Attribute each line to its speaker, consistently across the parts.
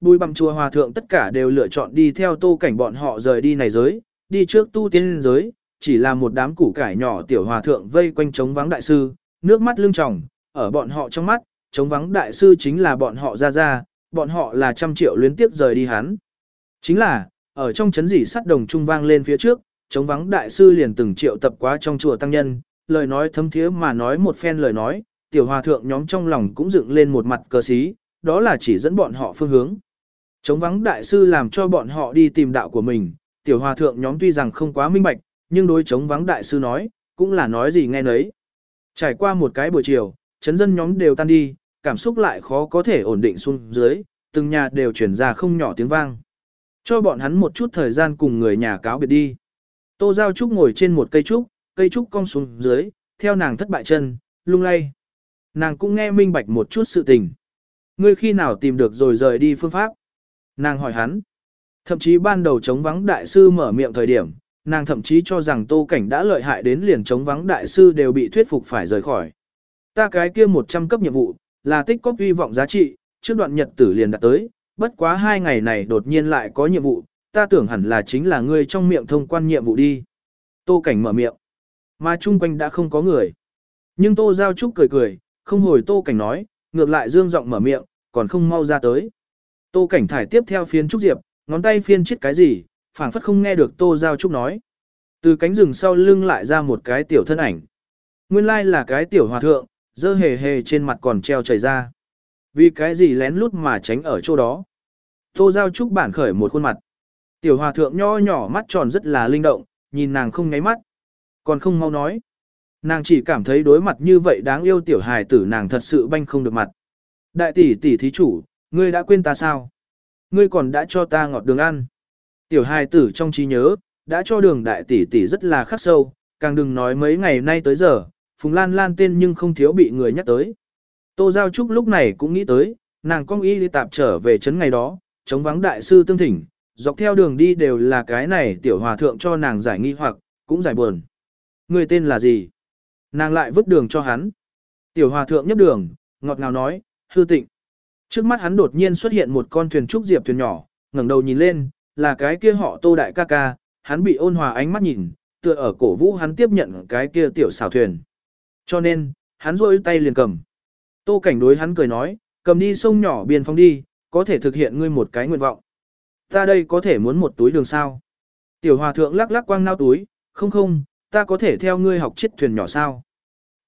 Speaker 1: Bùi bằng chùa hòa thượng tất cả đều lựa chọn đi theo tô cảnh bọn họ rời đi này giới, đi trước tu tiên giới, chỉ là một đám củ cải nhỏ tiểu hòa thượng vây quanh chống vắng đại sư, nước mắt lưng tròng, ở bọn họ trong mắt, chống vắng đại sư chính là bọn họ ra ra, bọn họ là trăm triệu luyến tiếp rời đi hắn. Chính là, ở trong chấn dỉ sắt đồng trung vang lên phía trước, chống vắng đại sư liền từng triệu tập quá trong chùa tăng nhân, lời nói thấm thiế mà nói một phen lời nói, tiểu hòa thượng nhóm trong lòng cũng dựng lên một mặt cờ xí, đó là chỉ dẫn bọn họ phương hướng. Chống vắng đại sư làm cho bọn họ đi tìm đạo của mình, tiểu hòa thượng nhóm tuy rằng không quá minh bạch, nhưng đối chống vắng đại sư nói, cũng là nói gì nghe nấy. Trải qua một cái buổi chiều, chấn dân nhóm đều tan đi, cảm xúc lại khó có thể ổn định xuống dưới, từng nhà đều chuyển ra không nhỏ tiếng vang. Cho bọn hắn một chút thời gian cùng người nhà cáo biệt đi. Tô Giao Trúc ngồi trên một cây trúc, cây trúc cong xuống dưới, theo nàng thất bại chân, lung lay. Nàng cũng nghe minh bạch một chút sự tình. Ngươi khi nào tìm được rồi rời đi phương pháp? Nàng hỏi hắn. Thậm chí ban đầu chống vắng đại sư mở miệng thời điểm, nàng thậm chí cho rằng tô cảnh đã lợi hại đến liền chống vắng đại sư đều bị thuyết phục phải rời khỏi. Ta cái kia 100 cấp nhiệm vụ, là tích cóp hy vọng giá trị, trước đoạn nhật tử liền đã tới, bất quá hai ngày này đột nhiên lại có nhiệm vụ, ta tưởng hẳn là chính là ngươi trong miệng thông quan nhiệm vụ đi. Tô cảnh mở miệng, mà chung quanh đã không có người. Nhưng tô giao trúc cười cười, không hồi tô cảnh nói, ngược lại dương giọng mở miệng, còn không mau ra tới. Tô cảnh thải tiếp theo phiên trúc diệp, ngón tay phiên chết cái gì, phảng phất không nghe được tô giao trúc nói. Từ cánh rừng sau lưng lại ra một cái tiểu thân ảnh. Nguyên lai là cái tiểu hòa thượng, dơ hề hề trên mặt còn treo chảy ra. Vì cái gì lén lút mà tránh ở chỗ đó. Tô giao trúc bản khởi một khuôn mặt. Tiểu hòa thượng nho nhỏ mắt tròn rất là linh động, nhìn nàng không nháy mắt. Còn không mau nói. Nàng chỉ cảm thấy đối mặt như vậy đáng yêu tiểu hài tử nàng thật sự banh không được mặt. Đại tỷ tỷ thí chủ, ngươi đã quên ta sao? Ngươi còn đã cho ta ngọt đường ăn. Tiểu hài tử trong trí nhớ, đã cho đường đại tỷ tỷ rất là khắc sâu, càng đừng nói mấy ngày nay tới giờ, Phùng Lan Lan tên nhưng không thiếu bị người nhắc tới. Tô Giao Trúc lúc này cũng nghĩ tới, nàng cong y đi tạp trở về chấn ngày đó, chống vắng đại sư tương thỉnh, dọc theo đường đi đều là cái này tiểu hòa thượng cho nàng giải nghi hoặc, cũng giải buồn. Người tên là gì? Nàng lại vứt đường cho hắn. Tiểu hòa thượng nhấp đường, ngọt ngào nói, hư tịnh. Trước mắt hắn đột nhiên xuất hiện một con thuyền trúc diệp thuyền nhỏ, ngẩng đầu nhìn lên, là cái kia họ tô đại ca ca, hắn bị ôn hòa ánh mắt nhìn, tựa ở cổ vũ hắn tiếp nhận cái kia tiểu xảo thuyền. Cho nên, hắn rôi tay liền cầm. Tô cảnh đối hắn cười nói, cầm đi sông nhỏ biên phong đi, có thể thực hiện ngươi một cái nguyện vọng. Ta đây có thể muốn một túi đường sao. Tiểu hòa thượng lắc lắc quang nao túi, không không, ta có thể theo ngươi học chiếc thuyền nhỏ sao.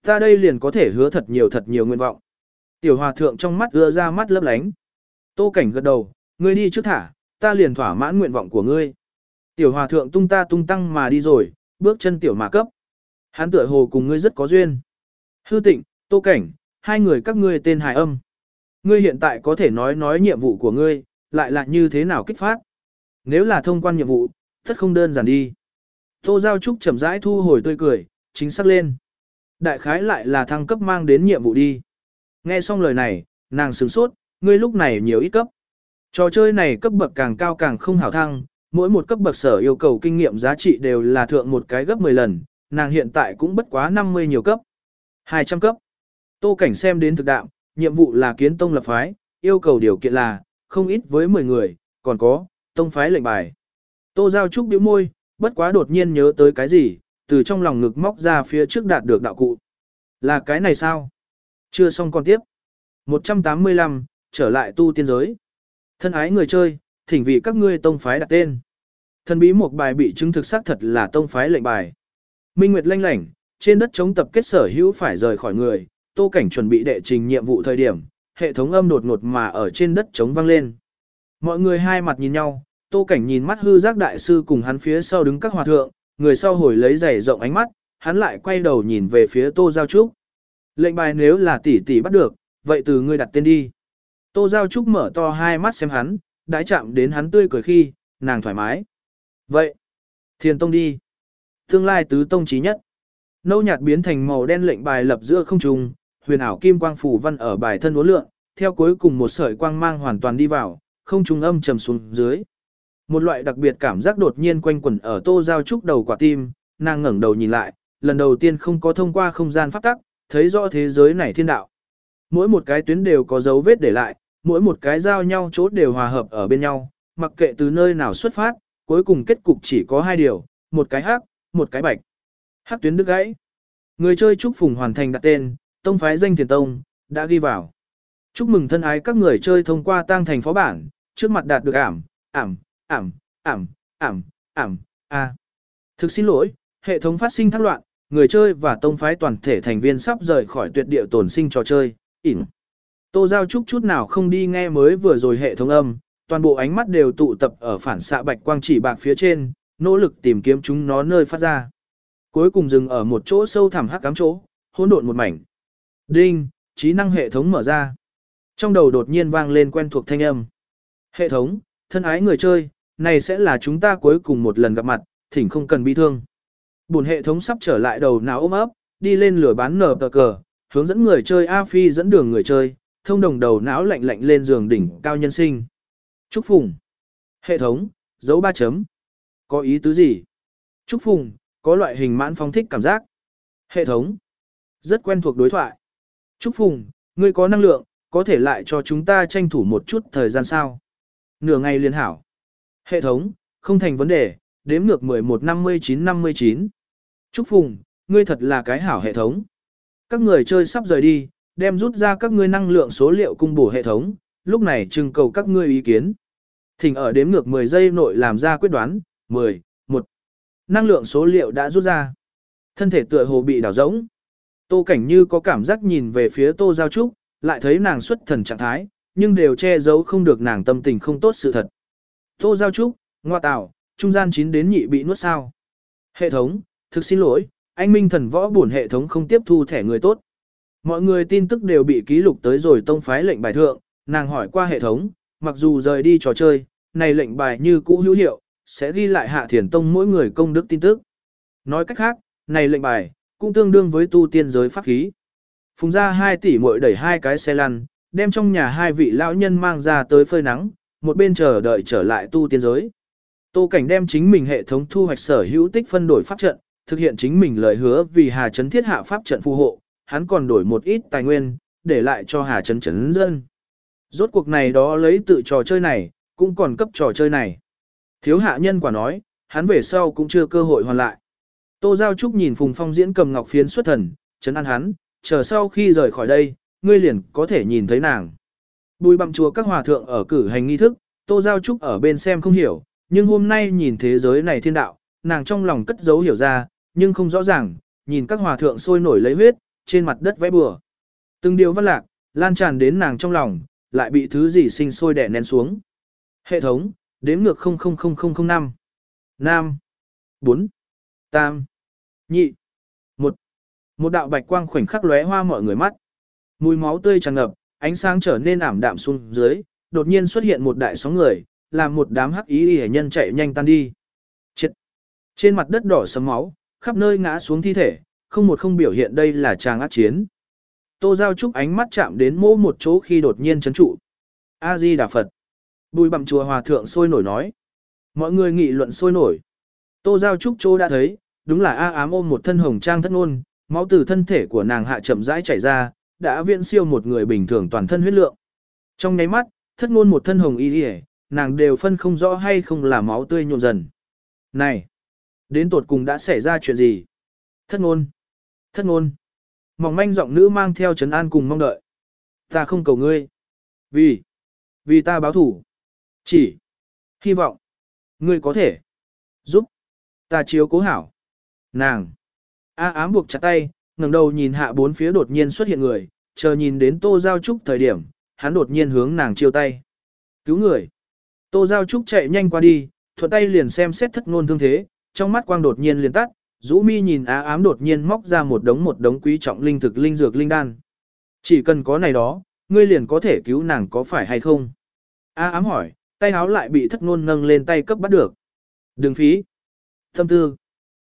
Speaker 1: Ta đây liền có thể hứa thật nhiều thật nhiều nguyện vọng. Tiểu hòa thượng trong mắt ưa ra mắt lấp lánh. Tô cảnh gật đầu, ngươi đi trước thả, ta liền thỏa mãn nguyện vọng của ngươi. Tiểu hòa thượng tung ta tung tăng mà đi rồi, bước chân tiểu mà cấp. Hắn tựa hồ cùng ngươi rất có duyên. Hư tịnh, tô cảnh, hai người các ngươi tên hài âm. Ngươi hiện tại có thể nói nói nhiệm vụ của ngươi, lại là như thế nào kích phát. Nếu là thông quan nhiệm vụ, tất không đơn giản đi. Tô Giao Trúc chậm rãi thu hồi tươi cười, chính xác lên. Đại khái lại là thăng cấp mang đến nhiệm vụ đi. Nghe xong lời này, nàng sửng sốt, ngươi lúc này nhiều ít cấp. Trò chơi này cấp bậc càng cao càng không hảo thăng, mỗi một cấp bậc sở yêu cầu kinh nghiệm giá trị đều là thượng một cái gấp 10 lần, nàng hiện tại cũng bất quá 50 nhiều cấp. 200 cấp. Tô Cảnh xem đến thực đạo, nhiệm vụ là kiến tông lập phái, yêu cầu điều kiện là, không ít với 10 người, còn có, tông phái lệnh bài. Tô Giao Trúc biểu môi, bất quá đột nhiên nhớ tới cái gì, từ trong lòng ngực móc ra phía trước đạt được đạo cụ. Là cái này sao? Chưa xong còn tiếp. 185, trở lại tu tiên giới. Thân ái người chơi, thỉnh vị các ngươi tông phái đặt tên. Thần bí một bài bị chứng thực xác thật là tông phái lệnh bài. Minh Nguyệt lanh lảnh, trên đất chống tập kết sở hữu phải rời khỏi người, tô cảnh chuẩn bị đệ trình nhiệm vụ thời điểm, hệ thống âm đột ngột mà ở trên đất chống vang lên. Mọi người hai mặt nhìn nhau, tô cảnh nhìn mắt hư giác đại sư cùng hắn phía sau đứng các hòa thượng, người sau hồi lấy giày rộng ánh mắt, hắn lại quay đầu nhìn về phía tô giao trúc. Lệnh bài nếu là tỷ tỷ bắt được, vậy từ ngươi đặt tên đi. Tô giao trúc mở to hai mắt xem hắn, đãi chạm đến hắn tươi cười khi, nàng thoải mái. Vậy, thiền tông đi. Tương lai tứ tông trí nhất. Nâu nhạt biến thành màu đen lệnh bài lập giữa không trùng, huyền ảo kim quang phủ văn ở bài thân uốn lượng, theo cuối cùng một sợi quang mang hoàn toàn đi vào, không trùng âm trầm xuống dưới. Một loại đặc biệt cảm giác đột nhiên quanh quẩn ở Tô Giao Trúc đầu quả tim, nàng ngẩng đầu nhìn lại, lần đầu tiên không có thông qua không gian pháp tắc, thấy rõ thế giới này thiên đạo. Mỗi một cái tuyến đều có dấu vết để lại, mỗi một cái giao nhau chỗ đều hòa hợp ở bên nhau, mặc kệ từ nơi nào xuất phát, cuối cùng kết cục chỉ có hai điều, một cái hắc, một cái bạch. Hắc tuyến đứt gãy. Người chơi chúc phùng hoàn thành đặt tên, tông phái danh thiền tông, đã ghi vào. Chúc mừng thân ái các người chơi thông qua tăng thành phó bản, trước mặt đạt được ảm, ảm, ảm, ảm, ảm, ảm, a. Thực xin lỗi, hệ thống phát sinh thắc loạn, người chơi và tông phái toàn thể thành viên sắp rời khỏi tuyệt địa tồn sinh trò chơi, ỉn. Tô Giao Trúc chút nào không đi nghe mới vừa rồi hệ thống âm, toàn bộ ánh mắt đều tụ tập ở phản xạ bạch quang chỉ bạc phía trên, nỗ lực tìm kiếm chúng nó nơi phát ra. Cuối cùng dừng ở một chỗ sâu thẳm hắc cám chỗ, hỗn độn một mảnh. Đinh, trí năng hệ thống mở ra. Trong đầu đột nhiên vang lên quen thuộc thanh âm. Hệ thống, thân ái người chơi, này sẽ là chúng ta cuối cùng một lần gặp mặt, thỉnh không cần bi thương. Buồn hệ thống sắp trở lại đầu não ôm ấp, đi lên lửa bán nở tờ cờ, hướng dẫn người chơi A Phi dẫn đường người chơi, thông đồng đầu não lạnh lạnh lên giường đỉnh cao nhân sinh. Trúc Phùng. Hệ thống, dấu ba chấm. Có ý tứ gì? Trúc Phùng, có loại hình mãn phong thích cảm giác. Hệ thống. Rất quen thuộc đối thoại. Trúc Phùng, ngươi có năng lượng, có thể lại cho chúng ta tranh thủ một chút thời gian sao. Nửa ngày liên hảo. Hệ thống, không thành vấn đề, đếm ngược 115959. Trúc Phùng, ngươi thật là cái hảo hệ thống. Các người chơi sắp rời đi, đem rút ra các ngươi năng lượng số liệu cung bổ hệ thống, lúc này trưng cầu các ngươi ý kiến. Thỉnh ở đếm ngược 10 giây nội làm ra quyết đoán, 10, 1. Năng lượng số liệu đã rút ra. Thân thể tựa hồ bị đảo rỗng. Tô Cảnh Như có cảm giác nhìn về phía Tô Giao Trúc, lại thấy nàng xuất thần trạng thái, nhưng đều che giấu không được nàng tâm tình không tốt sự thật. Tô Giao Trúc, ngoa tạo, trung gian chín đến nhị bị nuốt sao. Hệ thống, thực xin lỗi, anh Minh thần võ buồn hệ thống không tiếp thu thẻ người tốt. Mọi người tin tức đều bị ký lục tới rồi tông phái lệnh bài thượng, nàng hỏi qua hệ thống, mặc dù rời đi trò chơi, này lệnh bài như cũ hữu hiệu, sẽ ghi lại hạ thiền tông mỗi người công đức tin tức. Nói cách khác, này lệnh bài, cũng tương đương với tu tiên giới pháp khí. Phùng ra 2 tỷ muội đẩy hai cái xe lăn, đem trong nhà hai vị lão nhân mang ra tới phơi nắng, một bên chờ đợi trở lại tu tiên giới. Tô Cảnh đem chính mình hệ thống thu hoạch sở hữu tích phân đổi pháp trận, thực hiện chính mình lời hứa vì Hà Trấn thiết hạ pháp trận phù hộ, hắn còn đổi một ít tài nguyên, để lại cho Hà Trấn Trấn dân. Rốt cuộc này đó lấy tự trò chơi này, cũng còn cấp trò chơi này. Thiếu hạ nhân quả nói, hắn về sau cũng chưa cơ hội hoàn lại. Tô Giao Trúc nhìn Phùng Phong diễn cầm ngọc phiến xuất thần, chấn an hắn, chờ sau khi rời khỏi đây, ngươi liền có thể nhìn thấy nàng. Bùi bằm chùa các hòa thượng ở cử hành nghi thức, Tô Giao Trúc ở bên xem không hiểu, nhưng hôm nay nhìn thế giới này thiên đạo, nàng trong lòng cất giấu hiểu ra, nhưng không rõ ràng, nhìn các hòa thượng sôi nổi lấy huyết, trên mặt đất vẽ bừa. Từng điều văn lạc, lan tràn đến nàng trong lòng, lại bị thứ gì sinh sôi đè nén xuống. Hệ thống, đếm ngược 000005. Nam. 4. Tam. Nhị. Một. Một đạo bạch quang khoảnh khắc lóe hoa mọi người mắt. Mùi máu tươi tràn ngập, ánh sáng trở nên ảm đạm xuống dưới, đột nhiên xuất hiện một đại sóng người, làm một đám hắc ý hệ nhân chạy nhanh tan đi. Trên mặt đất đỏ sấm máu, khắp nơi ngã xuống thi thể, không một không biểu hiện đây là tràng ác chiến. Tô Giao Trúc ánh mắt chạm đến mô một chỗ khi đột nhiên chấn trụ. A-di Đà Phật. Bùi bằm chùa hòa thượng sôi nổi nói. Mọi người nghị luận sôi nổi. Tô Giao Trúc chỗ đã thấy, đúng là A ám ôm một thân hồng trang thất ngôn, máu từ thân thể của nàng hạ chậm rãi chảy ra, đã viện siêu một người bình thường toàn thân huyết lượng. Trong nháy mắt, thất ngôn một thân hồng y y nàng đều phân không rõ hay không là máu tươi nhộn dần. Này! Đến tột cùng đã xảy ra chuyện gì? Thất ngôn! Thất ngôn! Mỏng manh giọng nữ mang theo trấn an cùng mong đợi. Ta không cầu ngươi. Vì? Vì ta báo thủ. Chỉ. Hy vọng. Ngươi có thể. Giúp. Ta chiếu cố hảo. Nàng. A ám buộc chặt tay, ngẩng đầu nhìn hạ bốn phía đột nhiên xuất hiện người, chờ nhìn đến tô giao trúc thời điểm, hắn đột nhiên hướng nàng chiêu tay. Cứu người. Tô giao trúc chạy nhanh qua đi, thuận tay liền xem xét thất ngôn thương thế, trong mắt quang đột nhiên liền tắt, Dũ mi nhìn á ám đột nhiên móc ra một đống một đống quý trọng linh thực linh dược linh đan. Chỉ cần có này đó, ngươi liền có thể cứu nàng có phải hay không? Á ám hỏi, tay áo lại bị thất ngôn nâng lên tay cấp bắt được. Đừng phí. Thâm tư.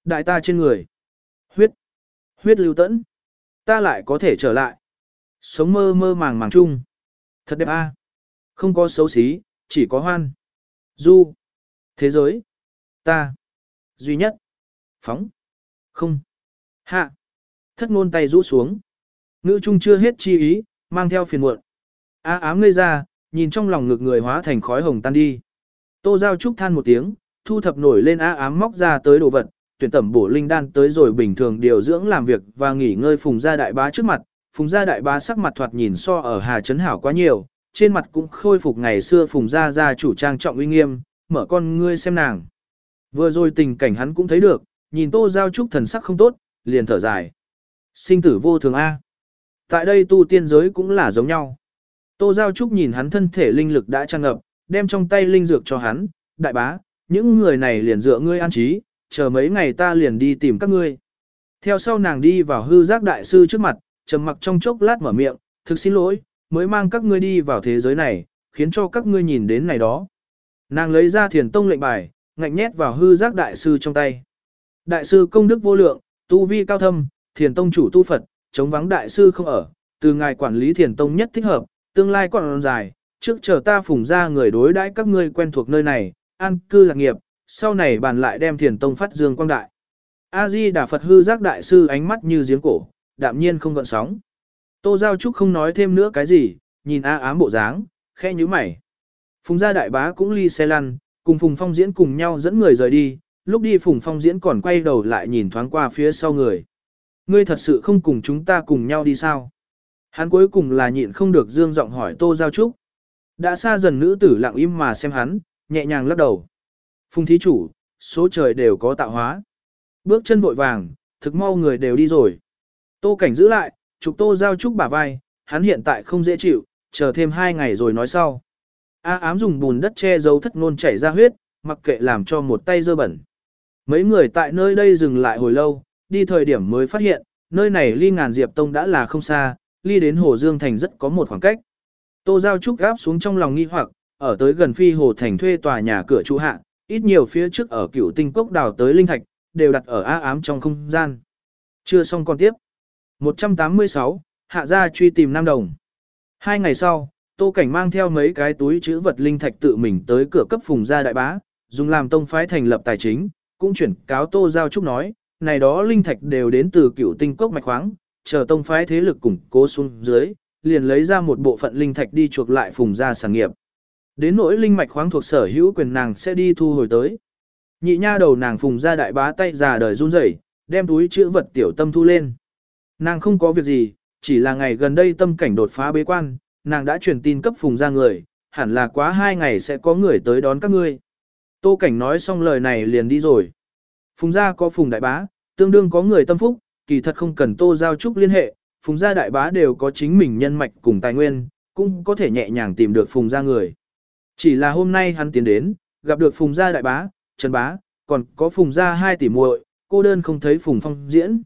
Speaker 1: Đại ta trên người. Huyết. Huyết lưu tẫn. Ta lại có thể trở lại. Sống mơ mơ màng màng chung. Thật đẹp a. Không có xấu xí, chỉ có hoan. Du. Thế giới. Ta. Duy nhất. Phóng. Không. Hạ. Thất ngôn tay rũ xuống. Ngữ trung chưa hết chi ý, mang theo phiền muộn. Á ám ngây ra, nhìn trong lòng ngực người hóa thành khói hồng tan đi. Tô Giao Trúc than một tiếng, thu thập nổi lên á ám móc ra tới đồ vật, tuyển tẩm bổ linh đan tới rồi bình thường điều dưỡng làm việc và nghỉ ngơi phùng gia đại bá trước mặt. Phùng gia đại bá sắc mặt thoạt nhìn so ở Hà Trấn Hảo quá nhiều, trên mặt cũng khôi phục ngày xưa phùng gia gia chủ trang trọng uy nghiêm, mở con ngươi xem nàng. Vừa rồi tình cảnh hắn cũng thấy được, nhìn Tô Giao Trúc thần sắc không tốt, liền thở dài. Sinh tử vô thường A. Tại đây tu tiên giới cũng là giống nhau. Tô Giao Trúc nhìn hắn thân thể linh lực đã tràn ngập, đem trong tay linh dược cho hắn, đại bá, những người này liền dựa ngươi an trí, chờ mấy ngày ta liền đi tìm các ngươi. Theo sau nàng đi vào hư giác đại sư trước mặt, trầm mặc trong chốc lát mở miệng, thực xin lỗi, mới mang các ngươi đi vào thế giới này, khiến cho các ngươi nhìn đến này đó. Nàng lấy ra thiền tông lệnh bài, ngạnh nhét vào hư giác đại sư trong tay. Đại sư công đức vô lượng, tu vi cao thâm, thiền tông chủ tu Phật, chống vắng đại sư không ở, từ ngài quản lý thiền tông nhất thích hợp, tương lai còn dài, trước chờ ta phùng ra người đối đãi các ngươi quen thuộc nơi này, an cư lạc nghiệp, sau này bàn lại đem thiền tông phát dương quang đại. A-di Đà Phật hư giác đại sư ánh mắt như giếng cổ, đạm nhiên không gợn sóng. Tô Giao Trúc không nói thêm nữa cái gì, nhìn A ám bộ dáng, khẽ như mày. Phùng gia đại bá cũng ly xe lăn, cùng Phùng Phong diễn cùng nhau dẫn người rời đi, lúc đi Phùng Phong diễn còn quay đầu lại nhìn thoáng qua phía sau người. Ngươi thật sự không cùng chúng ta cùng nhau đi sao? Hắn cuối cùng là nhịn không được dương giọng hỏi Tô Giao Trúc. Đã xa dần nữ tử lặng im mà xem hắn, nhẹ nhàng lắc đầu. Phùng thí chủ, số trời đều có tạo hóa. Bước chân vội vàng, thực mau người đều đi rồi. Tô cảnh giữ lại, chụp Tô Giao Trúc bả vai, hắn hiện tại không dễ chịu, chờ thêm hai ngày rồi nói sau. A ám dùng bùn đất che giấu thất ngôn chảy ra huyết, mặc kệ làm cho một tay dơ bẩn. Mấy người tại nơi đây dừng lại hồi lâu, đi thời điểm mới phát hiện, nơi này ly ngàn diệp tông đã là không xa, ly đến Hồ Dương Thành rất có một khoảng cách. Tô Giao Trúc gáp xuống trong lòng nghi hoặc, ở tới gần phi Hồ Thành thuê tòa nhà cửa trụ hạ, ít nhiều phía trước ở cửu tinh cốc đào tới linh thạch, đều đặt ở A ám trong không gian. Chưa xong còn tiếp. 186, hạ gia truy tìm Nam Đồng. Hai ngày sau, Tô Cảnh mang theo mấy cái túi chữ vật linh thạch tự mình tới cửa cấp phùng gia đại bá, dùng làm tông phái thành lập tài chính, cũng chuyển cáo Tô Giao Trúc nói, này đó linh thạch đều đến từ cựu tinh cốc mạch khoáng, chờ tông phái thế lực củng cố xuống dưới, liền lấy ra một bộ phận linh thạch đi chuộc lại phùng gia sản nghiệp. Đến nỗi linh mạch khoáng thuộc sở hữu quyền nàng sẽ đi thu hồi tới. Nhị nha đầu nàng phùng gia đại bá tay già đời run rẩy, đem túi chữ vật tiểu tâm thu lên. Nàng không có việc gì, chỉ là ngày gần đây tâm cảnh đột phá bế quan, nàng đã truyền tin cấp phùng ra người, hẳn là quá hai ngày sẽ có người tới đón các ngươi. Tô cảnh nói xong lời này liền đi rồi. Phùng gia có phùng đại bá, tương đương có người tâm phúc, kỳ thật không cần tô giao trúc liên hệ, phùng gia đại bá đều có chính mình nhân mạch cùng tài nguyên, cũng có thể nhẹ nhàng tìm được phùng gia người. Chỉ là hôm nay hắn tiến đến, gặp được phùng gia đại bá, trần bá, còn có phùng gia hai tỷ muội, cô đơn không thấy phùng phong diễn.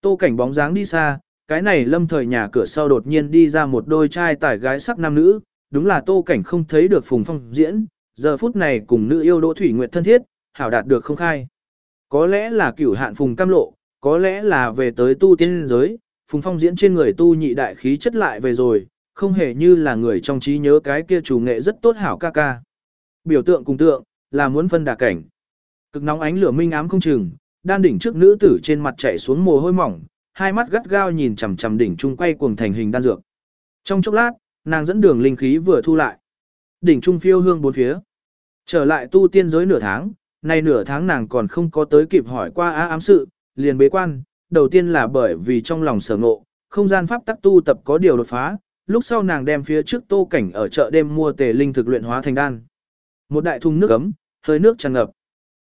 Speaker 1: Tô cảnh bóng dáng đi xa, cái này lâm thời nhà cửa sau đột nhiên đi ra một đôi trai tải gái sắc nam nữ, đúng là tô cảnh không thấy được phùng phong diễn, giờ phút này cùng nữ yêu đỗ thủy nguyệt thân thiết, hảo đạt được không khai. Có lẽ là cửu hạn phùng cam lộ, có lẽ là về tới tu tiên giới, phùng phong diễn trên người tu nhị đại khí chất lại về rồi, không hề như là người trong trí nhớ cái kia chủ nghệ rất tốt hảo ca ca. Biểu tượng cùng tượng, là muốn phân đà cảnh. Cực nóng ánh lửa minh ám không chừng, đan đỉnh trước nữ tử trên mặt chảy xuống mồ hôi mỏng, hai mắt gắt gao nhìn chằm chằm đỉnh trung quay cuồng thành hình đan dược. Trong chốc lát, nàng dẫn đường linh khí vừa thu lại. Đỉnh trung phiêu hương bốn phía. Trở lại tu tiên giới nửa tháng, nay nửa tháng nàng còn không có tới kịp hỏi qua á ám sự, liền bế quan, đầu tiên là bởi vì trong lòng sở ngộ, không gian pháp tắc tu tập có điều đột phá, lúc sau nàng đem phía trước tô cảnh ở chợ đêm mua tề linh thực luyện hóa thành đan. Một đại thùng nước ấm, hơi nước tràn ngập.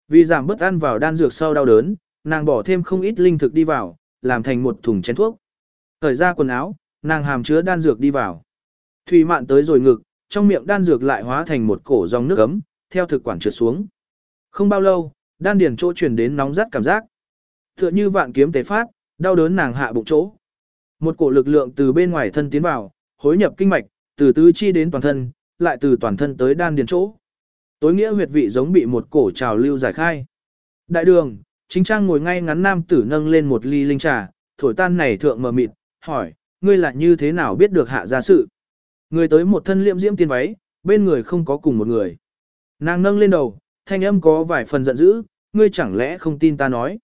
Speaker 1: Vì giảm bớt ăn vào đan dược sau đau đớn, nàng bỏ thêm không ít linh thực đi vào, làm thành một thùng chén thuốc. Thời ra quần áo, nàng hàm chứa đan dược đi vào. Thủy mạn tới rồi ngực, trong miệng đan dược lại hóa thành một cổ dòng nước ấm, theo thực quản trượt xuống. Không bao lâu, đan điền chỗ truyền đến nóng rát cảm giác. Tựa như vạn kiếm tế phát, đau đớn nàng hạ bụng chỗ. Một cổ lực lượng từ bên ngoài thân tiến vào, hối nhập kinh mạch, từ tứ chi đến toàn thân, lại từ toàn thân tới đan điền chỗ. Tối nghĩa huyệt vị giống bị một cổ trào lưu giải khai. Đại đường, chính trang ngồi ngay ngắn nam tử nâng lên một ly linh trà, thổi tan này thượng mờ mịt, hỏi, ngươi là như thế nào biết được hạ gia sự? Người tới một thân liệm diễm tiên váy, bên người không có cùng một người. Nàng nâng lên đầu, thanh âm có vài phần giận dữ, ngươi chẳng lẽ không tin ta nói.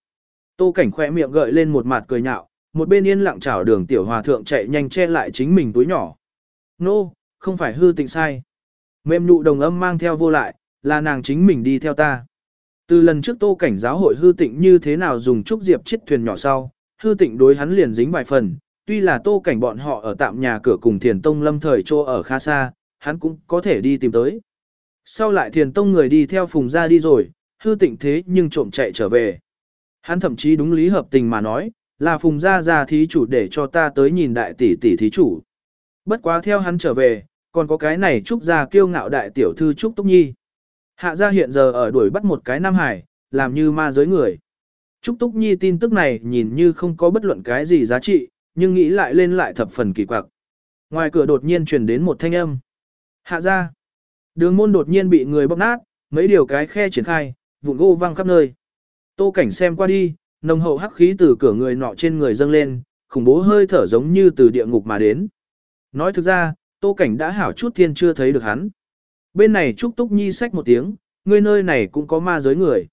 Speaker 1: Tô cảnh khỏe miệng gợi lên một mặt cười nhạo, một bên yên lặng chảo đường tiểu hòa thượng chạy nhanh che lại chính mình túi nhỏ. Nô, không phải hư tịnh sai. Mềm nụ đồng âm mang theo vô lại, là nàng chính mình đi theo ta. Từ lần trước tô cảnh giáo hội hư tịnh như thế nào dùng trúc diệp chiếc thuyền nhỏ sau, hư tịnh đối hắn liền dính vài phần, tuy là tô cảnh bọn họ ở tạm nhà cửa cùng thiền tông lâm thời trô ở khá xa, hắn cũng có thể đi tìm tới. Sau lại thiền tông người đi theo phùng ra đi rồi, hư tịnh thế nhưng trộm chạy trở về. Hắn thậm chí đúng lý hợp tình mà nói, là phùng ra ra thí chủ để cho ta tới nhìn đại tỷ tỷ thí chủ. Bất quá theo hắn trở về, còn có cái này trúc ra kiêu ngạo đại tiểu thư trúc túc nhi. Hạ gia hiện giờ ở đuổi bắt một cái Nam Hải, làm như ma giới người. Trúc Túc Nhi tin tức này nhìn như không có bất luận cái gì giá trị, nhưng nghĩ lại lên lại thập phần kỳ quặc. Ngoài cửa đột nhiên truyền đến một thanh âm. Hạ gia. Đường môn đột nhiên bị người bóc nát, mấy điều cái khe triển khai, vụn gỗ văng khắp nơi. Tô cảnh xem qua đi, nồng hậu hắc khí từ cửa người nọ trên người dâng lên, khủng bố hơi thở giống như từ địa ngục mà đến. Nói thực ra, tô cảnh đã hảo chút thiên chưa thấy được hắn. Bên này Trúc Túc Nhi xách một tiếng, người nơi này cũng có ma giới người.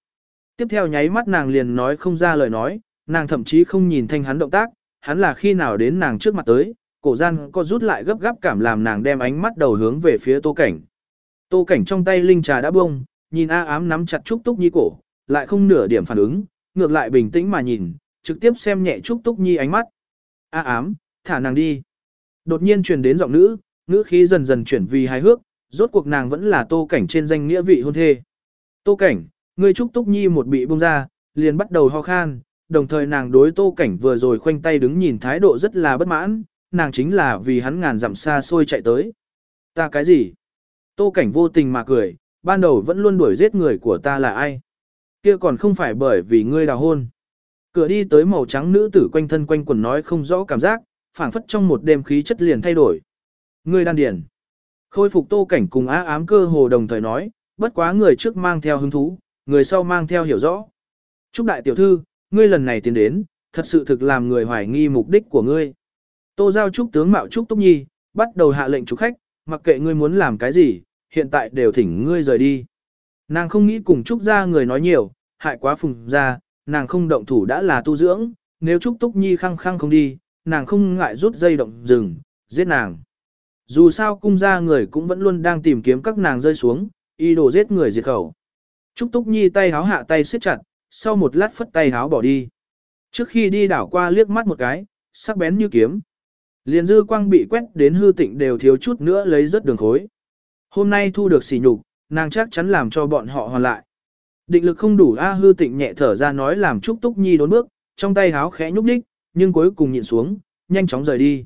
Speaker 1: Tiếp theo nháy mắt nàng liền nói không ra lời nói, nàng thậm chí không nhìn thanh hắn động tác, hắn là khi nào đến nàng trước mặt tới, cổ gian có rút lại gấp gáp cảm làm nàng đem ánh mắt đầu hướng về phía tô cảnh. Tô cảnh trong tay linh trà đã bông, nhìn A ám nắm chặt Trúc Túc Nhi cổ, lại không nửa điểm phản ứng, ngược lại bình tĩnh mà nhìn, trực tiếp xem nhẹ Trúc Túc Nhi ánh mắt. A ám, thả nàng đi. Đột nhiên truyền đến giọng nữ, ngữ khí dần dần chuyển vì hài hước, rốt cuộc nàng vẫn là tô cảnh trên danh nghĩa vị hôn thê. Tô cảnh, người Trúc Túc Nhi một bị bông ra, liền bắt đầu ho khan, đồng thời nàng đối tô cảnh vừa rồi khoanh tay đứng nhìn thái độ rất là bất mãn, nàng chính là vì hắn ngàn dặm xa xôi chạy tới. Ta cái gì? Tô cảnh vô tình mà cười, ban đầu vẫn luôn đuổi giết người của ta là ai? Kia còn không phải bởi vì ngươi đào hôn. Cửa đi tới màu trắng nữ tử quanh thân quanh quần nói không rõ cảm giác, phảng phất trong một đêm khí chất liền thay đổi. Ngươi đan điền. Khôi phục tô cảnh cùng á ám cơ hồ đồng thời nói, bất quá người trước mang theo hứng thú, người sau mang theo hiểu rõ. Trúc đại tiểu thư, ngươi lần này tiến đến, thật sự thực làm người hoài nghi mục đích của ngươi. Tô giao trúc tướng mạo trúc túc nhi, bắt đầu hạ lệnh chủ khách, mặc kệ ngươi muốn làm cái gì, hiện tại đều thỉnh ngươi rời đi. Nàng không nghĩ cùng trúc ra người nói nhiều, hại quá phùng ra, nàng không động thủ đã là tu dưỡng, nếu trúc túc nhi khăng khăng không đi, nàng không ngại rút dây động rừng, giết nàng. Dù sao cung gia người cũng vẫn luôn đang tìm kiếm các nàng rơi xuống, y đồ giết người diệt khẩu. Trúc Túc Nhi tay háo hạ tay siết chặt, sau một lát phất tay háo bỏ đi. Trước khi đi đảo qua liếc mắt một cái, sắc bén như kiếm. Liền dư quang bị quét đến hư tịnh đều thiếu chút nữa lấy rất đường khối. Hôm nay thu được sỉ nhục, nàng chắc chắn làm cho bọn họ hoàn lại. Định lực không đủ A hư tịnh nhẹ thở ra nói làm Trúc Túc Nhi đốn bước, trong tay háo khẽ nhúc đích, nhưng cuối cùng nhịn xuống, nhanh chóng rời đi.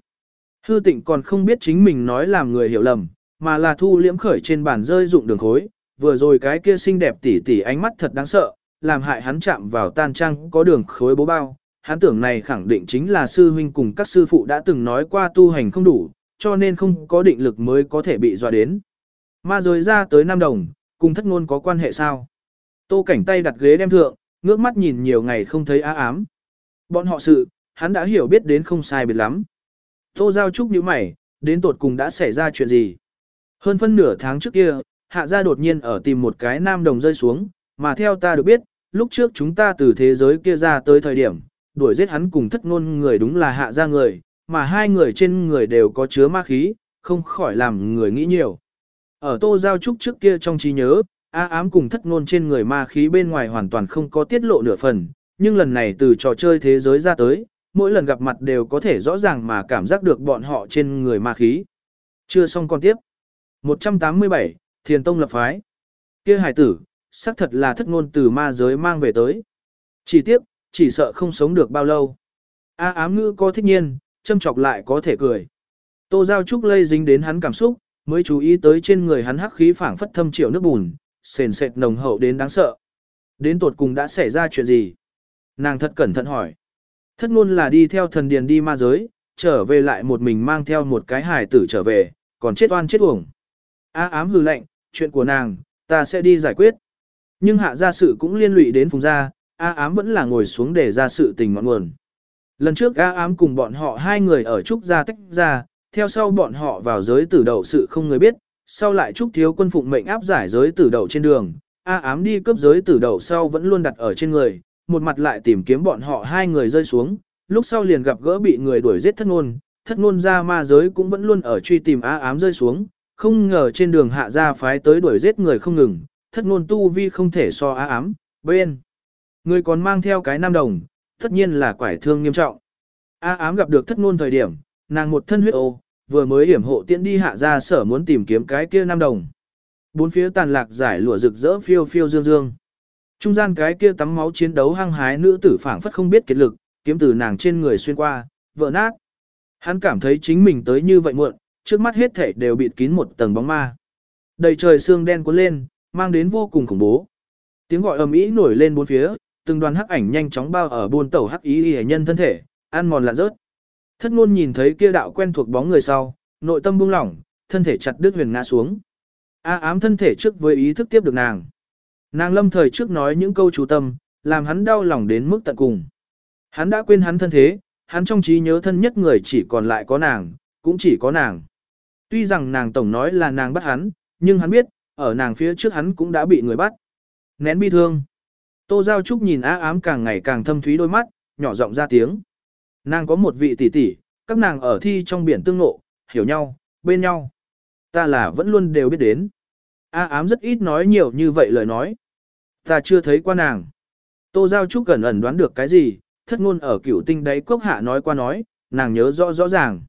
Speaker 1: Hư tịnh còn không biết chính mình nói làm người hiểu lầm, mà là thu liễm khởi trên bàn rơi dụng đường khối, vừa rồi cái kia xinh đẹp tỉ tỉ ánh mắt thật đáng sợ, làm hại hắn chạm vào tan trang có đường khối bố bao. Hắn tưởng này khẳng định chính là sư huynh cùng các sư phụ đã từng nói qua tu hành không đủ, cho nên không có định lực mới có thể bị dọa đến. Ma rồi ra tới Nam Đồng, cùng thất ngôn có quan hệ sao? Tô cảnh tay đặt ghế đem thượng, ngước mắt nhìn nhiều ngày không thấy á ám. Bọn họ sự, hắn đã hiểu biết đến không sai biệt lắm. Tô Giao Trúc nhíu mày, đến tột cùng đã xảy ra chuyện gì? Hơn phân nửa tháng trước kia, hạ gia đột nhiên ở tìm một cái nam đồng rơi xuống, mà theo ta được biết, lúc trước chúng ta từ thế giới kia ra tới thời điểm, đuổi giết hắn cùng thất ngôn người đúng là hạ gia người, mà hai người trên người đều có chứa ma khí, không khỏi làm người nghĩ nhiều. Ở Tô Giao Trúc trước kia trong trí nhớ, A ám cùng thất ngôn trên người ma khí bên ngoài hoàn toàn không có tiết lộ nửa phần, nhưng lần này từ trò chơi thế giới ra tới, mỗi lần gặp mặt đều có thể rõ ràng mà cảm giác được bọn họ trên người ma khí. Chưa xong con tiếp. 187, Thiền Tông lập phái. kia hải tử, xác thật là thất ngôn từ ma giới mang về tới. Chỉ tiếc, chỉ sợ không sống được bao lâu. A ám ngữ có thích nhiên, châm chọc lại có thể cười. Tô Giao Trúc lây dính đến hắn cảm xúc, mới chú ý tới trên người hắn hắc khí phảng phất thâm triệu nước bùn, sền sệt nồng hậu đến đáng sợ. Đến tột cùng đã xảy ra chuyện gì? Nàng thật cẩn thận hỏi. Thất ngôn là đi theo thần điền đi ma giới, trở về lại một mình mang theo một cái hài tử trở về, còn chết oan chết uổng. A ám hừ lệnh, chuyện của nàng, ta sẽ đi giải quyết. Nhưng hạ gia sự cũng liên lụy đến phùng gia, A ám vẫn là ngồi xuống để ra sự tình ngọn nguồn. Lần trước A ám cùng bọn họ hai người ở trúc gia tách ra, theo sau bọn họ vào giới tử đầu sự không người biết, sau lại trúc thiếu quân phụng mệnh áp giải giới tử đầu trên đường. A ám đi cướp giới tử đầu sau vẫn luôn đặt ở trên người, một mặt lại tìm kiếm bọn họ hai người rơi xuống, lúc sau liền gặp gỡ bị người đuổi giết thất ngôn, thất ngôn ra ma giới cũng vẫn luôn ở truy tìm á ám rơi xuống, không ngờ trên đường hạ ra phái tới đuổi giết người không ngừng, thất ngôn tu vi không thể so á ám, bên. Người còn mang theo cái nam đồng, tất nhiên là quải thương nghiêm trọng. Á ám gặp được thất ngôn thời điểm, nàng một thân huyết ô, vừa mới hiểm hộ tiễn đi hạ ra sở muốn tìm kiếm cái kia nam đồng. Bốn phía tàn lạc giải lụa rực rỡ phiêu phiêu dương dương. Trung gian cái kia tắm máu chiến đấu hăng hái nữ tử phảng phất không biết kết lực, kiếm từ nàng trên người xuyên qua, vỡ nát. Hắn cảm thấy chính mình tới như vậy muộn, trước mắt hết thảy đều bịt kín một tầng bóng ma. Đầy trời sương đen cuốn lên, mang đến vô cùng khủng bố. Tiếng gọi ầm ĩ nổi lên bốn phía, từng đoàn hắc ảnh nhanh chóng bao ở buôn tẩu hắc ý y nhân thân thể, ăn mòn lạn rớt. Thất ngôn nhìn thấy kia đạo quen thuộc bóng người sau, nội tâm buông lỏng, thân thể chặt đứt huyền ngã xuống. A ám thân thể trước với ý thức tiếp được nàng. Nàng lâm thời trước nói những câu chú tâm, làm hắn đau lòng đến mức tận cùng. Hắn đã quên hắn thân thế, hắn trong trí nhớ thân nhất người chỉ còn lại có nàng, cũng chỉ có nàng. Tuy rằng nàng tổng nói là nàng bắt hắn, nhưng hắn biết, ở nàng phía trước hắn cũng đã bị người bắt. Nén bi thương. Tô Giao Trúc nhìn á ám càng ngày càng thâm thúy đôi mắt, nhỏ giọng ra tiếng. Nàng có một vị tỷ tỷ, các nàng ở thi trong biển tương ngộ, hiểu nhau, bên nhau. Ta là vẫn luôn đều biết đến. A ám rất ít nói nhiều như vậy lời nói. Ta chưa thấy qua nàng. Tô Giao Trúc gần ẩn đoán được cái gì, thất ngôn ở cửu tinh đáy cốc hạ nói qua nói, nàng nhớ rõ rõ ràng.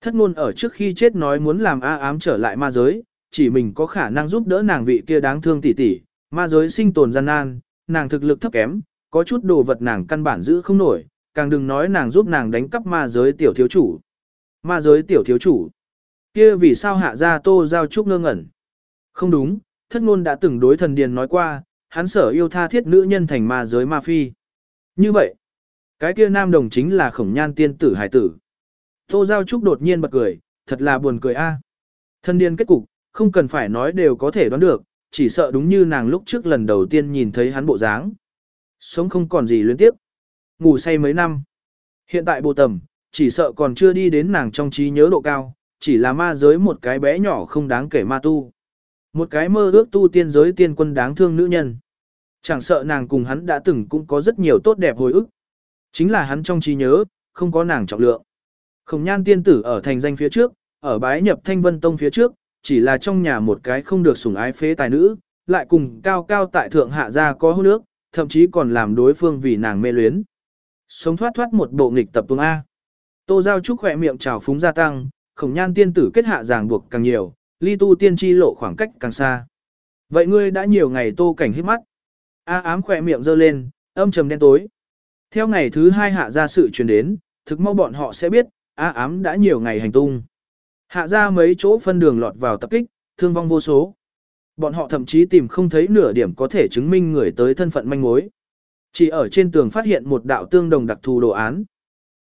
Speaker 1: Thất ngôn ở trước khi chết nói muốn làm A ám trở lại ma giới, chỉ mình có khả năng giúp đỡ nàng vị kia đáng thương tỷ tỷ, ma giới sinh tồn gian nan, nàng thực lực thấp kém, có chút đồ vật nàng căn bản giữ không nổi, càng đừng nói nàng giúp nàng đánh cắp ma giới tiểu thiếu chủ. Ma giới tiểu thiếu chủ. kia vì sao hạ ra tô giao trúc ngơ ngẩn. Không đúng, thất ngôn đã từng đối thần điền nói qua, hắn sở yêu tha thiết nữ nhân thành ma giới ma phi. Như vậy, cái kia nam đồng chính là khổng nhan tiên tử hải tử. Tô Giao Trúc đột nhiên bật cười, thật là buồn cười a. À. Thân điên kết cục, không cần phải nói đều có thể đoán được, chỉ sợ đúng như nàng lúc trước lần đầu tiên nhìn thấy hắn bộ dáng. Sống không còn gì luyến tiếp. Ngủ say mấy năm. Hiện tại bộ tầm, chỉ sợ còn chưa đi đến nàng trong trí nhớ độ cao, chỉ là ma giới một cái bé nhỏ không đáng kể ma tu. Một cái mơ ước tu tiên giới tiên quân đáng thương nữ nhân. Chẳng sợ nàng cùng hắn đã từng cũng có rất nhiều tốt đẹp hồi ức. Chính là hắn trong trí nhớ, không có nàng trọng lượng. Khổng nhan tiên tử ở thành danh phía trước, ở bái nhập thanh vân tông phía trước, chỉ là trong nhà một cái không được sủng ái phế tài nữ, lại cùng cao cao tại thượng hạ gia có hôn nước, thậm chí còn làm đối phương vì nàng mê luyến. Sống thoát thoát một bộ nghịch tập tuông A. Tô Giao Trúc khỏe miệng trào phúng gia tăng, khổng nhan tiên tử kết hạ ràng buộc càng nhiều, ly tu tiên chi lộ khoảng cách càng xa. Vậy ngươi đã nhiều ngày tô cảnh hít mắt. A ám khỏe miệng giơ lên, âm trầm đen tối. Theo ngày thứ hai hạ ra sự truyền đến, thực mau bọn họ sẽ biết, A ám đã nhiều ngày hành tung. Hạ ra mấy chỗ phân đường lọt vào tập kích, thương vong vô số. Bọn họ thậm chí tìm không thấy nửa điểm có thể chứng minh người tới thân phận manh mối. Chỉ ở trên tường phát hiện một đạo tương đồng đặc thù đồ án.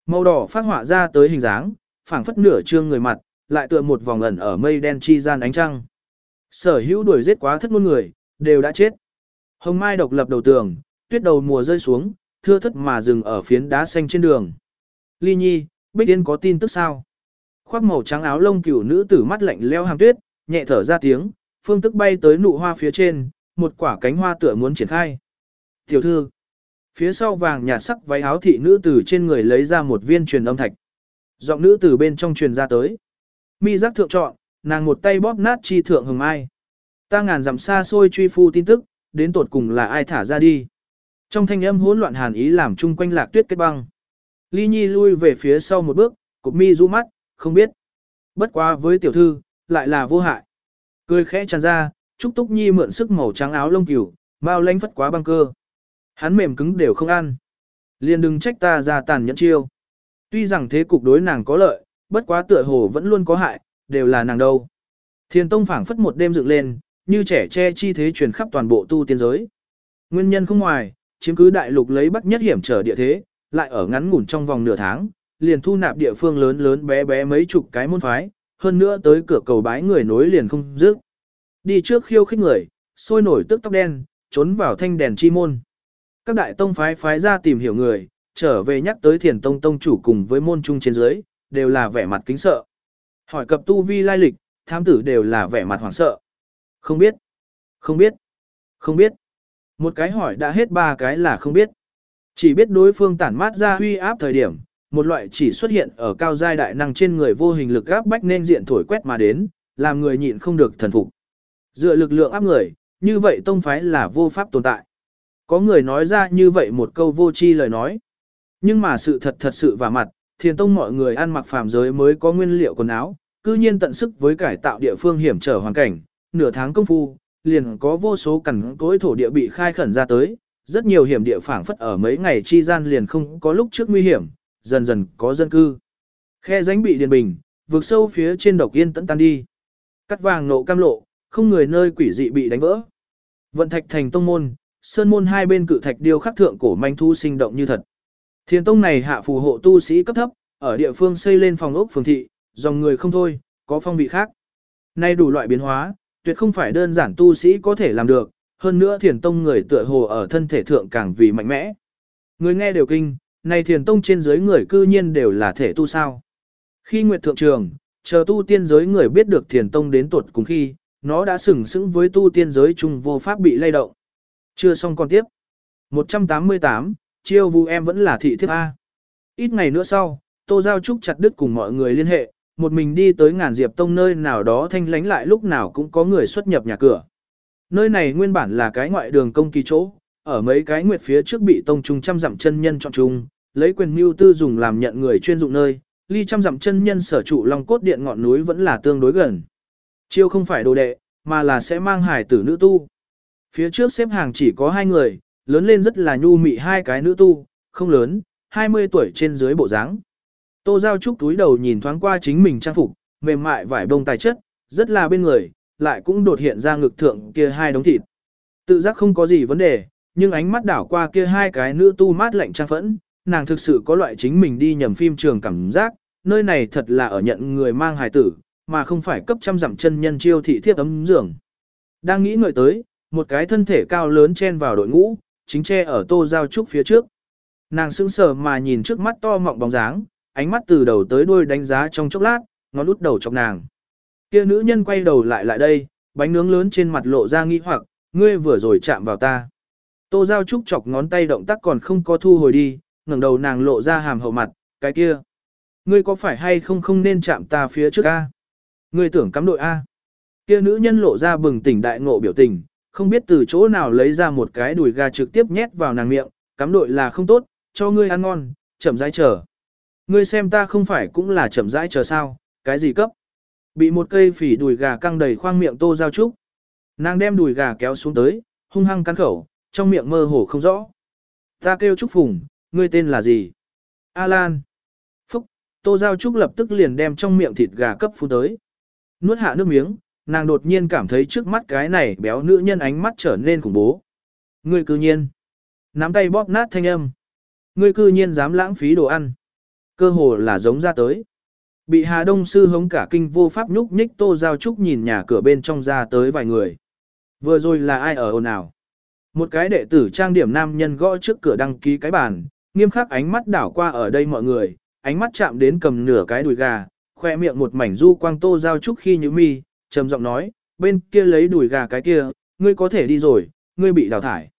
Speaker 1: Màu đỏ phát họa ra tới hình dáng, phảng phất nửa trương người mặt, lại tựa một vòng ẩn ở mây đen chi gian ánh trăng. Sở hữu đuổi giết quá thất muôn người, đều đã chết. Hồng Mai độc lập đầu tường, tuyết đầu mùa rơi xuống, thưa thất mà dừng ở phiến đá xanh trên đường. Ly Nhi, Bích Yên có tin tức sao? Khoác màu trắng áo lông cửu nữ tử mắt lạnh leo hàm tuyết, nhẹ thở ra tiếng, phương tức bay tới nụ hoa phía trên, một quả cánh hoa tựa muốn triển khai. Tiểu thư, phía sau vàng nhạt sắc váy áo thị nữ tử trên người lấy ra một viên truyền âm thạch. Giọng nữ tử bên trong truyền ra tới. Mi giác thượng chọn, nàng một tay bóp nát chi thượng hồng ai. Ta ngàn dặm xa xôi truy phu tin tức, đến tột cùng là ai thả ra đi. Trong thanh âm hỗn loạn hàn ý làm chung quanh lạc tuyết kết băng. Ly Nhi lui về phía sau một bước, cụp mi rũ mắt, không biết. Bất quá với tiểu thư, lại là vô hại. Cười khẽ tràn ra, Trúc Túc Nhi mượn sức màu trắng áo lông cừu, bao lanh phất quá băng cơ. Hắn mềm cứng đều không ăn. Liền đừng trách ta ra tàn nhẫn chiêu. Tuy rằng thế cục đối nàng có lợi, bất quá tựa hồ vẫn luôn có hại, đều là nàng đâu. Thiên Tông phảng phất một đêm dựng lên, như trẻ che chi thế truyền khắp toàn bộ tu tiên giới. Nguyên nhân không ngoài, chiếm cứ đại lục lấy bắc nhất hiểm trở địa thế, lại ở ngắn ngủn trong vòng nửa tháng, liền thu nạp địa phương lớn lớn bé bé mấy chục cái môn phái, hơn nữa tới cửa cầu bái người nối liền không dứt. Đi trước khiêu khích người, sôi nổi tức tóc đen, trốn vào thanh đèn chi môn. Các đại tông phái phái ra tìm hiểu người, trở về nhắc tới thiền tông tông chủ cùng với môn trung trên dưới, đều là vẻ mặt kính sợ. Hỏi cập tu vi lai lịch, thám tử đều là vẻ mặt hoảng sợ. Không biết, không biết, không biết. Một cái hỏi đã hết ba cái là không biết. Chỉ biết đối phương tản mát ra huy áp thời điểm, một loại chỉ xuất hiện ở cao giai đại năng trên người vô hình lực áp bách nên diện thổi quét mà đến, làm người nhịn không được thần phục. Dựa lực lượng áp người, như vậy tông phái là vô pháp tồn tại. Có người nói ra như vậy một câu vô tri lời nói. Nhưng mà sự thật thật sự và mặt, thiền tông mọi người ăn mặc phàm giới mới có nguyên liệu quần áo, cư nhiên tận sức với cải tạo địa phương hiểm trở hoàn cảnh, nửa tháng công phu, liền có vô số cằn cối thổ địa bị khai khẩn ra tới, rất nhiều hiểm địa phảng phất ở mấy ngày chi gian liền không có lúc trước nguy hiểm, dần dần có dân cư. Khe rãnh bị điền bình, vượt sâu phía trên độc yên tận tan đi. Cắt vàng nộ cam lộ, không người nơi quỷ dị bị đánh vỡ. Vận thạch thành tông môn, sơn môn hai bên cự thạch điêu khắc thượng cổ manh thu sinh động như thật. Thiền tông này hạ phù hộ tu sĩ cấp thấp, ở địa phương xây lên phòng ốc phường thị, dòng người không thôi, có phong vị khác. Nay đủ loại biến hóa, tuyệt không phải đơn giản tu sĩ có thể làm được, hơn nữa thiền tông người tựa hồ ở thân thể thượng càng vì mạnh mẽ. Người nghe đều kinh, này thiền tông trên dưới người cư nhiên đều là thể tu sao. Khi Nguyệt Thượng Trường, chờ tu tiên giới người biết được thiền tông đến tuột cùng khi, nó đã sừng sững với tu tiên giới chung vô pháp bị lay động. Chưa xong còn tiếp. 188, chiêu vu em vẫn là thị thiếp A. Ít ngày nữa sau, Tô Giao Trúc chặt đứt cùng mọi người liên hệ, một mình đi tới ngàn diệp tông nơi nào đó thanh lánh lại lúc nào cũng có người xuất nhập nhà cửa. Nơi này nguyên bản là cái ngoại đường công kỳ chỗ, ở mấy cái nguyệt phía trước bị tông trung trăm dặm chân nhân chọn chung, lấy quyền mưu tư dùng làm nhận người chuyên dụng nơi, ly trăm dặm chân nhân sở trụ long cốt điện ngọn núi vẫn là tương đối gần. Chiêu không phải đồ đệ, mà là sẽ mang hải tử nữ tu. Phía trước xếp hàng chỉ có hai người, lớn lên rất là nhu mị hai cái nữ tu, không lớn, 20 tuổi trên dưới bộ dáng. Tô Giao Trúc túi đầu nhìn thoáng qua chính mình trang phục, mềm mại vải bông tài chất, rất là bên người, lại cũng đột hiện ra ngực thượng kia hai đống thịt. Tự giác không có gì vấn đề, nhưng ánh mắt đảo qua kia hai cái nữ tu mát lạnh trang phẫn, nàng thực sự có loại chính mình đi nhầm phim trường cảm giác, nơi này thật là ở nhận người mang hài tử, mà không phải cấp trăm dặm chân nhân chiêu thị thiếp ấm giường. Đang nghĩ ngợi tới, một cái thân thể cao lớn chen vào đội ngũ, chính che ở tô giao trúc phía trước. Nàng sững sờ mà nhìn trước mắt to mọng bóng dáng, ánh mắt từ đầu tới đuôi đánh giá trong chốc lát, ngón út đầu chọc nàng. Kia nữ nhân quay đầu lại lại đây, bánh nướng lớn trên mặt lộ ra nghi hoặc, ngươi vừa rồi chạm vào ta. Tô Giao Trúc chọc ngón tay động tác còn không có thu hồi đi, ngẩng đầu nàng lộ ra hàm hậu mặt, cái kia. Ngươi có phải hay không không nên chạm ta phía trước A? Ngươi tưởng cắm đội A. Kia nữ nhân lộ ra bừng tỉnh đại ngộ biểu tình, không biết từ chỗ nào lấy ra một cái đùi gà trực tiếp nhét vào nàng miệng, cắm đội là không tốt, cho ngươi ăn ngon, chậm rãi chờ. Ngươi xem ta không phải cũng là chậm rãi chờ sao, cái gì cấp? Bị một cây phỉ đùi gà căng đầy khoang miệng tô giao trúc. Nàng đem đùi gà kéo xuống tới, hung hăng cắn khẩu, trong miệng mơ hồ không rõ. Ta kêu Trúc Phùng, ngươi tên là gì? alan. Phúc, tô giao trúc lập tức liền đem trong miệng thịt gà cấp phun tới. Nuốt hạ nước miếng, nàng đột nhiên cảm thấy trước mắt cái này béo nữ nhân ánh mắt trở nên khủng bố. Ngươi cư nhiên. Nắm tay bóp nát thanh âm. Ngươi cư nhiên dám lãng phí đồ ăn. Cơ hồ là giống ra tới. Bị Hà Đông Sư hống cả kinh vô pháp nhúc nhích Tô Giao Trúc nhìn nhà cửa bên trong ra tới vài người. Vừa rồi là ai ở ồn ào? Một cái đệ tử trang điểm nam nhân gõ trước cửa đăng ký cái bàn, nghiêm khắc ánh mắt đảo qua ở đây mọi người, ánh mắt chạm đến cầm nửa cái đùi gà, khoe miệng một mảnh du quang Tô Giao Trúc khi như mi, trầm giọng nói, bên kia lấy đùi gà cái kia, ngươi có thể đi rồi, ngươi bị đào thải.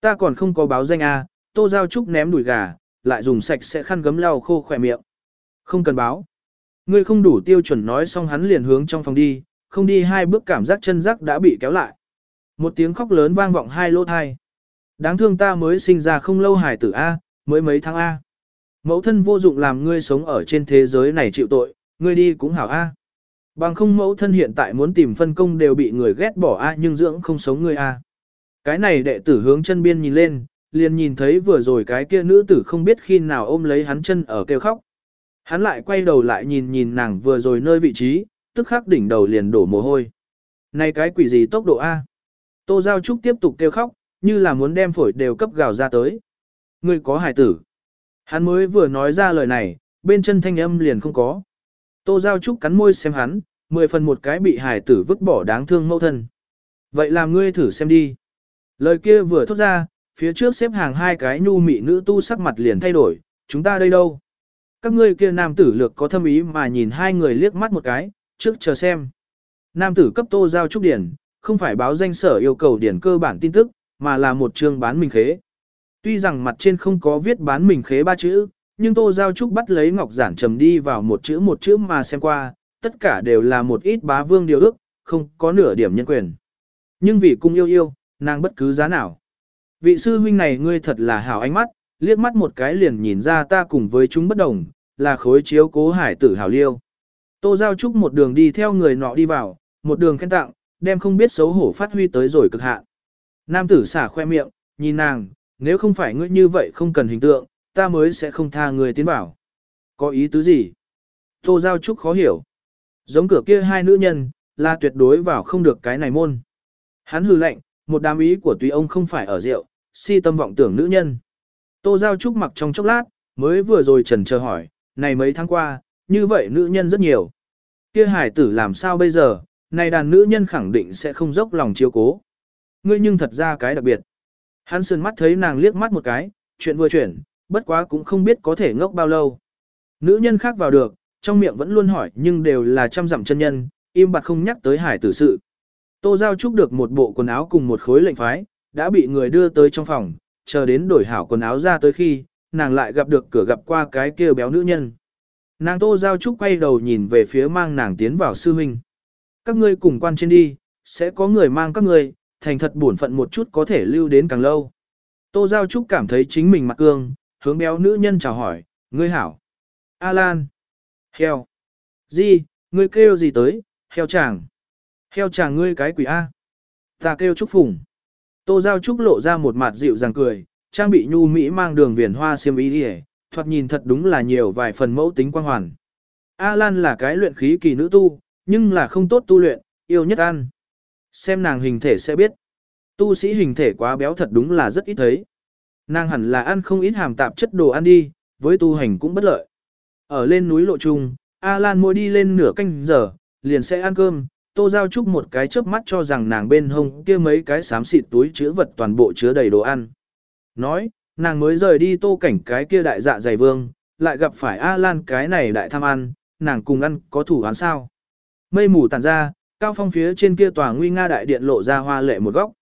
Speaker 1: Ta còn không có báo danh A, Tô Giao Trúc ném đùi gà, lại dùng sạch sẽ khăn gấm lau khô khỏe miệng. Không cần báo. Ngươi không đủ tiêu chuẩn nói xong hắn liền hướng trong phòng đi, không đi hai bước cảm giác chân rắc đã bị kéo lại. Một tiếng khóc lớn vang vọng hai lỗ thai. Đáng thương ta mới sinh ra không lâu hài tử A, mới mấy tháng A. Mẫu thân vô dụng làm ngươi sống ở trên thế giới này chịu tội, ngươi đi cũng hảo A. Bằng không mẫu thân hiện tại muốn tìm phân công đều bị người ghét bỏ A nhưng dưỡng không sống ngươi A. Cái này đệ tử hướng chân biên nhìn lên, liền nhìn thấy vừa rồi cái kia nữ tử không biết khi nào ôm lấy hắn chân ở kêu khóc. Hắn lại quay đầu lại nhìn nhìn nàng vừa rồi nơi vị trí, tức khắc đỉnh đầu liền đổ mồ hôi. Này cái quỷ gì tốc độ A? Tô Giao Trúc tiếp tục kêu khóc, như là muốn đem phổi đều cấp gào ra tới. Ngươi có hài tử. Hắn mới vừa nói ra lời này, bên chân thanh âm liền không có. Tô Giao Trúc cắn môi xem hắn, mười phần một cái bị Hải tử vứt bỏ đáng thương mẫu thân. Vậy làm ngươi thử xem đi. Lời kia vừa thốt ra, phía trước xếp hàng hai cái nhu mị nữ tu sắc mặt liền thay đổi, chúng ta đây đâu? Các ngươi kia nam tử lược có thâm ý mà nhìn hai người liếc mắt một cái, trước chờ xem. Nam tử cấp tô giao trúc điển, không phải báo danh sở yêu cầu điển cơ bản tin tức, mà là một chương bán mình khế. Tuy rằng mặt trên không có viết bán mình khế ba chữ, nhưng tô giao trúc bắt lấy ngọc giản trầm đi vào một chữ một chữ mà xem qua, tất cả đều là một ít bá vương điều ước, không có nửa điểm nhân quyền. Nhưng vì cung yêu yêu, nàng bất cứ giá nào. Vị sư huynh này ngươi thật là hảo ánh mắt, liếc mắt một cái liền nhìn ra ta cùng với chúng bất đồng, là khối chiếu cố hải tử hảo liêu. Tô Giao Trúc một đường đi theo người nọ đi vào, một đường khen tặng, đem không biết xấu hổ phát huy tới rồi cực hạn. Nam tử xả khoe miệng, nhìn nàng, nếu không phải ngươi như vậy không cần hình tượng, ta mới sẽ không tha người tiến bảo. Có ý tứ gì? Tô Giao Trúc khó hiểu. Giống cửa kia hai nữ nhân, là tuyệt đối vào không được cái này môn. Hắn hư lệnh, một đám ý của tùy ông không phải ở rượu, si tâm vọng tưởng nữ nhân. Tô Giao Trúc mặc trong chốc lát, mới vừa rồi trần chờ hỏi, này mấy tháng qua, như vậy nữ nhân rất nhiều. Kia hải tử làm sao bây giờ, này đàn nữ nhân khẳng định sẽ không dốc lòng chiếu cố. Ngươi nhưng thật ra cái đặc biệt. Hắn sơn mắt thấy nàng liếc mắt một cái, chuyện vừa chuyển, bất quá cũng không biết có thể ngốc bao lâu. Nữ nhân khác vào được, trong miệng vẫn luôn hỏi nhưng đều là trăm dặm chân nhân, im bặt không nhắc tới hải tử sự. Tô Giao Trúc được một bộ quần áo cùng một khối lệnh phái, đã bị người đưa tới trong phòng, chờ đến đổi hảo quần áo ra tới khi, nàng lại gặp được cửa gặp qua cái kia béo nữ nhân. Nàng Tô Giao Trúc quay đầu nhìn về phía mang nàng tiến vào sư huynh. Các ngươi cùng quan trên đi, sẽ có người mang các ngươi, thành thật bổn phận một chút có thể lưu đến càng lâu. Tô Giao Trúc cảm thấy chính mình mặt cương, hướng béo nữ nhân chào hỏi, ngươi hảo. A Lan. Heo. Di, ngươi kêu gì tới, heo chàng. Heo chàng ngươi cái quỷ A. Ta kêu Trúc Phùng. Tô Giao Trúc lộ ra một mặt dịu dàng cười, trang bị nhu mỹ mang đường viền hoa xiêm ý đi thoạt nhìn thật đúng là nhiều vài phần mẫu tính quang hoàn. A Lan là cái luyện khí kỳ nữ tu, nhưng là không tốt tu luyện, yêu nhất ăn. Xem nàng hình thể sẽ biết. Tu sĩ hình thể quá béo thật đúng là rất ít thấy. Nàng hẳn là ăn không ít hàm tạp chất đồ ăn đi, với tu hành cũng bất lợi. Ở lên núi lộ trung, A Lan mỗi đi lên nửa canh giờ, liền sẽ ăn cơm, Tô Giao Trúc một cái chớp mắt cho rằng nàng bên hông kia mấy cái xám xịt túi chứa vật toàn bộ chứa đầy đồ ăn. Nói, nàng mới rời đi tô cảnh cái kia đại dạ dày vương, lại gặp phải A Lan cái này đại tham ăn, nàng cùng ăn có thủ án sao. Mây mù tàn ra, cao phong phía trên kia tòa nguy nga đại điện lộ ra hoa lệ một góc.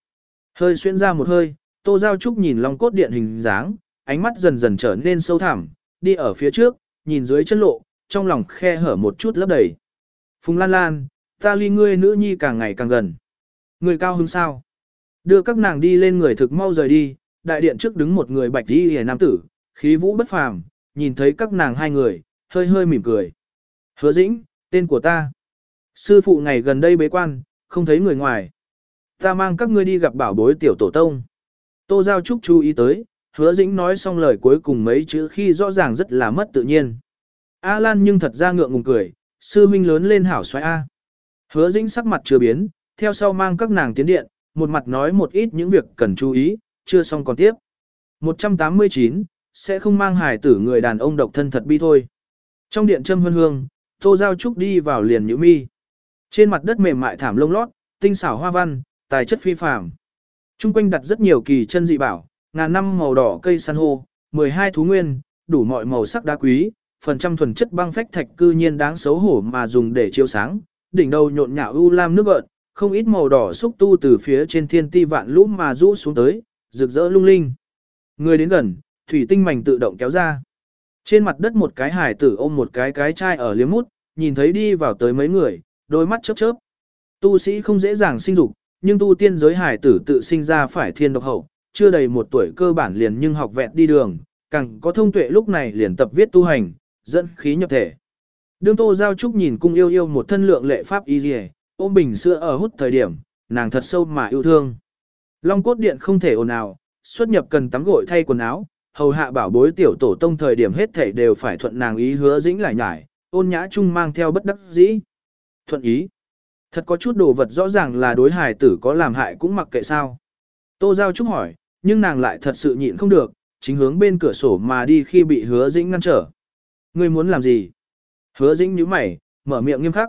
Speaker 1: Hơi xuyên ra một hơi, Tô Giao Trúc nhìn long cốt điện hình dáng, ánh mắt dần dần trở nên sâu thẳm, đi ở phía trước, nhìn dưới chân lộ, trong lòng khe hở một chút lấp đầy. Phùng Lan Lan, ta ly ngươi nữ nhi càng ngày càng gần. Người cao hứng sao? Đưa các nàng đi lên người thực mau rời đi, đại điện trước đứng một người bạch đi hề nam tử, khí vũ bất phàm, nhìn thấy các nàng hai người, hơi hơi mỉm cười. Hứa dĩnh, tên của ta. Sư phụ ngày gần đây bế quan, không thấy người ngoài. Ta mang các ngươi đi gặp bảo bối tiểu tổ tông. Tô Giao Trúc chú ý tới, hứa dĩnh nói xong lời cuối cùng mấy chữ khi rõ ràng rất là mất tự nhiên. A Lan nhưng thật ra ngượng ngùng cười, sư minh lớn lên hảo xoay A. Hứa dĩnh sắc mặt chưa biến, theo sau mang các nàng tiến điện, một mặt nói một ít những việc cần chú ý, chưa xong còn tiếp. 189, sẽ không mang hài tử người đàn ông độc thân thật bi thôi. Trong điện châm hương hương, Tô Giao Trúc đi vào liền nhữ mi. Trên mặt đất mềm mại thảm lông lót, tinh xảo hoa văn, tài chất phi phàm. Trung quanh đặt rất nhiều kỳ chân dị bảo, ngàn năm màu đỏ cây san hô, 12 thú nguyên, đủ mọi màu sắc đá quý, phần trăm thuần chất băng phách thạch cư nhiên đáng xấu hổ mà dùng để chiếu sáng, đỉnh đầu nhộn nhạo u lam nước gợn, không ít màu đỏ xúc tu từ phía trên thiên ti vạn lũ mà rũ xuống tới, rực rỡ lung linh. Người đến gần, thủy tinh mảnh tự động kéo ra. Trên mặt đất một cái hải tử ôm một cái cái chai ở liếm mút, nhìn thấy đi vào tới mấy người, đôi mắt chớp chớp. Tu sĩ không dễ dàng sinh dục, nhưng tu tiên giới hải tử tự sinh ra phải thiên độc hậu, chưa đầy một tuổi cơ bản liền nhưng học vẹn đi đường, càng có thông tuệ lúc này liền tập viết tu hành, dẫn khí nhập thể. Đương Tô Giao Trúc nhìn cung yêu yêu một thân lượng lệ pháp y dì ôm bình sữa ở hút thời điểm, nàng thật sâu mà yêu thương. Long cốt điện không thể ồn ào, xuất nhập cần tắm gội thay quần áo, hầu hạ bảo bối tiểu tổ tông thời điểm hết thể đều phải thuận nàng ý hứa dĩnh lại nhải, ôn nhã chung mang theo bất đắc dĩ. Thuận ý. Thật có chút đồ vật rõ ràng là đối hài tử có làm hại cũng mặc kệ sao. Tô Giao Trúc hỏi, nhưng nàng lại thật sự nhịn không được, chính hướng bên cửa sổ mà đi khi bị hứa dĩnh ngăn trở. Ngươi muốn làm gì? Hứa dĩnh nhíu mày, mở miệng nghiêm khắc.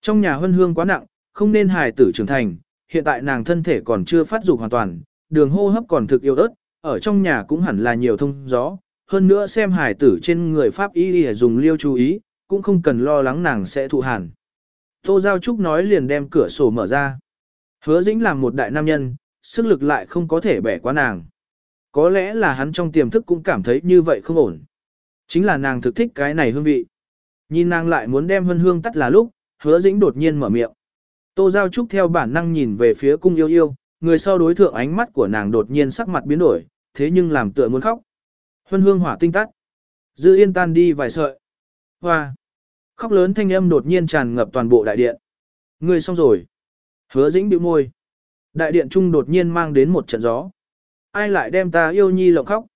Speaker 1: Trong nhà huân hương quá nặng, không nên hài tử trưởng thành, hiện tại nàng thân thể còn chưa phát dục hoàn toàn, đường hô hấp còn thực yếu ớt, ở trong nhà cũng hẳn là nhiều thông gió. Hơn nữa xem hài tử trên người Pháp y để dùng liêu chú ý, cũng không cần lo lắng nàng sẽ thụ hàn. Tô Giao Trúc nói liền đem cửa sổ mở ra. Hứa dĩnh làm một đại nam nhân, sức lực lại không có thể bẻ quá nàng. Có lẽ là hắn trong tiềm thức cũng cảm thấy như vậy không ổn. Chính là nàng thực thích cái này hương vị. Nhìn nàng lại muốn đem hân hương tắt là lúc, hứa dĩnh đột nhiên mở miệng. Tô Giao Trúc theo bản năng nhìn về phía cung yêu yêu, người sau đối thượng ánh mắt của nàng đột nhiên sắc mặt biến đổi, thế nhưng làm tựa muốn khóc. Hân hương hỏa tinh tắt. Dư yên tan đi vài sợi. Hoa. Khóc lớn thanh âm đột nhiên tràn ngập toàn bộ đại điện. Người xong rồi. Hứa dĩnh bĩu môi. Đại điện trung đột nhiên mang đến một trận gió. Ai lại đem ta yêu nhi lộng khóc.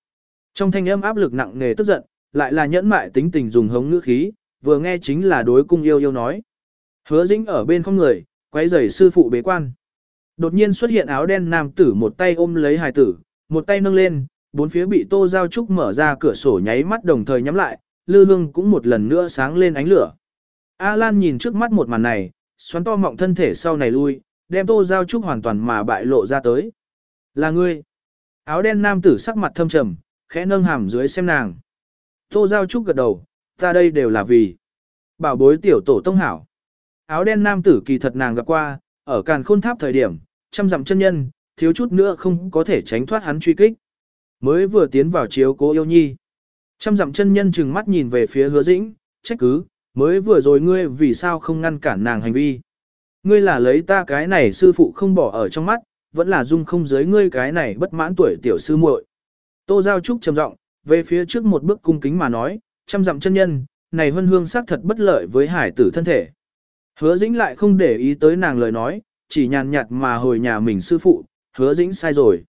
Speaker 1: Trong thanh âm áp lực nặng nề tức giận, lại là nhẫn mại tính tình dùng hống ngữ khí, vừa nghe chính là đối cung yêu yêu nói. Hứa dĩnh ở bên không người, quay rầy sư phụ bế quan. Đột nhiên xuất hiện áo đen nam tử một tay ôm lấy hài tử, một tay nâng lên, bốn phía bị tô giao trúc mở ra cửa sổ nháy mắt đồng thời nhắm lại, lư hương cũng một lần nữa sáng lên ánh lửa. A Lan nhìn trước mắt một màn này, xoắn to mọng thân thể sau này lui, đem tô giao trúc hoàn toàn mà bại lộ ra tới. Là ngươi. Áo đen nam tử sắc mặt thâm trầm, khẽ nâng hàm dưới xem nàng. Tô giao trúc gật đầu, ta đây đều là vì. Bảo bối tiểu tổ tông hảo. Áo đen nam tử kỳ thật nàng gặp qua, ở càn khôn tháp thời điểm, chăm dặm chân nhân, thiếu chút nữa không có thể tránh thoát hắn truy kích. Mới vừa tiến vào chiếu cố yêu nhi. Trăm dặm chân nhân chừng mắt nhìn về phía hứa dĩnh, trách cứ, mới vừa rồi ngươi vì sao không ngăn cản nàng hành vi. Ngươi là lấy ta cái này sư phụ không bỏ ở trong mắt, vẫn là dung không giới ngươi cái này bất mãn tuổi tiểu sư muội. Tô Giao Trúc trầm giọng về phía trước một bước cung kính mà nói, trăm dặm chân nhân, này huân hương xác thật bất lợi với hải tử thân thể. Hứa dĩnh lại không để ý tới nàng lời nói, chỉ nhàn nhạt mà hồi nhà mình sư phụ, hứa dĩnh sai rồi.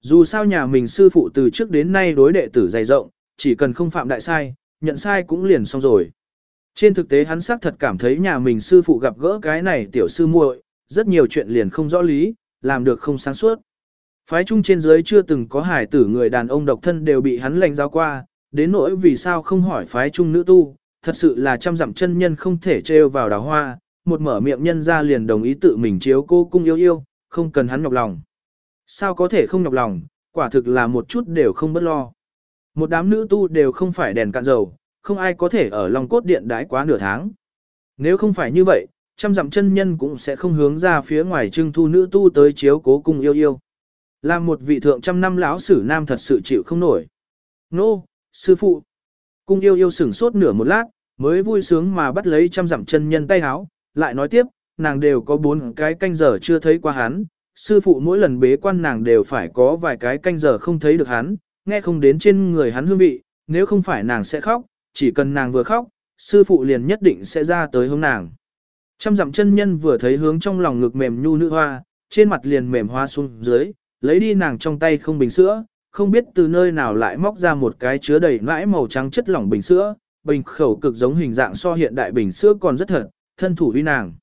Speaker 1: Dù sao nhà mình sư phụ từ trước đến nay đối đệ tử dày rộng, chỉ cần không phạm đại sai, nhận sai cũng liền xong rồi. Trên thực tế hắn xác thật cảm thấy nhà mình sư phụ gặp gỡ cái này tiểu sư muội, rất nhiều chuyện liền không rõ lý, làm được không sáng suốt. Phái chung trên dưới chưa từng có hải tử người đàn ông độc thân đều bị hắn lệnh giao qua, đến nỗi vì sao không hỏi phái chung nữ tu, thật sự là trăm dặm chân nhân không thể trêu vào đào hoa, một mở miệng nhân ra liền đồng ý tự mình chiếu cô cung yêu yêu, không cần hắn nhọc lòng. Sao có thể không nhọc lòng, quả thực là một chút đều không bất lo. Một đám nữ tu đều không phải đèn cạn dầu, không ai có thể ở lòng cốt điện đái quá nửa tháng. Nếu không phải như vậy, trăm dặm chân nhân cũng sẽ không hướng ra phía ngoài trưng thu nữ tu tới chiếu cố cung yêu yêu. Làm một vị thượng trăm năm lão sử nam thật sự chịu không nổi. Nô, sư phụ. Cung yêu yêu sửng sốt nửa một lát, mới vui sướng mà bắt lấy trăm dặm chân nhân tay háo, lại nói tiếp, nàng đều có bốn cái canh giờ chưa thấy qua hắn, sư phụ mỗi lần bế quan nàng đều phải có vài cái canh giờ không thấy được hắn, nghe không đến trên người hắn hương vị, nếu không phải nàng sẽ khóc, chỉ cần nàng vừa khóc, sư phụ liền nhất định sẽ ra tới hướng nàng. Trăm dặm chân nhân vừa thấy hướng trong lòng ngực mềm nhu nữ hoa, trên mặt liền mềm hoa xuống dưới, lấy đi nàng trong tay không bình sữa, không biết từ nơi nào lại móc ra một cái chứa đầy nãi màu trắng chất lỏng bình sữa, bình khẩu cực giống hình dạng so hiện đại bình sữa còn rất thật, thân thủ uy nàng.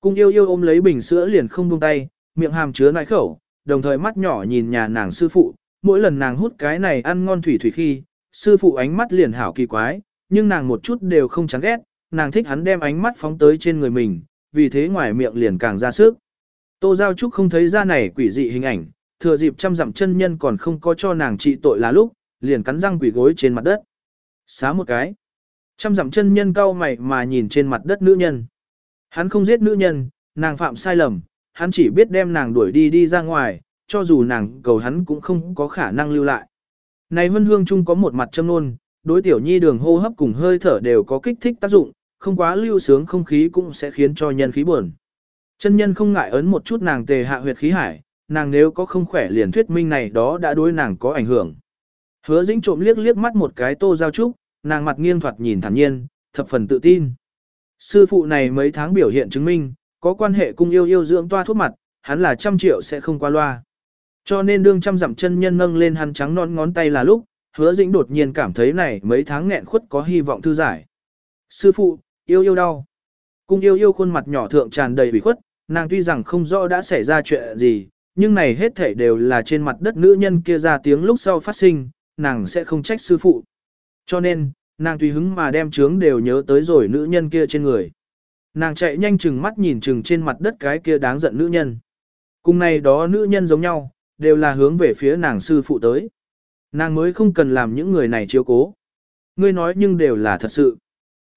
Speaker 1: Cung yêu yêu ôm lấy bình sữa liền không buông tay, miệng hàm chứa nãi khẩu, đồng thời mắt nhỏ nhìn nhà nàng sư phụ, mỗi lần nàng hút cái này ăn ngon thủy thủy khi, sư phụ ánh mắt liền hảo kỳ quái, nhưng nàng một chút đều không chán ghét, nàng thích hắn đem ánh mắt phóng tới trên người mình, vì thế ngoài miệng liền càng ra sức. Tô Giao Trúc không thấy ra này quỷ dị hình ảnh, thừa dịp trăm dặm chân nhân còn không có cho nàng trị tội là lúc, liền cắn răng quỷ gối trên mặt đất. Xá một cái. Trăm dặm chân nhân cau mày mà nhìn trên mặt đất nữ nhân. Hắn không giết nữ nhân, nàng phạm sai lầm, hắn chỉ biết đem nàng đuổi đi đi ra ngoài, cho dù nàng cầu hắn cũng không có khả năng lưu lại. Này Vân Hương Trung có một mặt châm nôn, đối tiểu nhi đường hô hấp cùng hơi thở đều có kích thích tác dụng, không quá lưu sướng không khí cũng sẽ khiến cho nhân khí buồn. Chân nhân không ngại ấn một chút nàng tề hạ huyệt khí hải, nàng nếu có không khỏe liền thuyết minh này đó đã đối nàng có ảnh hưởng. Hứa dĩnh trộm liếc liếc mắt một cái tô giao trúc, nàng mặt nghiêng thoạt nhìn thản nhiên, thập phần tự tin. Sư phụ này mấy tháng biểu hiện chứng minh, có quan hệ cung yêu yêu dưỡng toa thuốc mặt, hắn là trăm triệu sẽ không qua loa. Cho nên đương trăm dặm chân nhân nâng lên hắn trắng non ngón tay là lúc, hứa dĩnh đột nhiên cảm thấy này mấy tháng nghẹn khuất có hy vọng thư giải. Sư phụ, yêu yêu đau. Cung yêu yêu khuôn mặt nhỏ thượng tràn đầy bị khuất, nàng tuy rằng không rõ đã xảy ra chuyện gì, nhưng này hết thảy đều là trên mặt đất nữ nhân kia ra tiếng lúc sau phát sinh, nàng sẽ không trách sư phụ. Cho nên, nàng tùy hứng mà đem trướng đều nhớ tới rồi nữ nhân kia trên người. Nàng chạy nhanh chừng mắt nhìn chừng trên mặt đất cái kia đáng giận nữ nhân. Cùng này đó nữ nhân giống nhau, đều là hướng về phía nàng sư phụ tới. Nàng mới không cần làm những người này chiếu cố. Ngươi nói nhưng đều là thật sự.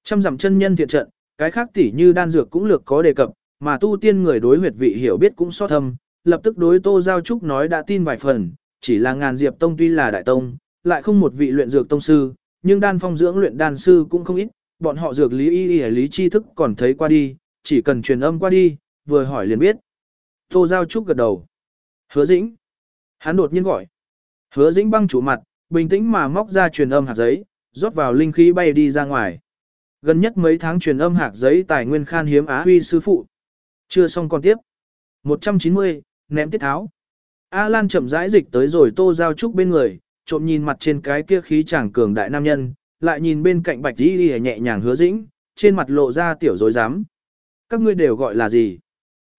Speaker 1: Trăm dặm chân nhân thiện trận, cái khác tỉ như đan dược cũng lược có đề cập, mà tu tiên người đối huyệt vị hiểu biết cũng so thâm, lập tức đối Tô Giao Trúc nói đã tin vài phần, chỉ là ngàn diệp tông tuy là đại tông, lại không một vị luyện dược tông sư, nhưng đan phong dưỡng luyện đan sư cũng không ít, bọn họ dược lý y y lý tri thức còn thấy qua đi, chỉ cần truyền âm qua đi, vừa hỏi liền biết. Tô Giao Trúc gật đầu. Hứa Dĩnh. Hắn đột nhiên gọi. Hứa Dĩnh băng chủ mặt, bình tĩnh mà móc ra truyền âm hạt giấy, rót vào linh khí bay đi ra ngoài. Gần nhất mấy tháng truyền âm hạt giấy tài nguyên khan hiếm Á Huy sư phụ. Chưa xong còn tiếp. 190, ném tiết tháo. A Lan chậm rãi dịch tới rồi Tô Giao Trúc bên người, trộm nhìn mặt trên cái kia khí chàng cường đại nam nhân, lại nhìn bên cạnh Bạch Di Đi nhẹ nhàng hứa dĩnh, trên mặt lộ ra tiểu dối dám. Các ngươi đều gọi là gì?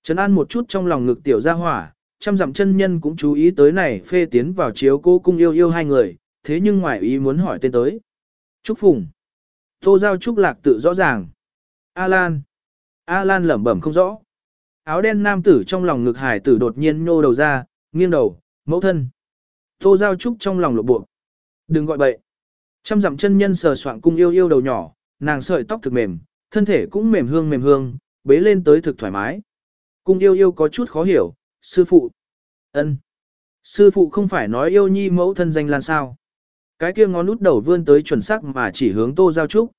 Speaker 1: Trấn an một chút trong lòng ngực tiểu gia hỏa, trăm dặm chân nhân cũng chú ý tới này phê tiến vào chiếu cô cung yêu yêu hai người, thế nhưng ngoài ý muốn hỏi tên tới. Trúc Phùng. Tô Giao Trúc Lạc tự rõ ràng. A Lan. A Lan lẩm bẩm không rõ. Áo đen nam tử trong lòng ngực hải tử đột nhiên nhô đầu ra, nghiêng đầu, mẫu thân. Tô Giao Trúc trong lòng lộ bộ. Đừng gọi bậy. Trăm dặm chân nhân sờ soạn cung yêu yêu đầu nhỏ, nàng sợi tóc thực mềm, thân thể cũng mềm hương mềm hương, bế lên tới thực thoải mái. Cung yêu yêu có chút khó hiểu, sư phụ. ân, Sư phụ không phải nói yêu nhi mẫu thân danh lan sao. Cái kia ngón út đầu vươn tới chuẩn xác mà chỉ hướng tô giao trúc.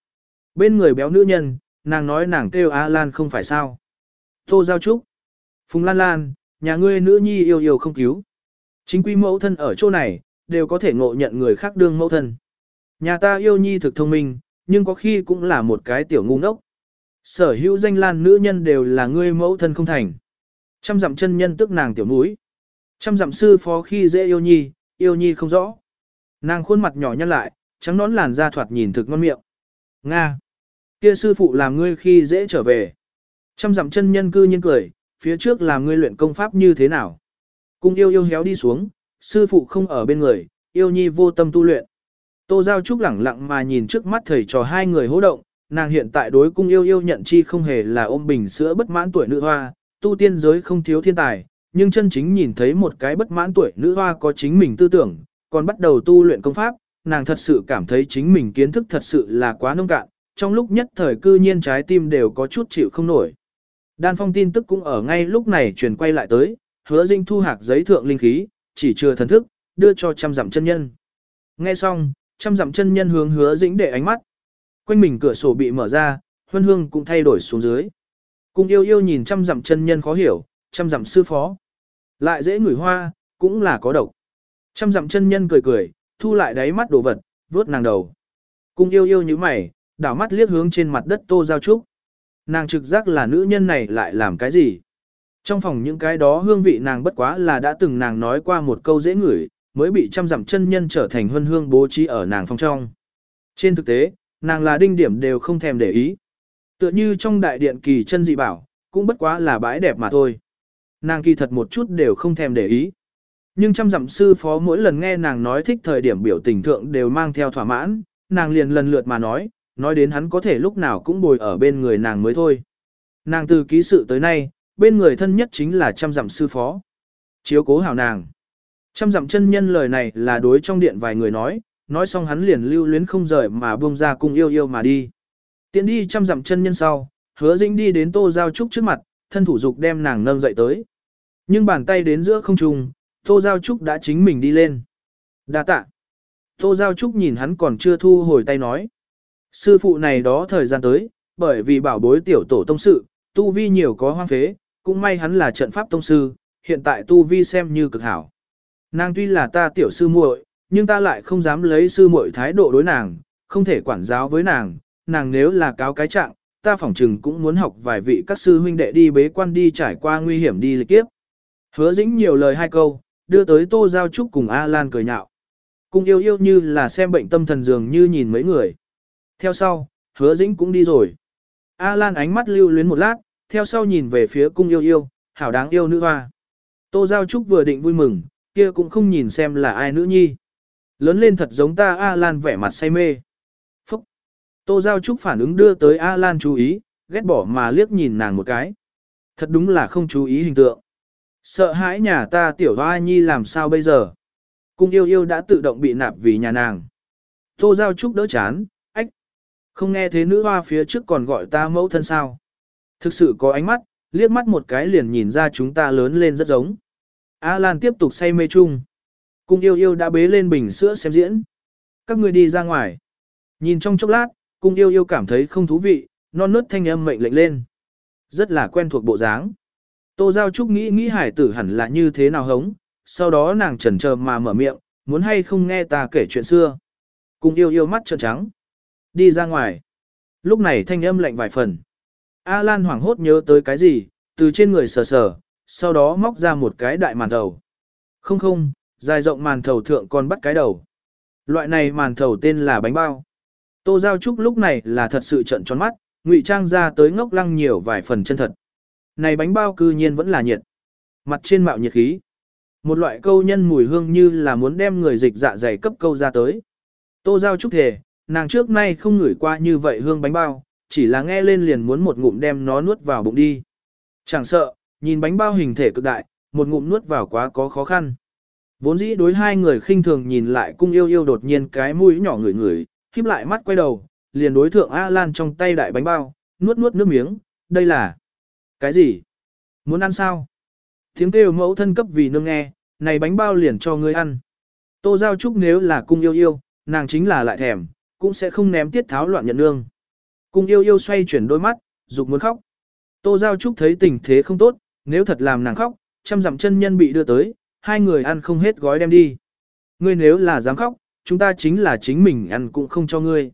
Speaker 1: Bên người béo nữ nhân, nàng nói nàng kêu A Lan không phải sao. Tô giao trúc. Phùng Lan Lan, nhà ngươi nữ nhi yêu yêu không cứu. Chính quy mẫu thân ở chỗ này, đều có thể ngộ nhận người khác đương mẫu thân. Nhà ta yêu nhi thực thông minh, nhưng có khi cũng là một cái tiểu ngu ngốc. Sở hữu danh lan nữ nhân đều là ngươi mẫu thân không thành. Trăm dặm chân nhân tức nàng tiểu núi. Trăm dặm sư phó khi dễ yêu nhi, yêu nhi không rõ. Nàng khuôn mặt nhỏ nhăn lại, trắng nón làn da thoạt nhìn thực ngon miệng. Nga! Kia sư phụ làm ngươi khi dễ trở về. Trăm dặm chân nhân cư nhiên cười, phía trước làm ngươi luyện công pháp như thế nào. Cung yêu yêu héo đi xuống, sư phụ không ở bên người, yêu nhi vô tâm tu luyện. Tô Giao Trúc lẳng lặng mà nhìn trước mắt thầy trò hai người hỗ động, nàng hiện tại đối cung yêu yêu nhận chi không hề là ôm bình sữa bất mãn tuổi nữ hoa, tu tiên giới không thiếu thiên tài, nhưng chân chính nhìn thấy một cái bất mãn tuổi nữ hoa có chính mình tư tưởng, còn bắt đầu tu luyện công pháp, nàng thật sự cảm thấy chính mình kiến thức thật sự là quá nông cạn, trong lúc nhất thời cư nhiên trái tim đều có chút chịu không nổi. Đan phong tin tức cũng ở ngay lúc này truyền quay lại tới, hứa dinh thu hạc giấy thượng linh khí, chỉ chưa thần thức, đưa cho trăm dặm chân nhân. Nghe xong, trăm dặm chân nhân hướng hứa dĩnh để ánh mắt. Quanh mình cửa sổ bị mở ra, huân hương cũng thay đổi xuống dưới cung yêu yêu nhìn trăm dặm chân nhân khó hiểu, trăm dặm sư phó. Lại dễ ngửi hoa, cũng là có độc. Trăm dặm chân nhân cười cười, thu lại đáy mắt đồ vật, vuốt nàng đầu. Cung yêu yêu như mày, đảo mắt liếc hướng trên mặt đất tô giao trúc. Nàng trực giác là nữ nhân này lại làm cái gì? Trong phòng những cái đó hương vị nàng bất quá là đã từng nàng nói qua một câu dễ ngửi, mới bị trăm dặm chân nhân trở thành huân hương bố trí ở nàng phòng trong. Trên thực tế, nàng là đinh điểm đều không thèm để ý. Tựa như trong đại điện kỳ chân dị bảo, cũng bất quá là bãi đẹp mà thôi. Nàng kỳ thật một chút đều không thèm để ý. Nhưng trăm dặm sư phó mỗi lần nghe nàng nói thích thời điểm biểu tình thượng đều mang theo thỏa mãn, nàng liền lần lượt mà nói, nói đến hắn có thể lúc nào cũng bồi ở bên người nàng mới thôi. Nàng từ ký sự tới nay, bên người thân nhất chính là trăm dặm sư phó. Chiếu cố hảo nàng. Trăm dặm chân nhân lời này là đối trong điện vài người nói, nói xong hắn liền lưu luyến không rời mà buông ra cung yêu yêu mà đi. Tiện đi trăm dặm chân nhân sau, hứa dĩnh đi đến tô giao trúc trước mặt, thân thủ dục đem nàng nâng dậy tới. Nhưng bàn tay đến giữa không trung, tô giao trúc đã chính mình đi lên. đa tạ. Tô giao trúc nhìn hắn còn chưa thu hồi tay nói. Sư phụ này đó thời gian tới, bởi vì bảo bối tiểu tổ tông sự, tu vi nhiều có hoang phế, cũng may hắn là trận pháp tông sư, hiện tại tu vi xem như cực hảo. Nàng tuy là ta tiểu sư muội, nhưng ta lại không dám lấy sư muội thái độ đối nàng, không thể quản giáo với nàng, nàng nếu là cáo cái trạng, ta phỏng chừng cũng muốn học vài vị các sư huynh đệ đi bế quan đi trải qua nguy hiểm đi lịch kiếp. Hứa dĩnh nhiều lời hai câu, đưa tới tô giao trúc cùng A Lan cười nhạo. Cùng yêu yêu như là xem bệnh tâm thần dường như nhìn mấy người. Theo sau, hứa dĩnh cũng đi rồi. A Lan ánh mắt lưu luyến một lát, theo sau nhìn về phía cung yêu yêu, hảo đáng yêu nữ hoa. Tô Giao Trúc vừa định vui mừng, kia cũng không nhìn xem là ai nữ nhi. Lớn lên thật giống ta A Lan vẻ mặt say mê. Tô Giao Trúc phản ứng đưa tới A Lan chú ý, ghét bỏ mà liếc nhìn nàng một cái. Thật đúng là không chú ý hình tượng. Sợ hãi nhà ta tiểu hoa nhi làm sao bây giờ. Cung yêu yêu đã tự động bị nạp vì nhà nàng. Tô Giao Trúc đỡ chán, ách. Không nghe thế nữ hoa phía trước còn gọi ta mẫu thân sao. Thực sự có ánh mắt, liếc mắt một cái liền nhìn ra chúng ta lớn lên rất giống. A Lan tiếp tục say mê chung. Cung yêu yêu đã bế lên bình sữa xem diễn. Các người đi ra ngoài. Nhìn trong chốc lát, cung yêu yêu cảm thấy không thú vị, non nớt thanh âm mệnh lệnh lên. Rất là quen thuộc bộ dáng. Tô Giao Trúc nghĩ nghĩ hải tử hẳn là như thế nào hống, sau đó nàng chần chờ mà mở miệng, muốn hay không nghe ta kể chuyện xưa. Cung yêu yêu mắt trợn trắng. Đi ra ngoài. Lúc này thanh âm lạnh vài phần. A Lan hoảng hốt nhớ tới cái gì, từ trên người sờ sờ, sau đó móc ra một cái đại màn thầu. Không không, dài rộng màn thầu thượng còn bắt cái đầu. Loại này màn thầu tên là bánh bao. Tô Giao Trúc lúc này là thật sự trận tròn mắt, ngụy trang ra tới ngốc lăng nhiều vài phần chân thật. Này bánh bao cư nhiên vẫn là nhiệt. Mặt trên mạo nhiệt khí. Một loại câu nhân mùi hương như là muốn đem người dịch dạ dày cấp câu ra tới. Tô Giao Trúc thề, nàng trước nay không ngửi qua như vậy hương bánh bao, chỉ là nghe lên liền muốn một ngụm đem nó nuốt vào bụng đi. Chẳng sợ, nhìn bánh bao hình thể cực đại, một ngụm nuốt vào quá có khó khăn. Vốn dĩ đối hai người khinh thường nhìn lại cung yêu yêu đột nhiên cái mũi nhỏ ngửi ngửi, híp lại mắt quay đầu, liền đối thượng A Lan trong tay đại bánh bao, nuốt nuốt nước miếng, đây là... Cái gì? Muốn ăn sao? Tiếng kêu mẫu thân cấp vì nương nghe, này bánh bao liền cho ngươi ăn. Tô Giao Trúc nếu là cung yêu yêu, nàng chính là lại thèm, cũng sẽ không ném tiết tháo loạn nhận nương. Cung yêu yêu xoay chuyển đôi mắt, dục muốn khóc. Tô Giao Trúc thấy tình thế không tốt, nếu thật làm nàng khóc, trăm dặm chân nhân bị đưa tới, hai người ăn không hết gói đem đi. Ngươi nếu là dám khóc, chúng ta chính là chính mình ăn cũng không cho ngươi.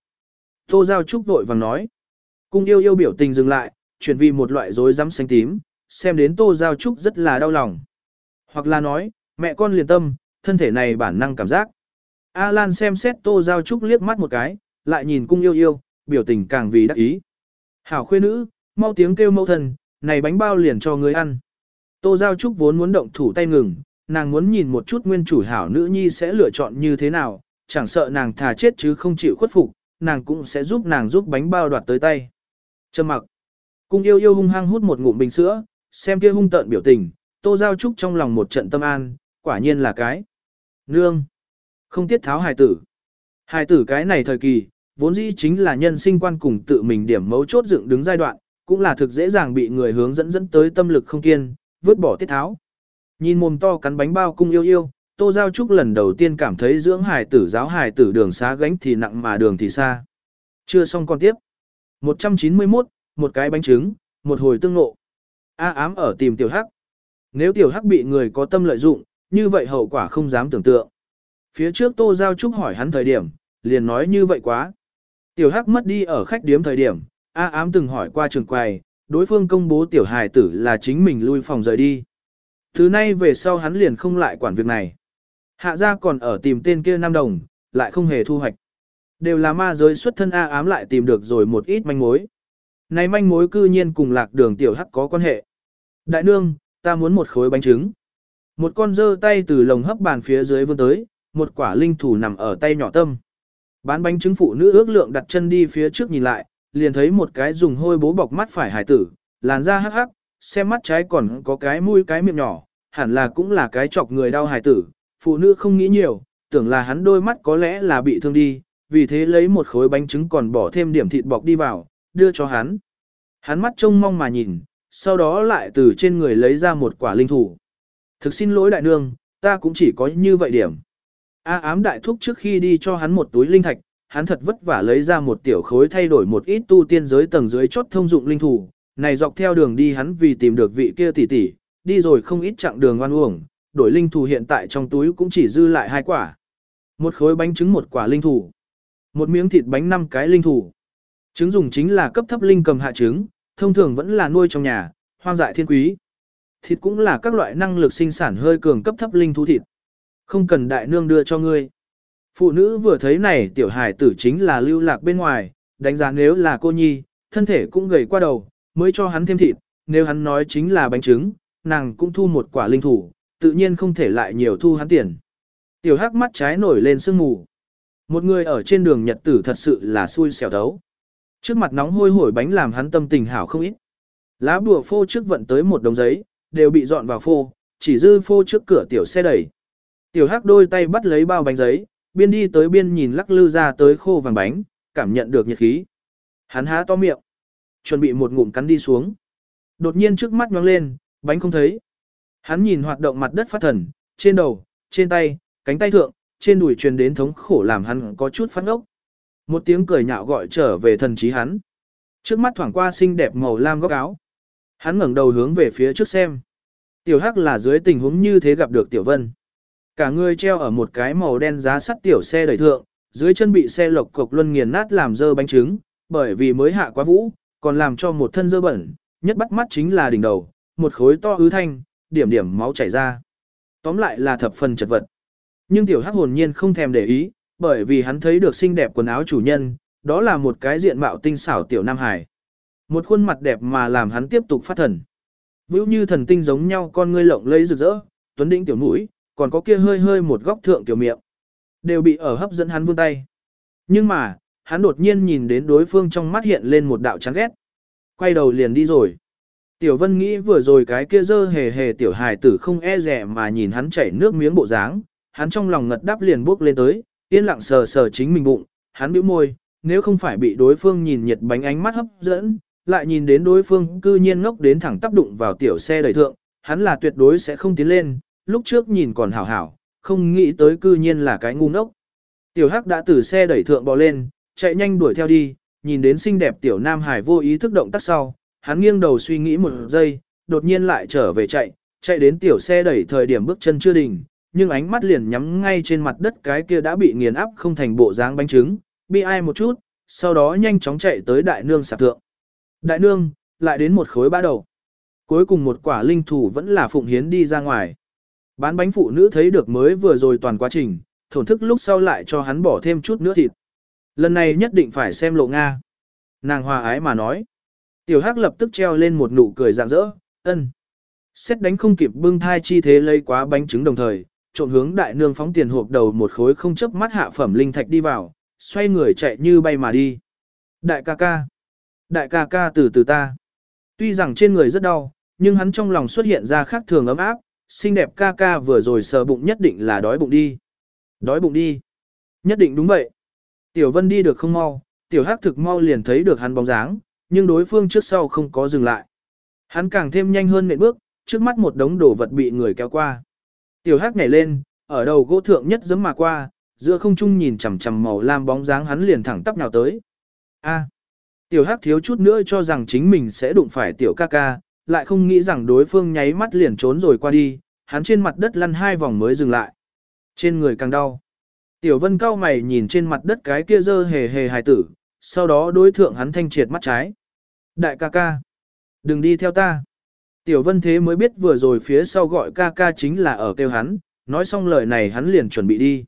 Speaker 1: Tô Giao Trúc vội vàng nói. Cung yêu yêu biểu tình dừng lại, chuyển vì một loại rối rắm xanh tím, xem đến Tô Giao Trúc rất là đau lòng. Hoặc là nói, mẹ con liền tâm, thân thể này bản năng cảm giác. A Lan xem xét Tô Giao Trúc liếc mắt một cái, lại nhìn cung yêu yêu, biểu tình càng vì đắc ý. Hảo khuê nữ, mau tiếng kêu mẫu thân, này bánh bao liền cho ngươi ăn. Tô Giao Trúc vốn muốn động thủ tay ngừng, nàng muốn nhìn một chút nguyên chủ hảo nữ nhi sẽ lựa chọn như thế nào, chẳng sợ nàng thà chết chứ không chịu khuất phục, nàng cũng sẽ giúp nàng giúp bánh bao đoạt tới tay. Trầm mặc. Cung yêu yêu hung hăng hút một ngụm bình sữa, xem kia hung tợn biểu tình, Tô Giao Trúc trong lòng một trận tâm an, quả nhiên là cái. Nương. Không tiết tháo hài tử. Hài tử cái này thời kỳ, vốn dĩ chính là nhân sinh quan cùng tự mình điểm mấu chốt dựng đứng giai đoạn, cũng là thực dễ dàng bị người hướng dẫn dẫn tới tâm lực không kiên, vứt bỏ tiết tháo. Nhìn mồm to cắn bánh bao cung yêu yêu, Tô Giao Trúc lần đầu tiên cảm thấy dưỡng hài tử giáo hài tử đường xá gánh thì nặng mà đường thì xa. Chưa xong con tiếp. 191, một cái bánh trứng, một hồi tương nộ. A ám ở tìm tiểu hắc. Nếu tiểu hắc bị người có tâm lợi dụng, như vậy hậu quả không dám tưởng tượng. Phía trước Tô Giao Trúc hỏi hắn thời điểm, liền nói như vậy quá. Tiểu hắc mất đi ở khách điếm thời điểm, A ám từng hỏi qua trường quầy, đối phương công bố tiểu hài tử là chính mình lui phòng rời đi. Thứ nay về sau hắn liền không lại quản việc này. Hạ gia còn ở tìm tên kia nam đồng, lại không hề thu hoạch. Đều là ma giới xuất thân A ám lại tìm được rồi một ít manh mối. Này manh mối cư nhiên cùng lạc đường tiểu hắc có quan hệ. Đại nương, ta muốn một khối bánh trứng. Một con dơ tay từ lồng hấp bàn phía dưới vươn tới, một quả linh thủ nằm ở tay nhỏ tâm. Bán bánh trứng phụ nữ ước lượng đặt chân đi phía trước nhìn lại, liền thấy một cái dùng hôi bố bọc mắt phải hải tử, làn da hắc hắc, xem mắt trái còn có cái mũi cái miệng nhỏ, hẳn là cũng là cái chọc người đau hải tử. Phụ nữ không nghĩ nhiều, tưởng là hắn đôi mắt có lẽ là bị thương đi, vì thế lấy một khối bánh trứng còn bỏ thêm điểm thịt bọc đi vào, đưa cho hắn. Hắn mắt trông mong mà nhìn, sau đó lại từ trên người lấy ra một quả linh thủ. Thực xin lỗi đại nương, ta cũng chỉ có như vậy điểm. A ám đại thúc trước khi đi cho hắn một túi linh thạch, hắn thật vất vả lấy ra một tiểu khối thay đổi một ít tu tiên giới tầng dưới chốt thông dụng linh thủ. Này dọc theo đường đi hắn vì tìm được vị kia tỷ tỷ, đi rồi không ít chặng đường ngoan uổng, đổi linh thù hiện tại trong túi cũng chỉ dư lại hai quả. Một khối bánh trứng một quả linh thù. Một miếng thịt bánh năm cái linh thù. Trứng dùng chính là cấp thấp linh cầm hạ trứng, thông thường vẫn là nuôi trong nhà, hoang dại thiên quý. Thịt cũng là các loại năng lực sinh sản hơi cường cấp thấp linh thú thịt. Không cần đại nương đưa cho ngươi. Phụ nữ vừa thấy này tiểu hải tử chính là lưu lạc bên ngoài, đánh giá nếu là cô nhi, thân thể cũng gầy qua đầu, mới cho hắn thêm thịt, nếu hắn nói chính là bánh trứng, nàng cũng thu một quả linh thủ, tự nhiên không thể lại nhiều thu hắn tiền. Tiểu hắc mắt trái nổi lên sương mù. Một người ở trên đường nhật tử thật sự là xui xẻo đấu. Trước mặt nóng hôi hổi bánh làm hắn tâm tình hảo không ít. Lá bùa phô trước vận tới một đống giấy, đều bị dọn vào phô, chỉ dư phô trước cửa tiểu xe đẩy. Tiểu hắc đôi tay bắt lấy bao bánh giấy, biên đi tới biên nhìn lắc lư ra tới khô vàng bánh, cảm nhận được nhiệt khí. Hắn há to miệng, chuẩn bị một ngụm cắn đi xuống. Đột nhiên trước mắt nhóng lên, bánh không thấy. Hắn nhìn hoạt động mặt đất phát thần, trên đầu, trên tay, cánh tay thượng, trên đùi truyền đến thống khổ làm hắn có chút phát ngốc. Một tiếng cười nhạo gọi trở về thần trí hắn. Trước mắt thoảng qua xinh đẹp màu lam góc áo. Hắn ngẩng đầu hướng về phía trước xem. Tiểu Hắc là dưới tình huống như thế gặp được Tiểu Vân. Cả người treo ở một cái màu đen giá sắt tiểu xe đẩy thượng, dưới chân bị xe lộc cục luân nghiền nát làm dơ bánh trứng, bởi vì mới hạ quá vũ, còn làm cho một thân dơ bẩn, nhất bắt mắt chính là đỉnh đầu, một khối to ứ thanh, điểm điểm máu chảy ra. Tóm lại là thập phần chật vật. Nhưng tiểu hắc hồn nhiên không thèm để ý, bởi vì hắn thấy được xinh đẹp quần áo chủ nhân, đó là một cái diện mạo tinh xảo tiểu nam hải. Một khuôn mặt đẹp mà làm hắn tiếp tục phát thần. Vĩu như thần tinh giống nhau con ngươi lộng lẫy rực rỡ, tuấn đỉnh tiểu mũi, còn có kia hơi hơi một góc thượng tiểu miệng. Đều bị ở hấp dẫn hắn vươn tay. Nhưng mà, hắn đột nhiên nhìn đến đối phương trong mắt hiện lên một đạo chán ghét. Quay đầu liền đi rồi. Tiểu Vân nghĩ vừa rồi cái kia dơ hề hề tiểu hài tử không e rẻ mà nhìn hắn chảy nước miếng bộ dáng, hắn trong lòng ngật đáp liền bước lên tới, yên lặng sờ sờ chính mình bụng, hắn bĩu môi, nếu không phải bị đối phương nhìn nhiệt bánh ánh mắt hấp dẫn, lại nhìn đến đối phương cư nhiên ngốc đến thẳng tác đụng vào tiểu xe đẩy thượng, hắn là tuyệt đối sẽ không tiến lên, lúc trước nhìn còn hảo hảo, không nghĩ tới cư nhiên là cái ngu ngốc. Tiểu Hắc đã từ xe đẩy thượng bò lên, chạy nhanh đuổi theo đi, nhìn đến xinh đẹp tiểu Nam Hải vô ý thức động tác sau, hắn nghiêng đầu suy nghĩ một giây, đột nhiên lại trở về chạy, chạy đến tiểu xe đẩy thời điểm bước chân chưa đỉnh, nhưng ánh mắt liền nhắm ngay trên mặt đất cái kia đã bị nghiền áp không thành bộ dáng bánh trứng, bi ai một chút, sau đó nhanh chóng chạy tới đại nương sạp thượng. Đại nương, lại đến một khối bã đầu. Cuối cùng một quả linh thủ vẫn là phụng hiến đi ra ngoài. Bán bánh phụ nữ thấy được mới vừa rồi toàn quá trình, thổn thức lúc sau lại cho hắn bỏ thêm chút nữa thịt. Lần này nhất định phải xem lộ Nga. Nàng hòa ái mà nói. Tiểu Hắc lập tức treo lên một nụ cười rạng rỡ, ân. Xét đánh không kịp bưng thai chi thế lấy quá bánh trứng đồng thời, trộn hướng đại nương phóng tiền hộp đầu một khối không chấp mắt hạ phẩm linh thạch đi vào, xoay người chạy như bay mà đi. Đại ca ca. Đại ca ca từ từ ta. Tuy rằng trên người rất đau, nhưng hắn trong lòng xuất hiện ra khác thường ấm áp, xinh đẹp ca ca vừa rồi sờ bụng nhất định là đói bụng đi. Đói bụng đi. Nhất định đúng vậy. Tiểu Vân đi được không mau, tiểu hắc thực mau liền thấy được hắn bóng dáng, nhưng đối phương trước sau không có dừng lại. Hắn càng thêm nhanh hơn nện bước, trước mắt một đống đồ vật bị người kéo qua. Tiểu hắc nhảy lên, ở đầu gỗ thượng nhất giấm mà qua, giữa không trung nhìn chằm chằm màu lam bóng dáng hắn liền thẳng tắp nhào tới. A. Tiểu hắc thiếu chút nữa cho rằng chính mình sẽ đụng phải tiểu ca ca, lại không nghĩ rằng đối phương nháy mắt liền trốn rồi qua đi, hắn trên mặt đất lăn hai vòng mới dừng lại. Trên người càng đau. Tiểu vân cao mày nhìn trên mặt đất cái kia dơ hề hề hài tử, sau đó đối thượng hắn thanh triệt mắt trái. Đại ca ca, đừng đi theo ta. Tiểu vân thế mới biết vừa rồi phía sau gọi ca ca chính là ở kêu hắn, nói xong lời này hắn liền chuẩn bị đi.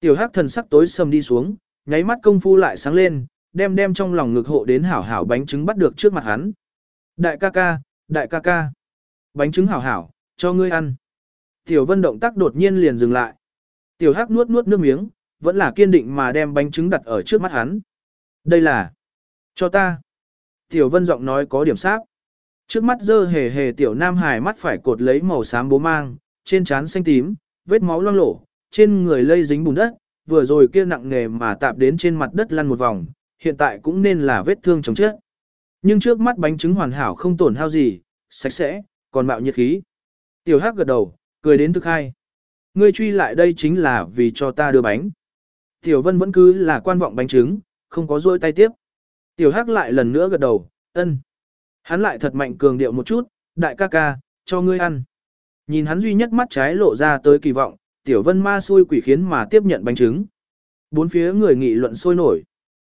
Speaker 1: Tiểu hắc thần sắc tối sầm đi xuống, nháy mắt công phu lại sáng lên, đem đem trong lòng ngực hộ đến hảo hảo bánh trứng bắt được trước mặt hắn. Đại ca ca, đại ca ca, bánh trứng hảo hảo, cho ngươi ăn. Tiểu vân động tác đột nhiên liền dừng lại. Tiểu hắc nuốt nuốt nước miếng, vẫn là kiên định mà đem bánh trứng đặt ở trước mắt hắn. Đây là, cho ta. Tiểu vân giọng nói có điểm sáp. Trước mắt dơ hề hề tiểu nam hải mắt phải cột lấy màu xám bố mang, trên trán xanh tím, vết máu loang lổ, trên người lây dính bùn đất, vừa rồi kia nặng nghề mà tạp đến trên mặt đất lăn một vòng, hiện tại cũng nên là vết thương chồng chết. Nhưng trước mắt bánh trứng hoàn hảo không tổn hao gì, sạch sẽ, còn mạo nhiệt khí. Tiểu Hắc gật đầu, cười đến thực hai. Ngươi truy lại đây chính là vì cho ta đưa bánh. Tiểu Vân vẫn cứ là quan vọng bánh trứng, không có rôi tay tiếp. Tiểu Hắc lại lần nữa gật đầu, ân. Hắn lại thật mạnh cường điệu một chút, đại ca ca, cho ngươi ăn. Nhìn hắn duy nhất mắt trái lộ ra tới kỳ vọng, Tiểu Vân ma xui quỷ khiến mà tiếp nhận bánh trứng. Bốn phía người nghị luận sôi nổi.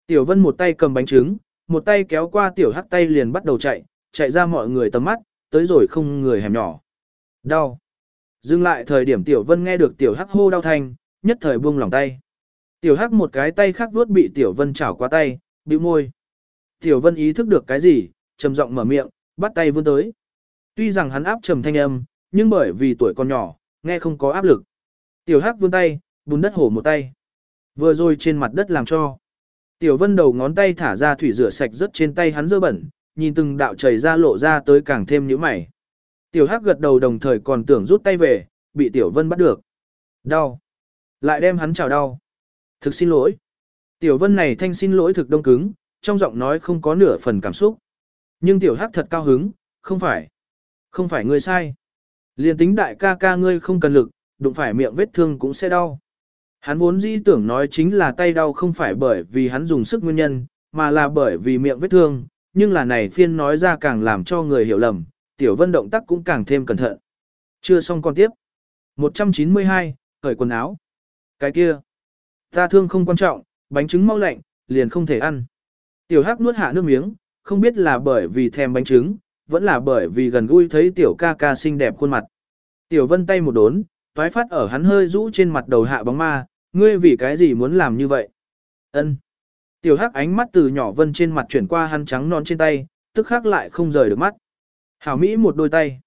Speaker 1: Tiểu Vân một tay cầm bánh trứng, một tay kéo qua Tiểu Hắc tay liền bắt đầu chạy, chạy ra mọi người tầm mắt, tới rồi không người hẻm nhỏ. Đau. Dừng lại thời điểm Tiểu Vân nghe được Tiểu Hắc hô đau thanh, nhất thời buông lòng tay. Tiểu Hắc một cái tay khác vuốt bị Tiểu Vân chảo qua tay, bĩu môi. Tiểu Vân ý thức được cái gì, trầm giọng mở miệng, bắt tay vươn tới. Tuy rằng hắn áp trầm thanh âm, nhưng bởi vì tuổi còn nhỏ, nghe không có áp lực. Tiểu Hắc vươn tay, bùn đất hổ một tay. Vừa rồi trên mặt đất làm cho. Tiểu Vân đầu ngón tay thả ra thủy rửa sạch rất trên tay hắn dơ bẩn, nhìn từng đạo chảy ra lộ ra tới càng thêm nhíu mày. Tiểu Hắc gật đầu đồng thời còn tưởng rút tay về, bị Tiểu Vân bắt được. Đau. Lại đem hắn chảo đau. Thực xin lỗi. Tiểu Vân này thanh xin lỗi thực đông cứng, trong giọng nói không có nửa phần cảm xúc. Nhưng Tiểu Hắc thật cao hứng, không phải. Không phải ngươi sai. Liên tính đại ca ca ngươi không cần lực, đụng phải miệng vết thương cũng sẽ đau. Hắn vốn dĩ tưởng nói chính là tay đau không phải bởi vì hắn dùng sức nguyên nhân, mà là bởi vì miệng vết thương, nhưng là này phiên nói ra càng làm cho người hiểu lầm, tiểu vân động tác cũng càng thêm cẩn thận. Chưa xong con tiếp. 192, cởi quần áo. Cái kia. Ta thương không quan trọng, bánh trứng mau lạnh, liền không thể ăn. Tiểu hắc nuốt hạ nước miếng, không biết là bởi vì thèm bánh trứng, vẫn là bởi vì gần gũi thấy tiểu ca ca xinh đẹp khuôn mặt. Tiểu vân tay một đốn, toái phát ở hắn hơi rũ trên mặt đầu hạ bóng ma, ngươi vì cái gì muốn làm như vậy? Ân. Tiểu hắc ánh mắt từ nhỏ vân trên mặt chuyển qua hắn trắng non trên tay, tức khắc lại không rời được mắt. Hảo Mỹ một đôi tay.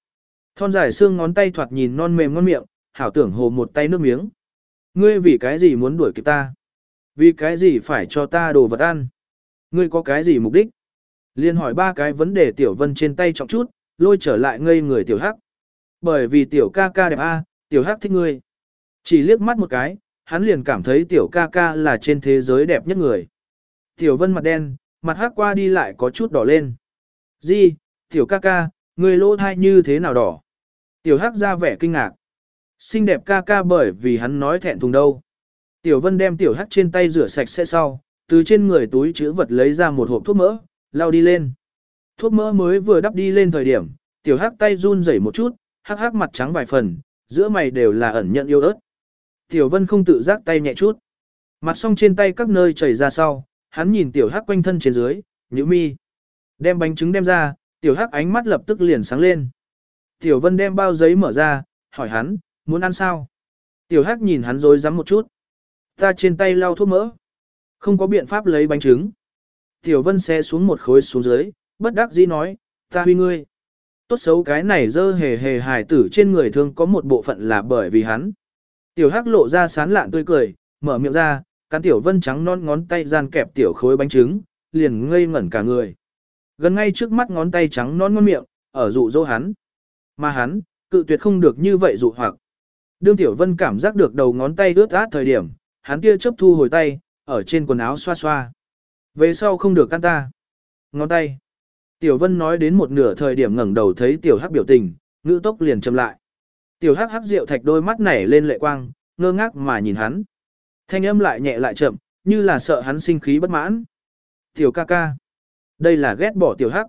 Speaker 1: Thon dài xương ngón tay thoạt nhìn non mềm ngon miệng, hảo tưởng hồ một tay nước miếng. Ngươi vì cái gì muốn đuổi kịp ta? Vì cái gì phải cho ta đồ vật ăn? Ngươi có cái gì mục đích? Liên hỏi ba cái vấn đề tiểu vân trên tay trọng chút, lôi trở lại ngây người tiểu hắc. Bởi vì tiểu ca ca đẹp a, tiểu hắc thích ngươi. Chỉ liếc mắt một cái, hắn liền cảm thấy tiểu ca ca là trên thế giới đẹp nhất người. Tiểu vân mặt đen, mặt hắc qua đi lại có chút đỏ lên. Di, tiểu ca ca, người lỗ thai như thế nào đỏ? Tiểu hắc ra vẻ kinh ngạc. Xinh đẹp ca ca bởi vì hắn nói thẹn thùng đâu. Tiểu vân đem tiểu hắc trên tay rửa sạch sẽ sau, từ trên người túi chữ vật lấy ra một hộp thuốc mỡ, lao đi lên. Thuốc mỡ mới vừa đắp đi lên thời điểm, tiểu hắc tay run rẩy một chút, hắc hắc mặt trắng vài phần, giữa mày đều là ẩn nhận yêu ớt. Tiểu vân không tự giác tay nhẹ chút. Mặt song trên tay các nơi chảy ra sau, hắn nhìn tiểu hắc quanh thân trên dưới, nhíu mi. Đem bánh trứng đem ra, tiểu hắc ánh mắt lập tức liền sáng lên. Tiểu vân đem bao giấy mở ra, hỏi hắn, muốn ăn sao? Tiểu hắc nhìn hắn rồi rắm một chút. Ta trên tay lau thuốc mỡ. Không có biện pháp lấy bánh trứng. Tiểu vân xe xuống một khối xuống dưới, bất đắc dĩ nói, ta huy ngươi. Tốt xấu cái này dơ hề hề hài tử trên người thương có một bộ phận là bởi vì hắn. Tiểu hắc lộ ra sán lạn tươi cười, mở miệng ra, cắn tiểu vân trắng non ngón tay gian kẹp tiểu khối bánh trứng, liền ngây ngẩn cả người. Gần ngay trước mắt ngón tay trắng non ngon miệng, ở dụ dỗ hắn. Mà hắn, cự tuyệt không được như vậy dụ hoặc. Đương tiểu vân cảm giác được đầu ngón tay ướt át thời điểm, hắn kia chấp thu hồi tay, ở trên quần áo xoa xoa. Về sau không được can ta. Ngón tay. Tiểu vân nói đến một nửa thời điểm ngẩng đầu thấy tiểu hắc biểu tình, ngữ tốc liền chậm lại. Tiểu hắc hắc rượu thạch đôi mắt nảy lên lệ quang, ngơ ngác mà nhìn hắn. Thanh âm lại nhẹ lại chậm, như là sợ hắn sinh khí bất mãn. Tiểu ca ca. Đây là ghét bỏ tiểu hắc.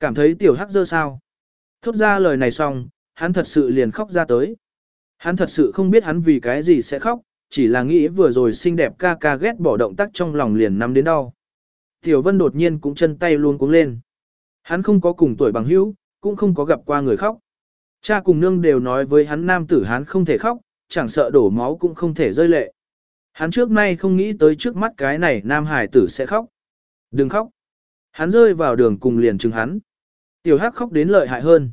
Speaker 1: Cảm thấy tiểu hắc dơ sao. Thốt ra lời này xong, hắn thật sự liền khóc ra tới. Hắn thật sự không biết hắn vì cái gì sẽ khóc, chỉ là nghĩ vừa rồi xinh đẹp ca ca ghét bỏ động tác trong lòng liền nắm đến đau. Tiểu Vân đột nhiên cũng chân tay luôn cuống lên. Hắn không có cùng tuổi bằng hữu, cũng không có gặp qua người khóc. Cha cùng nương đều nói với hắn nam tử hắn không thể khóc, chẳng sợ đổ máu cũng không thể rơi lệ. Hắn trước nay không nghĩ tới trước mắt cái này nam hải tử sẽ khóc. Đừng khóc. Hắn rơi vào đường cùng liền chừng hắn. Tiểu hắc khóc đến lợi hại hơn.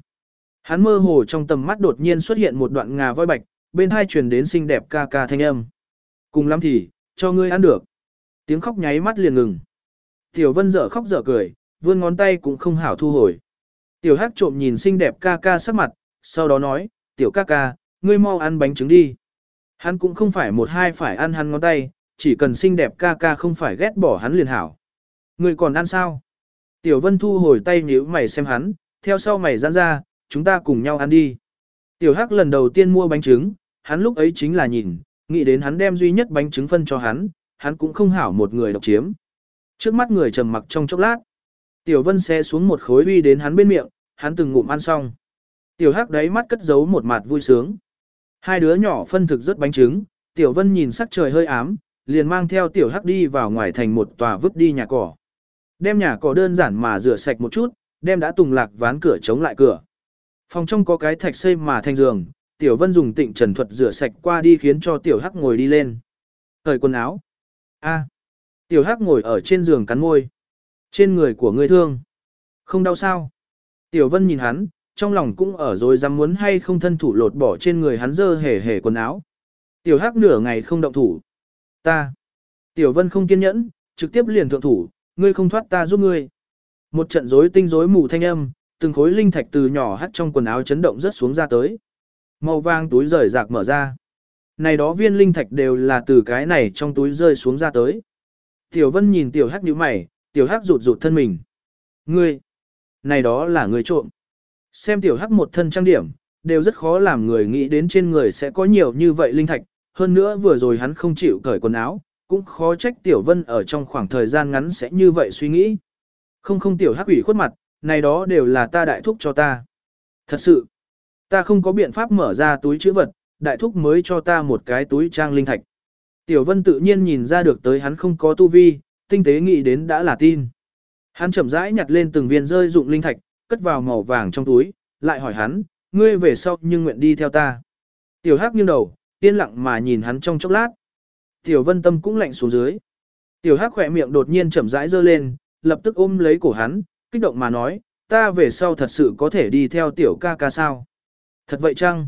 Speaker 1: Hắn mơ hồ trong tầm mắt đột nhiên xuất hiện một đoạn ngà voi bạch, bên hai truyền đến xinh đẹp ca ca thanh âm. Cùng lắm thì, cho ngươi ăn được. Tiếng khóc nháy mắt liền ngừng. Tiểu vân dở khóc dở cười, vươn ngón tay cũng không hảo thu hồi. Tiểu hắc trộm nhìn xinh đẹp ca ca sắc mặt, sau đó nói, tiểu ca ca, ngươi mau ăn bánh trứng đi. Hắn cũng không phải một hai phải ăn hắn ngón tay, chỉ cần xinh đẹp ca ca không phải ghét bỏ hắn liền hảo. Ngươi còn ăn sao? Tiểu vân thu hồi tay nhíu mày xem hắn, theo sau mày giãn ra, chúng ta cùng nhau ăn đi. Tiểu hắc lần đầu tiên mua bánh trứng, hắn lúc ấy chính là nhìn, nghĩ đến hắn đem duy nhất bánh trứng phân cho hắn, hắn cũng không hảo một người độc chiếm. Trước mắt người trầm mặc trong chốc lát. Tiểu Vân xe xuống một khối uy đến hắn bên miệng, hắn từng ngụm ăn xong. Tiểu Hắc đáy mắt cất giấu một mặt vui sướng. Hai đứa nhỏ phân thực rất bánh trứng, Tiểu Vân nhìn sắc trời hơi ám, liền mang theo Tiểu Hắc đi vào ngoài thành một tòa vứt đi nhà cỏ. Đem nhà cỏ đơn giản mà rửa sạch một chút, đem đã tùng lạc ván cửa chống lại cửa. Phòng trong có cái thạch xây mà thành giường, Tiểu Vân dùng tịnh trần thuật rửa sạch qua đi khiến cho Tiểu Hắc ngồi đi lên. Thời quần áo. A. Tiểu Hắc ngồi ở trên giường cắn môi. Trên người của ngươi thương. Không đau sao? Tiểu Vân nhìn hắn, trong lòng cũng ở rồi dám muốn hay không thân thủ lột bỏ trên người hắn dơ hề hề quần áo. Tiểu Hắc nửa ngày không động thủ. Ta. Tiểu Vân không kiên nhẫn, trực tiếp liền thượng thủ, ngươi không thoát ta giúp ngươi. Một trận rối tinh rối mù thanh âm, từng khối linh thạch từ nhỏ hắt trong quần áo chấn động rất xuống ra tới. Màu vàng túi rời rạc mở ra. Này đó viên linh thạch đều là từ cái này trong túi rơi xuống ra tới. Tiểu Vân nhìn Tiểu Hắc nhíu mày, Tiểu Hắc rụt rụt thân mình. Ngươi, này đó là người trộm. Xem Tiểu Hắc một thân trang điểm, đều rất khó làm người nghĩ đến trên người sẽ có nhiều như vậy linh thạch. Hơn nữa vừa rồi hắn không chịu cởi quần áo, cũng khó trách Tiểu Vân ở trong khoảng thời gian ngắn sẽ như vậy suy nghĩ. Không không tiểu hắc ủy khuất mặt, này đó đều là ta đại thúc cho ta. Thật sự, ta không có biện pháp mở ra túi chữ vật, đại thúc mới cho ta một cái túi trang linh thạch. Tiểu vân tự nhiên nhìn ra được tới hắn không có tu vi, tinh tế nghĩ đến đã là tin. Hắn chậm rãi nhặt lên từng viên rơi dụng linh thạch, cất vào màu vàng trong túi, lại hỏi hắn, ngươi về sau nhưng nguyện đi theo ta. Tiểu hắc nghiêng đầu, yên lặng mà nhìn hắn trong chốc lát. Tiểu vân tâm cũng lạnh xuống dưới. Tiểu hắc khỏe miệng đột nhiên chậm rãi giơ lên, lập tức ôm lấy cổ hắn, kích động mà nói, ta về sau thật sự có thể đi theo tiểu ca ca sao? Thật vậy chăng?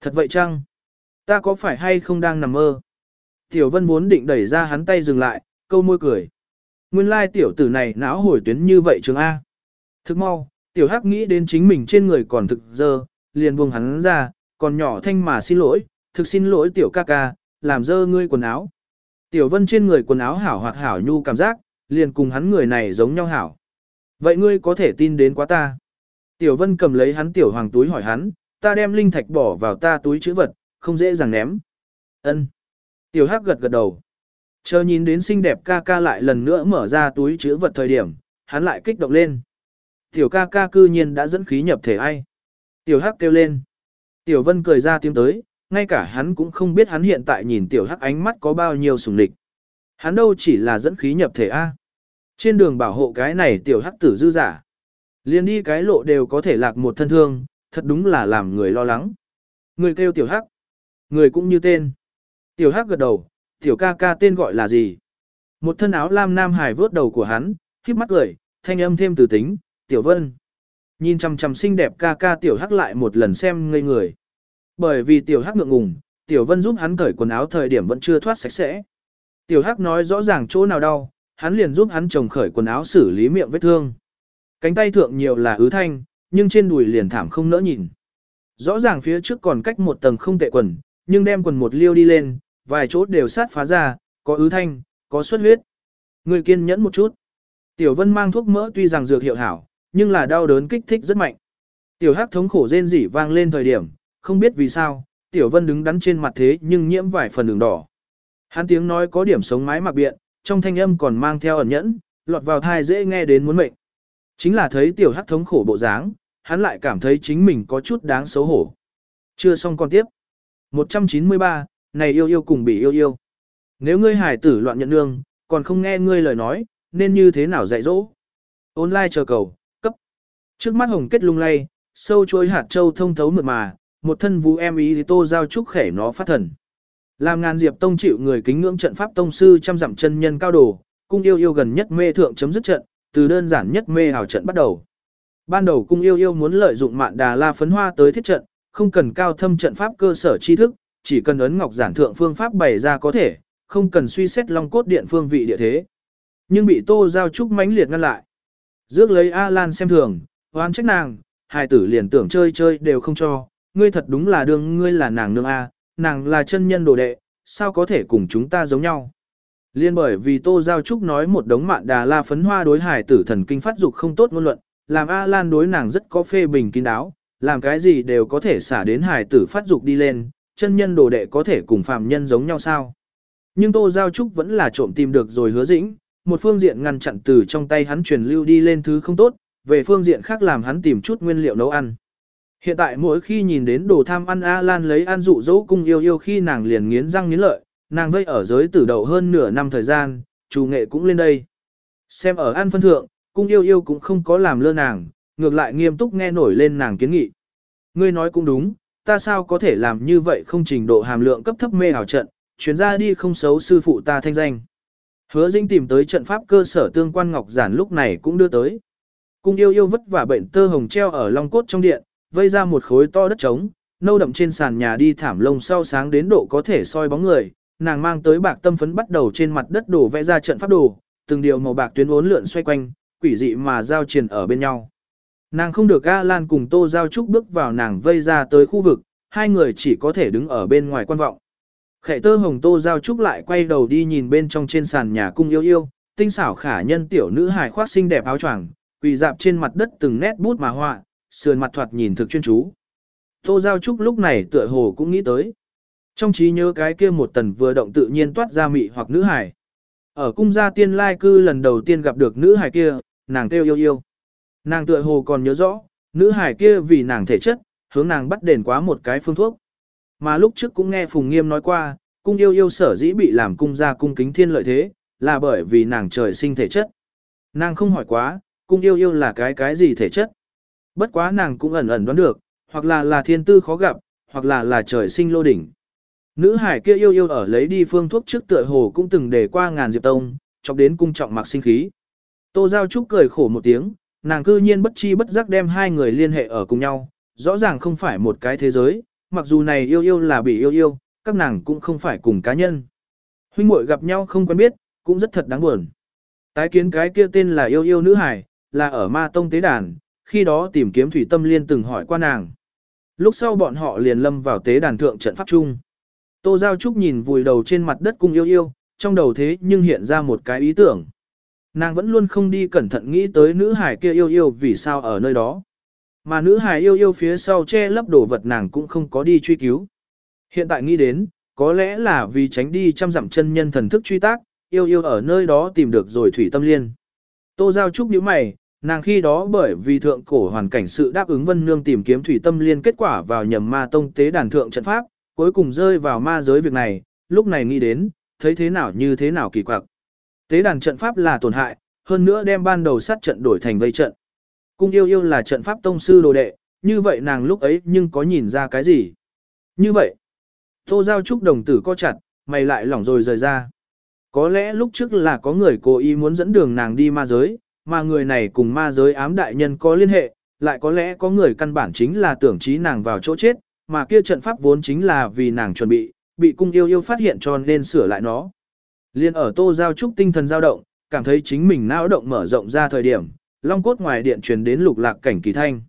Speaker 1: Thật vậy chăng? Ta có phải hay không đang nằm mơ? Tiểu vân vốn định đẩy ra hắn tay dừng lại, câu môi cười. Nguyên lai tiểu tử này não hồi tuyến như vậy trường A. Thức mau, tiểu hắc nghĩ đến chính mình trên người còn thực dơ, liền buông hắn ra, còn nhỏ thanh mà xin lỗi, thực xin lỗi tiểu ca ca, làm dơ ngươi quần áo. Tiểu vân trên người quần áo hảo hoạt hảo nhu cảm giác, liền cùng hắn người này giống nhau hảo. Vậy ngươi có thể tin đến quá ta. Tiểu vân cầm lấy hắn tiểu hoàng túi hỏi hắn, ta đem linh thạch bỏ vào ta túi chữ vật, không dễ dàng ném. Ân. Tiểu hắc gật gật đầu. Chờ nhìn đến xinh đẹp ca ca lại lần nữa mở ra túi chữ vật thời điểm, hắn lại kích động lên. Tiểu ca ca cư nhiên đã dẫn khí nhập thể ai. Tiểu hắc kêu lên. Tiểu vân cười ra tiếng tới, ngay cả hắn cũng không biết hắn hiện tại nhìn tiểu hắc ánh mắt có bao nhiêu sùng địch. Hắn đâu chỉ là dẫn khí nhập thể A. Trên đường bảo hộ cái này tiểu hắc tử dư giả. Liên đi cái lộ đều có thể lạc một thân thương, thật đúng là làm người lo lắng. Người kêu tiểu hắc. Người cũng như tên. Tiểu hắc gật đầu, tiểu ca ca tên gọi là gì? Một thân áo lam nam hải vớt đầu của hắn, khiếp mắt cười, thanh âm thêm từ tính, tiểu vân. Nhìn chằm chằm xinh đẹp ca ca tiểu hắc lại một lần xem ngây người. Bởi vì tiểu hắc ngượng ngùng, tiểu vân giúp hắn cởi quần áo thời điểm vẫn chưa thoát sạch sẽ. Tiểu hắc nói rõ ràng chỗ nào đau, hắn liền giúp hắn chồng khởi quần áo xử lý miệng vết thương. Cánh tay thượng nhiều là ứ thanh, nhưng trên đùi liền thảm không nỡ nhìn. Rõ ràng phía trước còn cách một tầng không tệ quần, nhưng đem quần một liêu đi lên, vài chỗ đều sát phá ra, có ứ thanh, có xuất huyết. Người kiên nhẫn một chút. Tiểu Vân mang thuốc mỡ tuy rằng dược hiệu hảo, nhưng là đau đớn kích thích rất mạnh. Tiểu Hắc thống khổ rên rỉ vang lên thời điểm, không biết vì sao, Tiểu Vân đứng đắn trên mặt thế nhưng nhiễm vài phần đường đỏ. Hắn tiếng nói có điểm sống mái mặc biện, trong thanh âm còn mang theo ẩn nhẫn, lọt vào thai dễ nghe đến muốn mệnh. Chính là thấy Tiểu Hắc thống khổ bộ dáng, hắn lại cảm thấy chính mình có chút đáng xấu hổ. Chưa xong còn tiếp. 193, này yêu yêu cùng bị yêu yêu. Nếu ngươi hải tử loạn nhận nương, còn không nghe ngươi lời nói, nên như thế nào dạy dỗ? Online chờ cầu, cấp. Trước mắt hồng kết lung lay, sâu chuối hạt châu thông thấu mượt mà, một thân vũ em ý thì tô giao trúc khẻ nó phát thần. Làm ngàn diệp tông chịu người kính ngưỡng trận pháp tông sư trăm dặm chân nhân cao đồ, cung yêu yêu gần nhất mê thượng chấm dứt trận, từ đơn giản nhất mê hào trận bắt đầu. Ban đầu cung yêu yêu muốn lợi dụng mạn đà la phấn hoa tới thiết trận, không cần cao thâm trận pháp cơ sở tri thức, chỉ cần ấn ngọc giản thượng phương pháp bày ra có thể, không cần suy xét long cốt điện phương vị địa thế. Nhưng bị Tô Giao Trúc mãnh liệt ngăn lại. Dước lấy A Lan xem thường, oan trách nàng, hài tử liền tưởng chơi chơi đều không cho, ngươi thật đúng là đương ngươi là nàng nương A, nàng là chân nhân đồ đệ, sao có thể cùng chúng ta giống nhau. Liên bởi vì Tô Giao Trúc nói một đống mạn đà la phấn hoa đối hải tử thần kinh phát dục không tốt ngôn luận, làm A Lan đối nàng rất có phê bình kín đáo, làm cái gì đều có thể xả đến hải tử phát dục đi lên, chân nhân đồ đệ có thể cùng phàm nhân giống nhau sao. Nhưng Tô Giao Trúc vẫn là trộm tìm được rồi hứa dĩnh, một phương diện ngăn chặn từ trong tay hắn truyền lưu đi lên thứ không tốt, về phương diện khác làm hắn tìm chút nguyên liệu nấu ăn. Hiện tại mỗi khi nhìn đến đồ tham ăn A Lan lấy ăn dụ dỗ cung yêu yêu khi nàng liền nghiến răng nghiến lợi, nàng vây ở giới tử đầu hơn nửa năm thời gian, chủ nghệ cũng lên đây. Xem ở ăn phân thượng, cung yêu yêu cũng không có làm lơ nàng, ngược lại nghiêm túc nghe nổi lên nàng kiến nghị. Ngươi nói cũng đúng, ta sao có thể làm như vậy không trình độ hàm lượng cấp thấp mê ảo trận, chuyến ra đi không xấu sư phụ ta thanh danh. Hứa Dĩnh tìm tới trận pháp cơ sở tương quan ngọc giản lúc này cũng đưa tới. Cung yêu yêu vất vả bệnh tơ hồng treo ở long cốt trong điện, vây ra một khối to đất trống, nâu đậm trên sàn nhà đi thảm lông sau sáng đến độ có thể soi bóng người, nàng mang tới bạc tâm phấn bắt đầu trên mặt đất đổ vẽ ra trận pháp đồ, từng điều màu bạc tuyến uốn lượn xoay quanh, quỷ dị mà giao triền ở bên nhau. Nàng không được A Lan cùng Tô Giao Trúc bước vào nàng vây ra tới khu vực, hai người chỉ có thể đứng ở bên ngoài quan vọng. Khệ tơ hồng Tô Giao Trúc lại quay đầu đi nhìn bên trong trên sàn nhà cung yêu yêu, tinh xảo khả nhân tiểu nữ hài khoác xinh đẹp áo choàng, quỳ dạp trên mặt đất từng nét bút mà họa, sườn mặt thoạt nhìn thực chuyên chú. Tô Giao Trúc lúc này tựa hồ cũng nghĩ tới. Trong trí nhớ cái kia một tần vừa động tự nhiên toát ra mị hoặc nữ hải, Ở cung gia tiên lai cư lần đầu tiên gặp được nữ hải kia, nàng kêu yêu yêu. Nàng tựa hồ còn nhớ rõ, nữ hải kia vì nàng thể chất, hướng nàng bắt đền quá một cái phương thuốc. Mà lúc trước cũng nghe Phùng Nghiêm nói qua, cung yêu yêu sở dĩ bị làm cung gia cung kính thiên lợi thế, là bởi vì nàng trời sinh thể chất. Nàng không hỏi quá, cung yêu yêu là cái cái gì thể chất. Bất quá nàng cũng ẩn ẩn đoán được, hoặc là là thiên tư khó gặp, hoặc là là trời sinh lô đỉnh. Nữ hải kia yêu yêu ở lấy đi phương thuốc trước tựa hồ cũng từng để qua ngàn diệp tông, chọc đến cung trọng mặc sinh khí. Tô Giao Trúc cười khổ một tiếng, nàng cư nhiên bất chi bất giác đem hai người liên hệ ở cùng nhau, rõ ràng không phải một cái thế giới, mặc dù này yêu yêu là bị yêu yêu, các nàng cũng không phải cùng cá nhân. Huynh muội gặp nhau không quen biết, cũng rất thật đáng buồn. Tái kiến cái kia tên là yêu yêu nữ hải, là ở ma tông tế đàn, khi đó tìm kiếm thủy tâm liên từng hỏi qua nàng. Lúc sau bọn họ liền lâm vào tế đàn thượng trận pháp chung. Tô Giao Trúc nhìn vùi đầu trên mặt đất cung yêu yêu, trong đầu thế nhưng hiện ra một cái ý tưởng. Nàng vẫn luôn không đi cẩn thận nghĩ tới nữ hải kia yêu yêu vì sao ở nơi đó. Mà nữ hải yêu yêu phía sau che lấp đồ vật nàng cũng không có đi truy cứu. Hiện tại nghĩ đến, có lẽ là vì tránh đi trăm dặm chân nhân thần thức truy tác, yêu yêu ở nơi đó tìm được rồi thủy tâm liên. Tô Giao Trúc nhíu mày, nàng khi đó bởi vì thượng cổ hoàn cảnh sự đáp ứng vân nương tìm kiếm thủy tâm liên kết quả vào nhầm ma tông tế đàn thượng trận pháp, cuối cùng rơi vào ma giới việc này, lúc này nghĩ đến, thấy thế nào như thế nào kỳ quặc. Tế đàn trận pháp là tổn hại, hơn nữa đem ban đầu sát trận đổi thành vây trận. Cung yêu yêu là trận pháp tông sư đồ đệ, như vậy nàng lúc ấy nhưng có nhìn ra cái gì? Như vậy, tô giao trúc đồng tử co chặt, mày lại lỏng rồi rời ra. Có lẽ lúc trước là có người cố ý muốn dẫn đường nàng đi ma giới, mà người này cùng ma giới ám đại nhân có liên hệ, lại có lẽ có người căn bản chính là tưởng trí nàng vào chỗ chết, mà kia trận pháp vốn chính là vì nàng chuẩn bị, bị cung yêu yêu phát hiện cho nên sửa lại nó. Liên ở tô giao trúc tinh thần dao động, cảm thấy chính mình não động mở rộng ra thời điểm, long cốt ngoài điện truyền đến lục lạc cảnh kỳ thanh.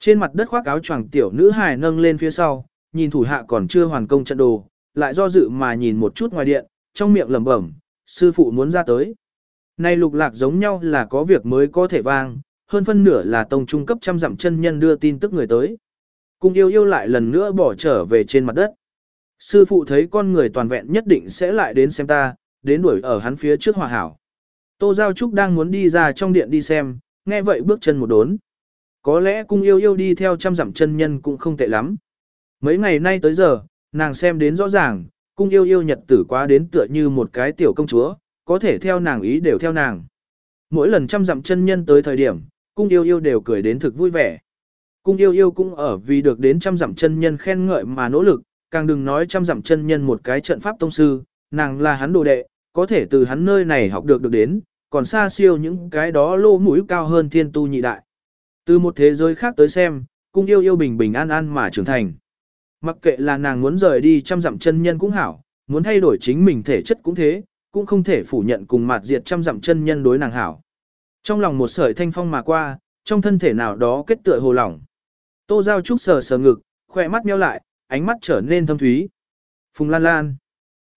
Speaker 1: Trên mặt đất khoác áo choàng tiểu nữ hài nâng lên phía sau, nhìn thủ hạ còn chưa hoàn công trận đồ, lại do dự mà nhìn một chút ngoài điện, trong miệng lẩm bẩm, sư phụ muốn ra tới. Này lục lạc giống nhau là có việc mới có thể vang, hơn phân nửa là tông trung cấp trăm dặm chân nhân đưa tin tức người tới. Cung yêu yêu lại lần nữa bỏ trở về trên mặt đất. Sư phụ thấy con người toàn vẹn nhất định sẽ lại đến xem ta, đến đuổi ở hắn phía trước hòa hảo. Tô Giao Trúc đang muốn đi ra trong điện đi xem, nghe vậy bước chân một đốn. Có lẽ cung yêu yêu đi theo trăm dặm chân nhân cũng không tệ lắm. Mấy ngày nay tới giờ, nàng xem đến rõ ràng, cung yêu yêu nhật tử quá đến tựa như một cái tiểu công chúa, có thể theo nàng ý đều theo nàng. Mỗi lần trăm dặm chân nhân tới thời điểm, cung yêu yêu đều cười đến thực vui vẻ. Cung yêu yêu cũng ở vì được đến trăm dặm chân nhân khen ngợi mà nỗ lực, càng đừng nói trăm dặm chân nhân một cái trận pháp tông sư, nàng là hắn đồ đệ, có thể từ hắn nơi này học được được đến, còn xa siêu những cái đó lô mũi cao hơn thiên tu nhị đại. Từ một thế giới khác tới xem, cung yêu yêu bình bình an an mà trưởng thành. Mặc kệ là nàng muốn rời đi trăm dặm chân nhân cũng hảo, muốn thay đổi chính mình thể chất cũng thế, cũng không thể phủ nhận cùng mạt diệt trăm dặm chân nhân đối nàng hảo. Trong lòng một sợi thanh phong mà qua, trong thân thể nào đó kết tựa hồ lỏng. Tô Giao Trúc sờ sờ ngực, khỏe mắt meo lại, ánh mắt trở nên thâm thúy. Phùng Lan Lan.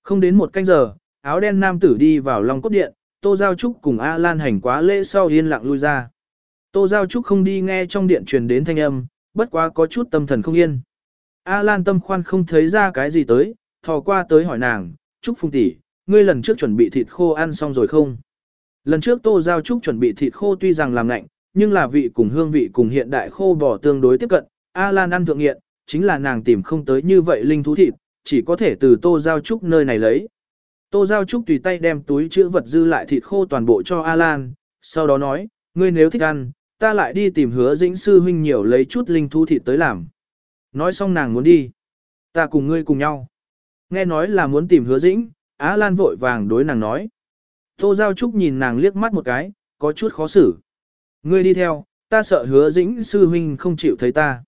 Speaker 1: Không đến một canh giờ, áo đen nam tử đi vào lòng cốt điện, Tô Giao Trúc cùng A Lan hành quá lễ sau yên lặng lui ra. Tô Giao Trúc không đi nghe trong điện truyền đến thanh âm, bất quá có chút tâm thần không yên. A Lan tâm khoan không thấy ra cái gì tới, thò qua tới hỏi nàng, Trúc Phùng tỷ, ngươi lần trước chuẩn bị thịt khô ăn xong rồi không? Lần trước Tô Giao Trúc chuẩn bị thịt khô tuy rằng làm lạnh, nhưng là vị cùng hương vị cùng hiện đại khô bò tương đối tiếp cận, A Lan ăn thượng nghiện, chính là nàng tìm không tới như vậy linh thú thịt, chỉ có thể từ Tô Giao Trúc nơi này lấy. Tô Giao Trúc tùy tay đem túi chữ vật dư lại thịt khô toàn bộ cho A Lan, sau đó nói, ngươi nếu thích ăn, ta lại đi tìm hứa dĩnh sư huynh nhiều lấy chút linh thú thịt tới làm. Nói xong nàng muốn đi. Ta cùng ngươi cùng nhau. Nghe nói là muốn tìm hứa dĩnh, Á Lan vội vàng đối nàng nói. Tô Giao Trúc nhìn nàng liếc mắt một cái, có chút khó xử. Ngươi đi theo, ta sợ hứa dĩnh sư huynh không chịu thấy ta.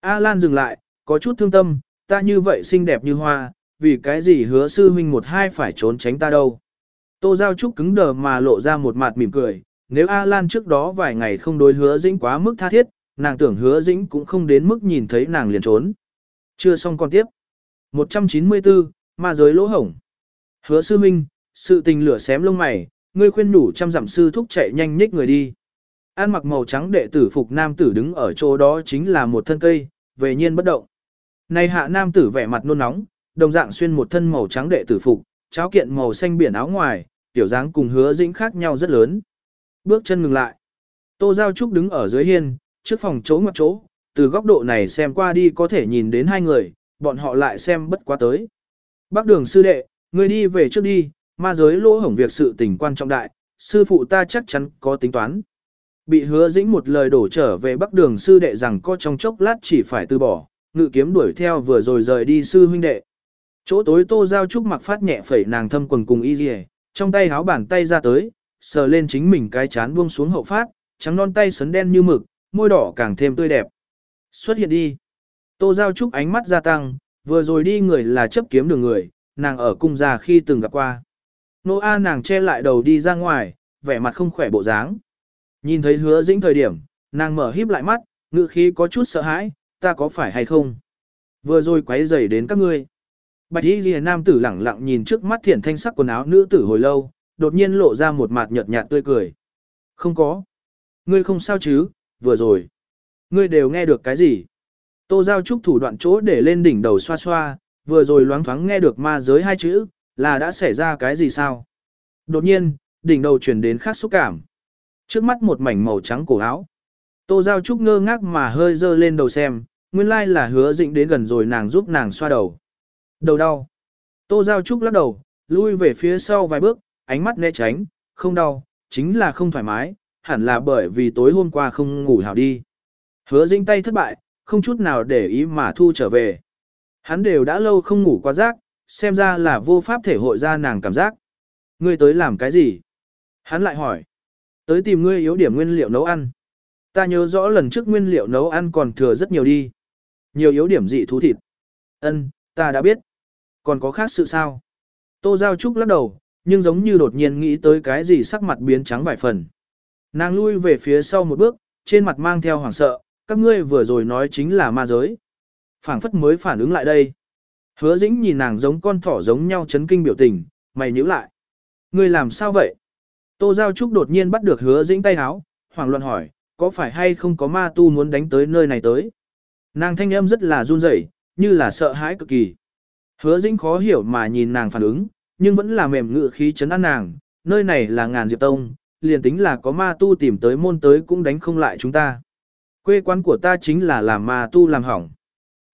Speaker 1: A Lan dừng lại, có chút thương tâm, ta như vậy xinh đẹp như hoa, vì cái gì hứa sư huynh một hai phải trốn tránh ta đâu. Tô Giao Trúc cứng đờ mà lộ ra một mặt mỉm cười, nếu A Lan trước đó vài ngày không đối hứa dĩnh quá mức tha thiết, nàng tưởng hứa dĩnh cũng không đến mức nhìn thấy nàng liền trốn. Chưa xong còn tiếp. 194, ma giới lỗ hổng. Hứa sư minh sự tình lửa xém lông mày, ngươi khuyên nhủ trăm dặm sư thúc chạy nhanh nhích người đi. An mặc màu trắng đệ tử phục nam tử đứng ở chỗ đó chính là một thân cây, về nhiên bất động. Này hạ nam tử vẻ mặt nôn nóng, đồng dạng xuyên một thân màu trắng đệ tử phục, cháo kiện màu xanh biển áo ngoài, tiểu dáng cùng hứa dĩnh khác nhau rất lớn. Bước chân ngừng lại. Tô Giao Trúc đứng ở dưới hiên, trước phòng chỗ ngoặt chỗ, từ góc độ này xem qua đi có thể nhìn đến hai người, bọn họ lại xem bất quá tới. Bác đường sư đệ, người đi về trước đi, ma giới lỗ hổng việc sự tình quan trọng đại, sư phụ ta chắc chắn có tính toán. Bị hứa dĩnh một lời đổ trở về bắc đường sư đệ rằng có trong chốc lát chỉ phải từ bỏ, ngự kiếm đuổi theo vừa rồi rời đi sư huynh đệ. Chỗ tối tô giao trúc mặc phát nhẹ phẩy nàng thâm quần cùng y dì trong tay háo bàn tay ra tới, sờ lên chính mình cái chán buông xuống hậu phát, trắng non tay sấn đen như mực, môi đỏ càng thêm tươi đẹp. Xuất hiện đi. Tô giao trúc ánh mắt gia tăng, vừa rồi đi người là chấp kiếm đường người, nàng ở cung già khi từng gặp qua. Nô A nàng che lại đầu đi ra ngoài, vẻ mặt không khỏe bộ dáng. Nhìn thấy hứa dĩnh thời điểm, nàng mở híp lại mắt, ngự khí có chút sợ hãi, ta có phải hay không? Vừa rồi quấy rầy đến các ngươi. Bạch y ghi nam tử lẳng lặng nhìn trước mắt thiển thanh sắc quần áo nữ tử hồi lâu, đột nhiên lộ ra một mặt nhợt nhạt tươi cười. Không có. Ngươi không sao chứ, vừa rồi. Ngươi đều nghe được cái gì? Tô giao trúc thủ đoạn chỗ để lên đỉnh đầu xoa xoa, vừa rồi loáng thoáng nghe được ma giới hai chữ, là đã xảy ra cái gì sao? Đột nhiên, đỉnh đầu chuyển đến khác xúc cảm. Trước mắt một mảnh màu trắng cổ áo. Tô Giao Trúc ngơ ngác mà hơi dơ lên đầu xem, nguyên lai là hứa dịnh đến gần rồi nàng giúp nàng xoa đầu. Đầu đau. Tô Giao Trúc lắc đầu, lui về phía sau vài bước, ánh mắt né tránh, không đau, chính là không thoải mái, hẳn là bởi vì tối hôm qua không ngủ hảo đi. Hứa dĩnh tay thất bại, không chút nào để ý mà thu trở về. Hắn đều đã lâu không ngủ qua giấc, xem ra là vô pháp thể hội ra nàng cảm giác. Ngươi tới làm cái gì? Hắn lại hỏi. Tới tìm ngươi yếu điểm nguyên liệu nấu ăn. Ta nhớ rõ lần trước nguyên liệu nấu ăn còn thừa rất nhiều đi. Nhiều yếu điểm dị thú thịt. Ân, ta đã biết. Còn có khác sự sao? Tô Giao Trúc lắc đầu, nhưng giống như đột nhiên nghĩ tới cái gì sắc mặt biến trắng vài phần. Nàng lui về phía sau một bước, trên mặt mang theo hoảng sợ, các ngươi vừa rồi nói chính là ma giới phảng phất mới phản ứng lại đây. Hứa dĩnh nhìn nàng giống con thỏ giống nhau chấn kinh biểu tình, mày nhíu lại. Ngươi làm sao vậy? Tô Giao Trúc đột nhiên bắt được hứa dĩnh tay háo, hoảng loạn hỏi, có phải hay không có ma tu muốn đánh tới nơi này tới? Nàng thanh âm rất là run rẩy, như là sợ hãi cực kỳ. Hứa dĩnh khó hiểu mà nhìn nàng phản ứng, nhưng vẫn là mềm ngự khí chấn an nàng, nơi này là ngàn diệp tông, liền tính là có ma tu tìm tới môn tới cũng đánh không lại chúng ta. Quê quán của ta chính là làm ma tu làm hỏng.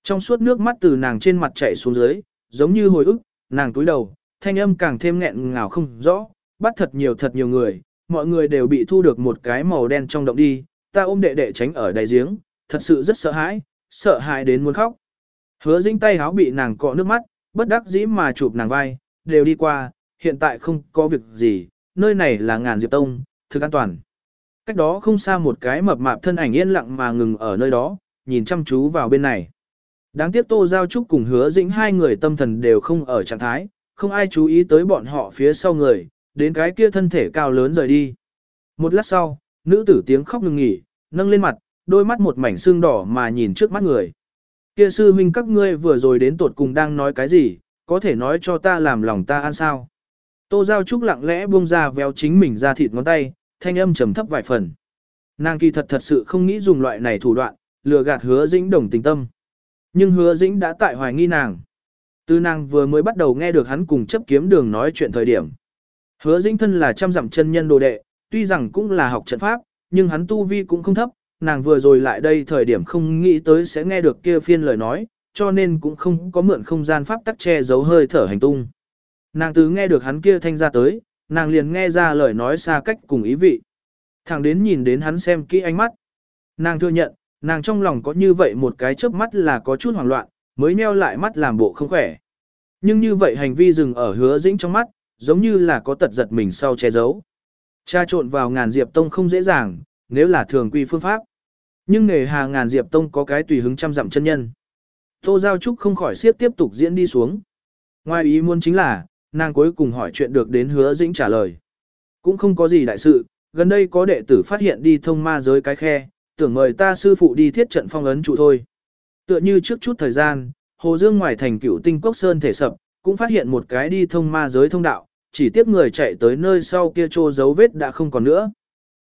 Speaker 1: Trong suốt nước mắt từ nàng trên mặt chảy xuống dưới, giống như hồi ức, nàng túi đầu, thanh âm càng thêm nghẹn ngào không rõ, bắt thật nhiều thật nhiều người, mọi người đều bị thu được một cái màu đen trong động đi, ta ôm đệ đệ tránh ở đáy giếng, thật sự rất sợ hãi, sợ hãi đến muốn khóc. Hứa dĩnh tay háo bị nàng cọ nước mắt, bất đắc dĩ mà chụp nàng vai, đều đi qua, hiện tại không có việc gì, nơi này là ngàn diệp tông, thực an toàn. Cách đó không xa một cái mập mạp thân ảnh yên lặng mà ngừng ở nơi đó, nhìn chăm chú vào bên này. Đáng tiếc Tô Giao Trúc cùng hứa dĩnh hai người tâm thần đều không ở trạng thái, không ai chú ý tới bọn họ phía sau người, đến cái kia thân thể cao lớn rời đi. Một lát sau, nữ tử tiếng khóc ngừng nghỉ, nâng lên mặt, đôi mắt một mảnh xương đỏ mà nhìn trước mắt người. Kia sư huynh các ngươi vừa rồi đến tột cùng đang nói cái gì, có thể nói cho ta làm lòng ta ăn sao. Tô Giao Trúc lặng lẽ buông ra véo chính mình ra thịt ngón tay, thanh âm trầm thấp vài phần. Nàng kỳ thật thật sự không nghĩ dùng loại này thủ đoạn, lừa gạt hứa dĩnh đồng tình tâm. Nhưng hứa dĩnh đã tại hoài nghi nàng. Từ nàng vừa mới bắt đầu nghe được hắn cùng chấp kiếm đường nói chuyện thời điểm. Hứa dĩnh thân là trăm dặm chân nhân đồ đệ, tuy rằng cũng là học trận pháp, nhưng hắn tu vi cũng không thấp, nàng vừa rồi lại đây thời điểm không nghĩ tới sẽ nghe được kia phiên lời nói, cho nên cũng không có mượn không gian pháp tắc che giấu hơi thở hành tung. Nàng từ nghe được hắn kia thanh ra tới, nàng liền nghe ra lời nói xa cách cùng ý vị. Thẳng đến nhìn đến hắn xem kỹ ánh mắt. Nàng thừa nhận, nàng trong lòng có như vậy một cái chớp mắt là có chút hoảng loạn, mới nheo lại mắt làm bộ không khỏe. Nhưng như vậy hành vi dừng ở hứa dĩnh trong mắt, giống như là có tật giật mình sau che giấu. Cha trộn vào ngàn diệp tông không dễ dàng, nếu là thường quy phương pháp. Nhưng nghề hà ngàn diệp tông có cái tùy hứng trăm dặm chân nhân. Tô Giao Trúc không khỏi siết tiếp tục diễn đi xuống. Ngoài ý muốn chính là, nàng cuối cùng hỏi chuyện được đến hứa dĩnh trả lời. Cũng không có gì đại sự, gần đây có đệ tử phát hiện đi thông ma giới cái khe, tưởng mời ta sư phụ đi thiết trận phong ấn trụ thôi. Tựa như trước chút thời gian, Hồ Dương ngoài thành cửu tinh cốc sơn thể sập, cũng phát hiện một cái đi thông ma giới thông đạo, chỉ tiếp người chạy tới nơi sau kia trô dấu vết đã không còn nữa.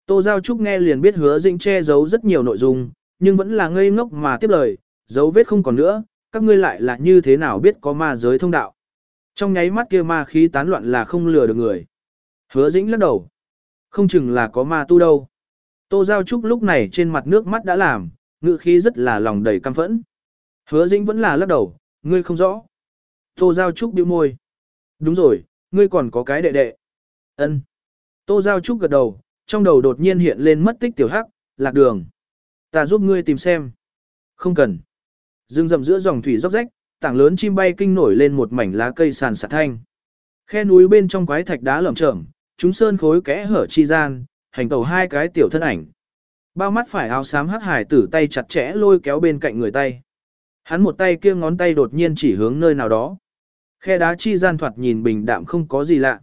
Speaker 1: Tô Giao Trúc nghe liền biết hứa dĩnh che giấu rất nhiều nội dung, nhưng vẫn là ngây ngốc mà tiếp lời, dấu vết không còn nữa, các ngươi lại là như thế nào biết có ma giới thông đạo. Trong nháy mắt kia ma khí tán loạn là không lừa được người. Hứa dĩnh lắc đầu. Không chừng là có ma tu đâu. Tô Giao Trúc lúc này trên mặt nước mắt đã làm, ngự khí rất là lòng đầy căm phẫn. Hứa dĩnh vẫn là lắc đầu, ngươi không rõ. Tô Giao Trúc bĩu môi. Đúng rồi, ngươi còn có cái đệ đệ. ân Tô Giao Trúc gật đầu, trong đầu đột nhiên hiện lên mất tích tiểu hắc, lạc đường. Ta giúp ngươi tìm xem. Không cần. Dương rầm giữa dòng thủy róc rách, tảng lớn chim bay kinh nổi lên một mảnh lá cây sàn sạt thanh. Khe núi bên trong quái thạch đá lởm chởm, chúng sơn khối kẽ hở chi gian, hành tẩu hai cái tiểu thân ảnh. Bao mắt phải áo xám hắc hải tử tay chặt chẽ lôi kéo bên cạnh người tay. Hắn một tay kia ngón tay đột nhiên chỉ hướng nơi nào đó. Khe đá chi gian thoạt nhìn bình đạm không có gì lạ.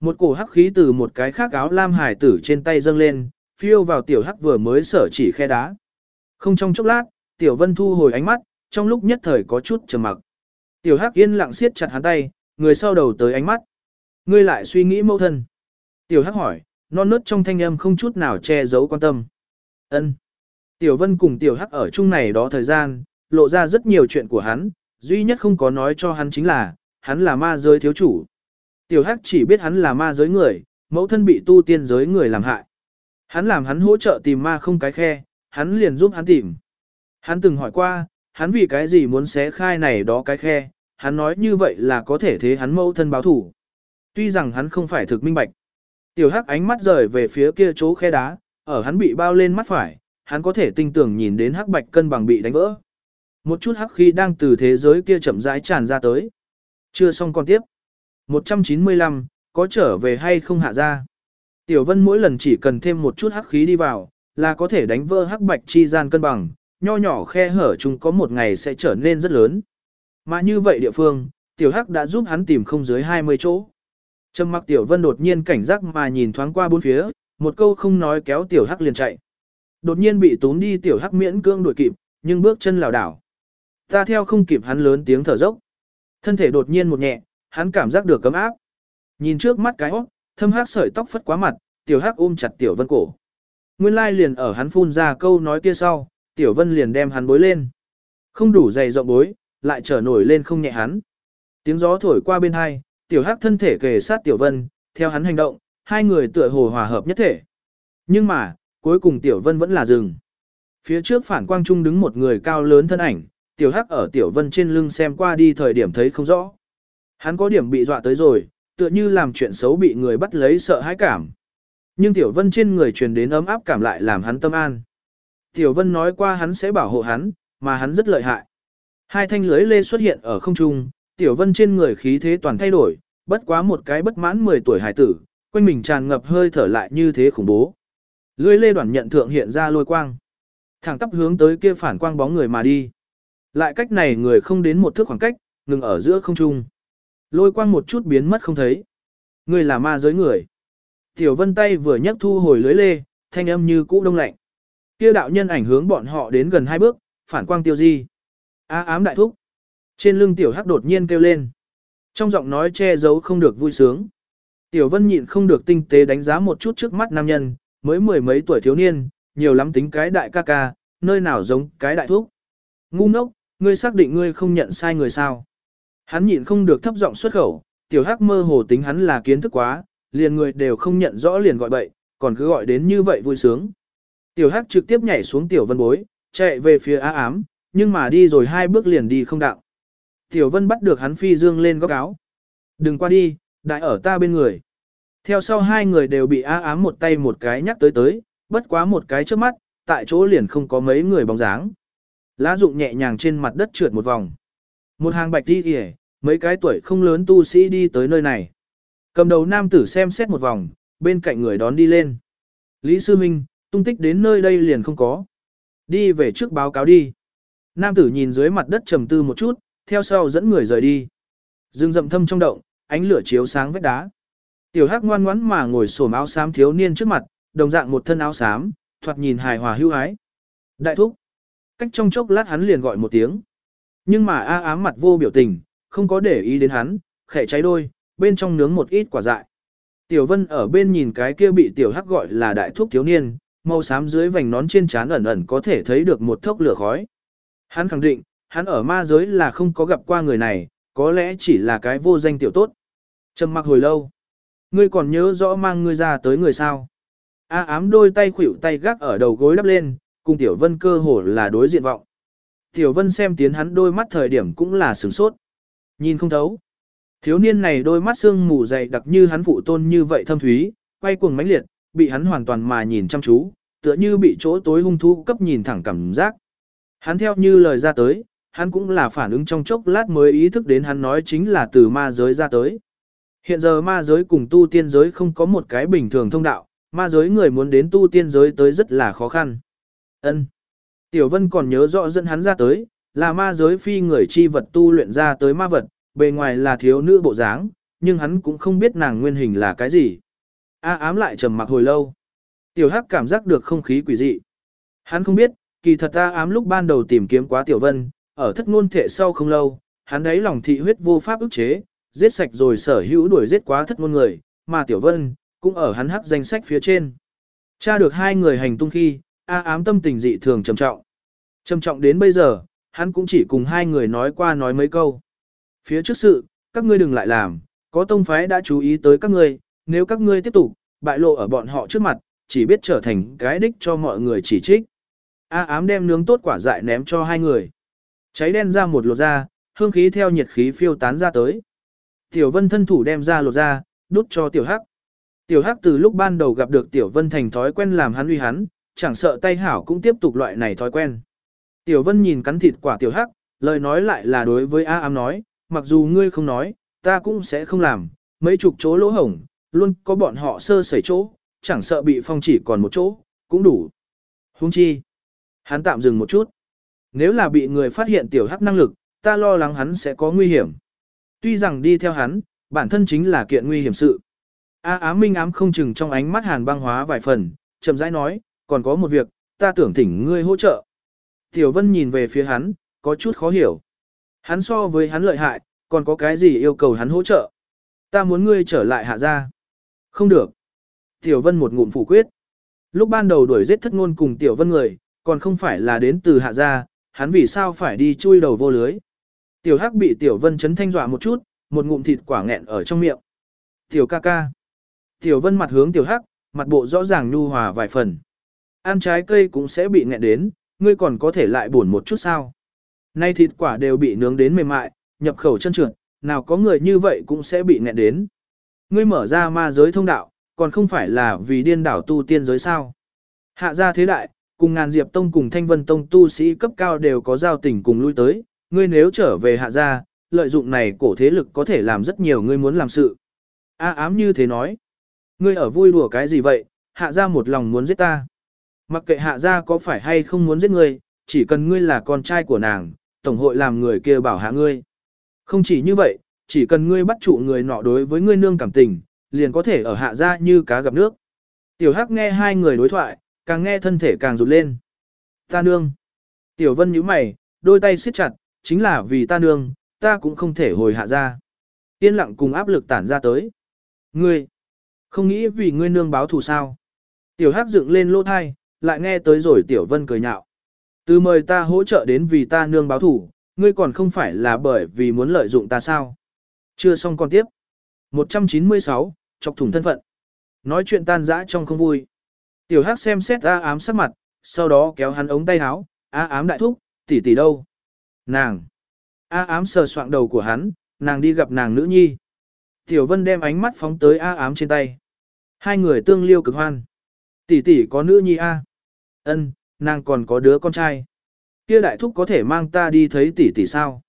Speaker 1: Một cổ hắc khí từ một cái khác áo lam hải tử trên tay dâng lên, phiêu vào tiểu hắc vừa mới sở chỉ khe đá. Không trong chốc lát, tiểu vân thu hồi ánh mắt, trong lúc nhất thời có chút trầm mặc. Tiểu hắc yên lặng siết chặt hắn tay, người sau đầu tới ánh mắt. Ngươi lại suy nghĩ mâu thân. Tiểu hắc hỏi, non nớt trong thanh âm không chút nào che giấu quan tâm. Ân. Tiểu vân cùng tiểu hắc ở chung này đó thời gian, lộ ra rất nhiều chuyện của hắn, duy nhất không có nói cho hắn chính là, hắn là ma giới thiếu chủ. Tiểu hắc chỉ biết hắn là ma giới người, mẫu thân bị tu tiên giới người làm hại. Hắn làm hắn hỗ trợ tìm ma không cái khe, hắn liền giúp hắn tìm. Hắn từng hỏi qua, hắn vì cái gì muốn xé khai này đó cái khe, hắn nói như vậy là có thể thế hắn mẫu thân báo thủ. Tuy rằng hắn không phải thực minh bạch. Tiểu hắc ánh mắt rời về phía kia chỗ khe đá, ở hắn bị bao lên mắt phải, hắn có thể tinh tưởng nhìn đến hắc bạch cân bằng bị đánh vỡ. Một chút hắc khí đang từ thế giới kia chậm rãi tràn ra tới. Chưa xong còn tiếp. 195, có trở về hay không hạ ra. Tiểu vân mỗi lần chỉ cần thêm một chút hắc khí đi vào, là có thể đánh vỡ hắc bạch chi gian cân bằng, nho nhỏ khe hở chúng có một ngày sẽ trở nên rất lớn. Mà như vậy địa phương, tiểu hắc đã giúp hắn tìm không dưới 20 chỗ. Trầm mặc tiểu vân đột nhiên cảnh giác mà nhìn thoáng qua bốn phía, một câu không nói kéo tiểu hắc liền chạy. Đột nhiên bị tún đi tiểu hắc miễn cương đuổi kịp, nhưng bước chân lảo đảo. Ta theo không kịp hắn lớn tiếng thở dốc. Thân thể đột nhiên một nhẹ, hắn cảm giác được cấm áp. Nhìn trước mắt cái óc, thâm hắc sợi tóc phất quá mặt, tiểu hắc ôm chặt tiểu vân cổ. Nguyên lai liền ở hắn phun ra câu nói kia sau, tiểu vân liền đem hắn bối lên. Không đủ dày rộng bối, lại trở nổi lên không nhẹ hắn. Tiếng gió thổi qua bên hai, tiểu hắc thân thể kề sát tiểu vân, theo hắn hành động, hai người tựa hồ hòa hợp nhất thể. Nhưng mà, cuối cùng tiểu vân vẫn là dừng. Phía trước phản quang trung đứng một người cao lớn thân ảnh, tiểu hắc ở tiểu vân trên lưng xem qua đi thời điểm thấy không rõ. Hắn có điểm bị dọa tới rồi, tựa như làm chuyện xấu bị người bắt lấy sợ hãi cảm. Nhưng tiểu vân trên người truyền đến ấm áp cảm lại làm hắn tâm an. Tiểu vân nói qua hắn sẽ bảo hộ hắn, mà hắn rất lợi hại. Hai thanh lưới lê xuất hiện ở không trung, tiểu vân trên người khí thế toàn thay đổi, bất quá một cái bất mãn 10 tuổi hải tử, quanh mình tràn ngập hơi thở lại như thế khủng bố. Lưới lê đoàn nhận thượng hiện ra lôi quang. Thẳng tắp hướng tới kia phản quang bóng người mà đi. Lại cách này người không đến một thước khoảng cách, ngừng ở giữa không trung. Lôi quang một chút biến mất không thấy. Người là ma giới người. Tiểu vân tay vừa nhấc thu hồi lưới lê, thanh âm như cũ đông lạnh. Kia đạo nhân ảnh hướng bọn họ đến gần hai bước, phản quang tiêu di. Á ám đại thúc. Trên lưng tiểu hắc đột nhiên kêu lên. Trong giọng nói che giấu không được vui sướng. Tiểu vân nhịn không được tinh tế đánh giá một chút trước mắt nam nhân, mới mười mấy tuổi thiếu niên, nhiều lắm tính cái đại ca ca, nơi nào giống cái đại thuốc. Ngu ngốc, ngươi xác định ngươi không nhận sai người sao. Hắn nhịn không được thấp giọng xuất khẩu, tiểu hắc mơ hồ tính hắn là kiến thức quá, liền người đều không nhận rõ liền gọi bậy, còn cứ gọi đến như vậy vui sướng. Tiểu hắc trực tiếp nhảy xuống tiểu vân bối, chạy về phía á ám, nhưng mà đi rồi hai bước liền đi không đạo. Tiểu vân bắt được hắn phi dương lên góc áo. Đừng qua đi, đại ở ta bên người. Theo sau hai người đều bị á ám một tay một cái nhắc tới tới, bất quá một cái trước mắt, tại chỗ liền không có mấy người bóng dáng. Lá dụng nhẹ nhàng trên mặt đất trượt một vòng. Một hàng bạch đi kìa, mấy cái tuổi không lớn tu sĩ đi tới nơi này. Cầm đầu nam tử xem xét một vòng, bên cạnh người đón đi lên. Lý Sư Minh, tung tích đến nơi đây liền không có. Đi về trước báo cáo đi. Nam tử nhìn dưới mặt đất trầm tư một chút, theo sau dẫn người rời đi. Dương rậm thâm trong động, ánh lửa chiếu sáng vách đá. Tiểu Hắc ngoan ngoãn mà ngồi xổm áo xám thiếu niên trước mặt, đồng dạng một thân áo xám, thoạt nhìn hài hòa hữu hái. Đại thúc. Cách trong chốc lát hắn liền gọi một tiếng. Nhưng mà A ám mặt vô biểu tình, không có để ý đến hắn, khẽ cháy đôi, bên trong nướng một ít quả dại. Tiểu Vân ở bên nhìn cái kia bị Tiểu Hắc gọi là đại thúc thiếu niên, màu xám dưới vành nón trên trán ẩn ẩn có thể thấy được một thốc lửa khói. Hắn khẳng định, hắn ở ma giới là không có gặp qua người này, có lẽ chỉ là cái vô danh tiểu tốt. Trầm mặc hồi lâu. Ngươi còn nhớ rõ mang ngươi ra tới người sao? A ám đôi tay khuỷu tay gác ở đầu gối đắp lên, cùng Tiểu Vân cơ hồ là đối diện vọng. Tiểu Vân xem tiến hắn đôi mắt thời điểm cũng là sửng sốt. Nhìn không thấu. Thiếu niên này đôi mắt xương mù dày đặc như hắn phụ tôn như vậy thâm thúy, quay cuồng mãnh liệt, bị hắn hoàn toàn mà nhìn chăm chú, tựa như bị chỗ tối hung thú cấp nhìn thẳng cảm giác. Hắn theo như lời ra tới, hắn cũng là phản ứng trong chốc lát mới ý thức đến hắn nói chính là từ ma giới ra tới. Hiện giờ ma giới cùng tu tiên giới không có một cái bình thường thông đạo, ma giới người muốn đến tu tiên giới tới rất là khó khăn. Ân. Tiểu Vân còn nhớ rõ dẫn hắn ra tới, là ma giới phi người chi vật tu luyện ra tới ma vật, bề ngoài là thiếu nữ bộ dáng, nhưng hắn cũng không biết nàng nguyên hình là cái gì. A ám lại trầm mặc hồi lâu. Tiểu Hắc cảm giác được không khí quỷ dị. Hắn không biết, kỳ thật A ám lúc ban đầu tìm kiếm quá Tiểu Vân, ở thất ngôn thể sau không lâu, hắn ấy lòng thị huyết vô pháp ức chế, giết sạch rồi sở hữu đuổi giết quá thất ngôn người, mà Tiểu Vân, cũng ở hắn hắc danh sách phía trên. Tra được hai người hành tung khi, A ám tâm tình dị thường trầm trọng. Trầm trọng đến bây giờ, hắn cũng chỉ cùng hai người nói qua nói mấy câu. Phía trước sự, các ngươi đừng lại làm, có tông phái đã chú ý tới các ngươi, nếu các ngươi tiếp tục, bại lộ ở bọn họ trước mặt, chỉ biết trở thành cái đích cho mọi người chỉ trích. A ám đem nướng tốt quả dại ném cho hai người. Cháy đen ra một lột ra, hương khí theo nhiệt khí phiêu tán ra tới. Tiểu Vân thân thủ đem ra lột ra, đút cho Tiểu Hắc. Tiểu Hắc từ lúc ban đầu gặp được Tiểu Vân thành thói quen làm hắn uy hắn, chẳng sợ tay hảo cũng tiếp tục loại này thói quen. Tiểu Vân nhìn cắn thịt quả Tiểu Hắc, lời nói lại là đối với A ám nói, mặc dù ngươi không nói, ta cũng sẽ không làm, mấy chục chỗ lỗ hổng, luôn có bọn họ sơ sẩy chỗ, chẳng sợ bị phong chỉ còn một chỗ, cũng đủ. Hung chi. Hắn tạm dừng một chút. Nếu là bị người phát hiện tiểu hắc năng lực, ta lo lắng hắn sẽ có nguy hiểm. Tuy rằng đi theo hắn, bản thân chính là kiện nguy hiểm sự. A ám minh ám không chừng trong ánh mắt hàn băng hóa vài phần, chậm rãi nói, còn có một việc, ta tưởng thỉnh ngươi hỗ trợ. Tiểu Vân nhìn về phía hắn, có chút khó hiểu. Hắn so với hắn lợi hại, còn có cái gì yêu cầu hắn hỗ trợ? Ta muốn ngươi trở lại hạ gia. Không được. Tiểu Vân một ngụm phủ quyết. Lúc ban đầu đuổi giết thất ngôn cùng Tiểu Vân người, còn không phải là đến từ hạ gia, hắn vì sao phải đi chui đầu vô lưới. Tiểu Hắc bị Tiểu Vân chấn thanh dọa một chút, một ngụm thịt quả nghẹn ở trong miệng. Tiểu ca ca. Tiểu Vân mặt hướng Tiểu Hắc, mặt bộ rõ ràng nhu hòa vài phần. Ăn trái cây cũng sẽ bị nghẹn đến, ngươi còn có thể lại buồn một chút sao. Nay thịt quả đều bị nướng đến mềm mại, nhập khẩu chân trượt, nào có người như vậy cũng sẽ bị nghẹn đến. Ngươi mở ra ma giới thông đạo, còn không phải là vì điên đảo tu tiên giới sao. Hạ gia thế đại, cùng ngàn diệp tông cùng thanh vân tông tu sĩ cấp cao đều có giao tình cùng lui tới, ngươi nếu trở về hạ gia, lợi dụng này cổ thế lực có thể làm rất nhiều ngươi muốn làm sự. A à, ám như thế nói. Ngươi ở vui đùa cái gì vậy, hạ gia một lòng muốn giết ta. Mặc kệ hạ gia có phải hay không muốn giết ngươi, chỉ cần ngươi là con trai của nàng, tổng hội làm người kia bảo hạ ngươi. Không chỉ như vậy, chỉ cần ngươi bắt trụ người nọ đối với ngươi nương cảm tình, liền có thể ở hạ gia như cá gặp nước. Tiểu Hắc nghe hai người đối thoại, càng nghe thân thể càng rụt lên. Ta nương. Tiểu Vân nhíu mày, đôi tay siết chặt, chính là vì ta nương, ta cũng không thể hồi hạ ra. Yên lặng cùng áp lực tản ra tới. Ngươi, không nghĩ vì ngươi nương báo thù sao. Tiểu Hắc dựng lên lỗ thai, lại nghe tới rồi Tiểu Vân cười nhạo. Từ mời ta hỗ trợ đến vì ta nương báo thù, ngươi còn không phải là bởi vì muốn lợi dụng ta sao. Chưa xong còn tiếp. 196, chọc thủng thân phận. Nói chuyện tan dã trong không vui. Tiểu Hắc xem xét A ám sắc mặt, sau đó kéo hắn ống tay áo, A ám đại thúc, tỷ tỷ đâu? Nàng. A ám sờ soạng đầu của hắn, nàng đi gặp nàng nữ nhi. Tiểu Vân đem ánh mắt phóng tới A ám trên tay. Hai người tương liêu cực hoan. Tỷ tỷ có nữ nhi A. Ân, nàng còn có đứa con trai. Kia đại thúc có thể mang ta đi thấy tỷ tỷ sao?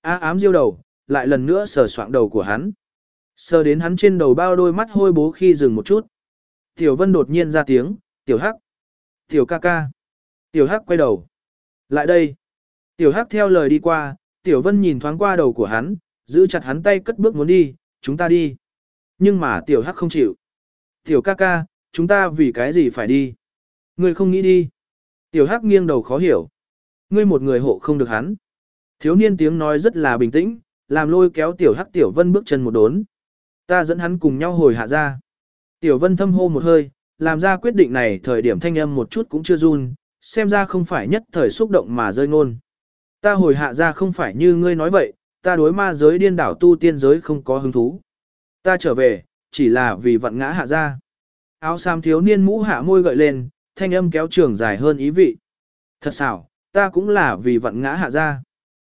Speaker 1: A ám diêu đầu, lại lần nữa sờ soạng đầu của hắn. Sờ đến hắn trên đầu bao đôi mắt hôi bố khi dừng một chút. Tiểu Vân đột nhiên ra tiếng, tiểu hắc. Tiểu ca ca. Tiểu hắc quay đầu. Lại đây. Tiểu hắc theo lời đi qua, tiểu Vân nhìn thoáng qua đầu của hắn, giữ chặt hắn tay cất bước muốn đi, chúng ta đi. Nhưng mà tiểu hắc không chịu. Tiểu ca ca, chúng ta vì cái gì phải đi? Ngươi không nghĩ đi. Tiểu hắc nghiêng đầu khó hiểu. Ngươi một người hộ không được hắn. Thiếu niên tiếng nói rất là bình tĩnh, làm lôi kéo tiểu hắc tiểu vân bước chân một đốn. Ta dẫn hắn cùng nhau hồi hạ ra. Tiểu vân thâm hô một hơi, làm ra quyết định này thời điểm thanh âm một chút cũng chưa run, xem ra không phải nhất thời xúc động mà rơi ngôn. Ta hồi hạ ra không phải như ngươi nói vậy, ta đối ma giới điên đảo tu tiên giới không có hứng thú. Ta trở về, chỉ là vì vận ngã hạ ra. áo Sam thiếu niên mũ hạ môi gợi lên, thanh âm kéo trường dài hơn ý vị. Thật xảo, ta cũng là vì vận ngã hạ ra.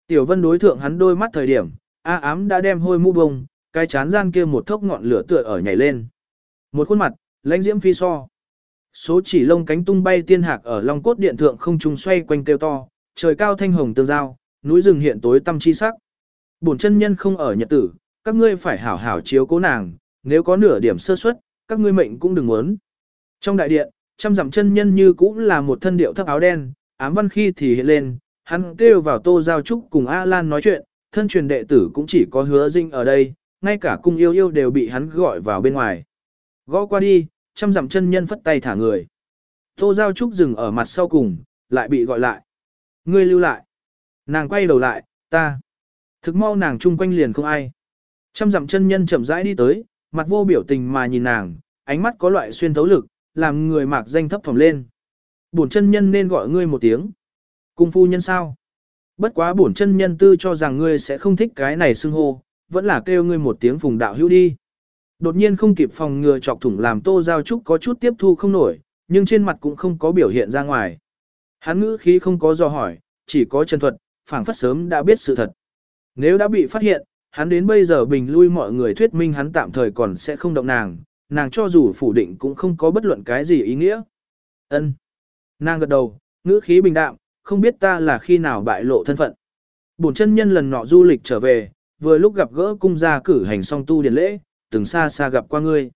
Speaker 1: Tiểu vân đối thượng hắn đôi mắt thời điểm, A ám đã đem hôi mũ bông, cái chán gian kia một thốc ngọn lửa tựa ở nhảy lên. Một khuôn mặt, lãnh diễm phi so. Số chỉ lông cánh tung bay tiên hạc ở long cốt điện thượng không trung xoay quanh kêu to, trời cao thanh hồng tương giao, núi rừng hiện tối tăm chi sắc. Bổn chân nhân không ở nhật tử, các ngươi phải hảo hảo chiếu cố nàng, nếu có nửa điểm sơ suất, các ngươi mệnh cũng đừng muốn. Trong đại điện, trăm dặm chân nhân như cũng là một thân điệu thấp áo đen, ám văn khi thì hiện lên, hắn kêu vào tô giao trúc cùng A Lan nói chuyện, thân truyền đệ tử cũng chỉ có hứa dinh ở đây, ngay cả cung yêu yêu đều bị hắn gọi vào bên ngoài. Gõ qua đi, trăm dặm chân nhân phất tay thả người. Tô giao trúc dừng ở mặt sau cùng, lại bị gọi lại. Ngươi lưu lại. Nàng quay đầu lại, ta. Thực mau nàng chung quanh liền không ai. Trăm dặm chân nhân chậm rãi đi tới, mặt vô biểu tình mà nhìn nàng, ánh mắt có loại xuyên thấu lực, làm người mạc danh thấp phòng lên. Bổn chân nhân nên gọi ngươi một tiếng. Cung phu nhân sao? Bất quá bổn chân nhân tư cho rằng ngươi sẽ không thích cái này xưng hô, vẫn là kêu ngươi một tiếng phùng đạo hữu đi. Đột nhiên không kịp phòng ngừa chọc thủng làm tô giao trúc có chút tiếp thu không nổi, nhưng trên mặt cũng không có biểu hiện ra ngoài. Hắn ngữ khí không có do hỏi, chỉ có chân thuật, phảng phất sớm đã biết sự thật. Nếu đã bị phát hiện, hắn đến bây giờ bình lui mọi người thuyết minh hắn tạm thời còn sẽ không động nàng, nàng cho dù phủ định cũng không có bất luận cái gì ý nghĩa. Ân. Nàng gật đầu, ngữ khí bình đạm, không biết ta là khi nào bại lộ thân phận. Bổn chân nhân lần nọ du lịch trở về, vừa lúc gặp gỡ cung gia cử hành song tu điển lễ, từng xa xa gặp qua ngươi.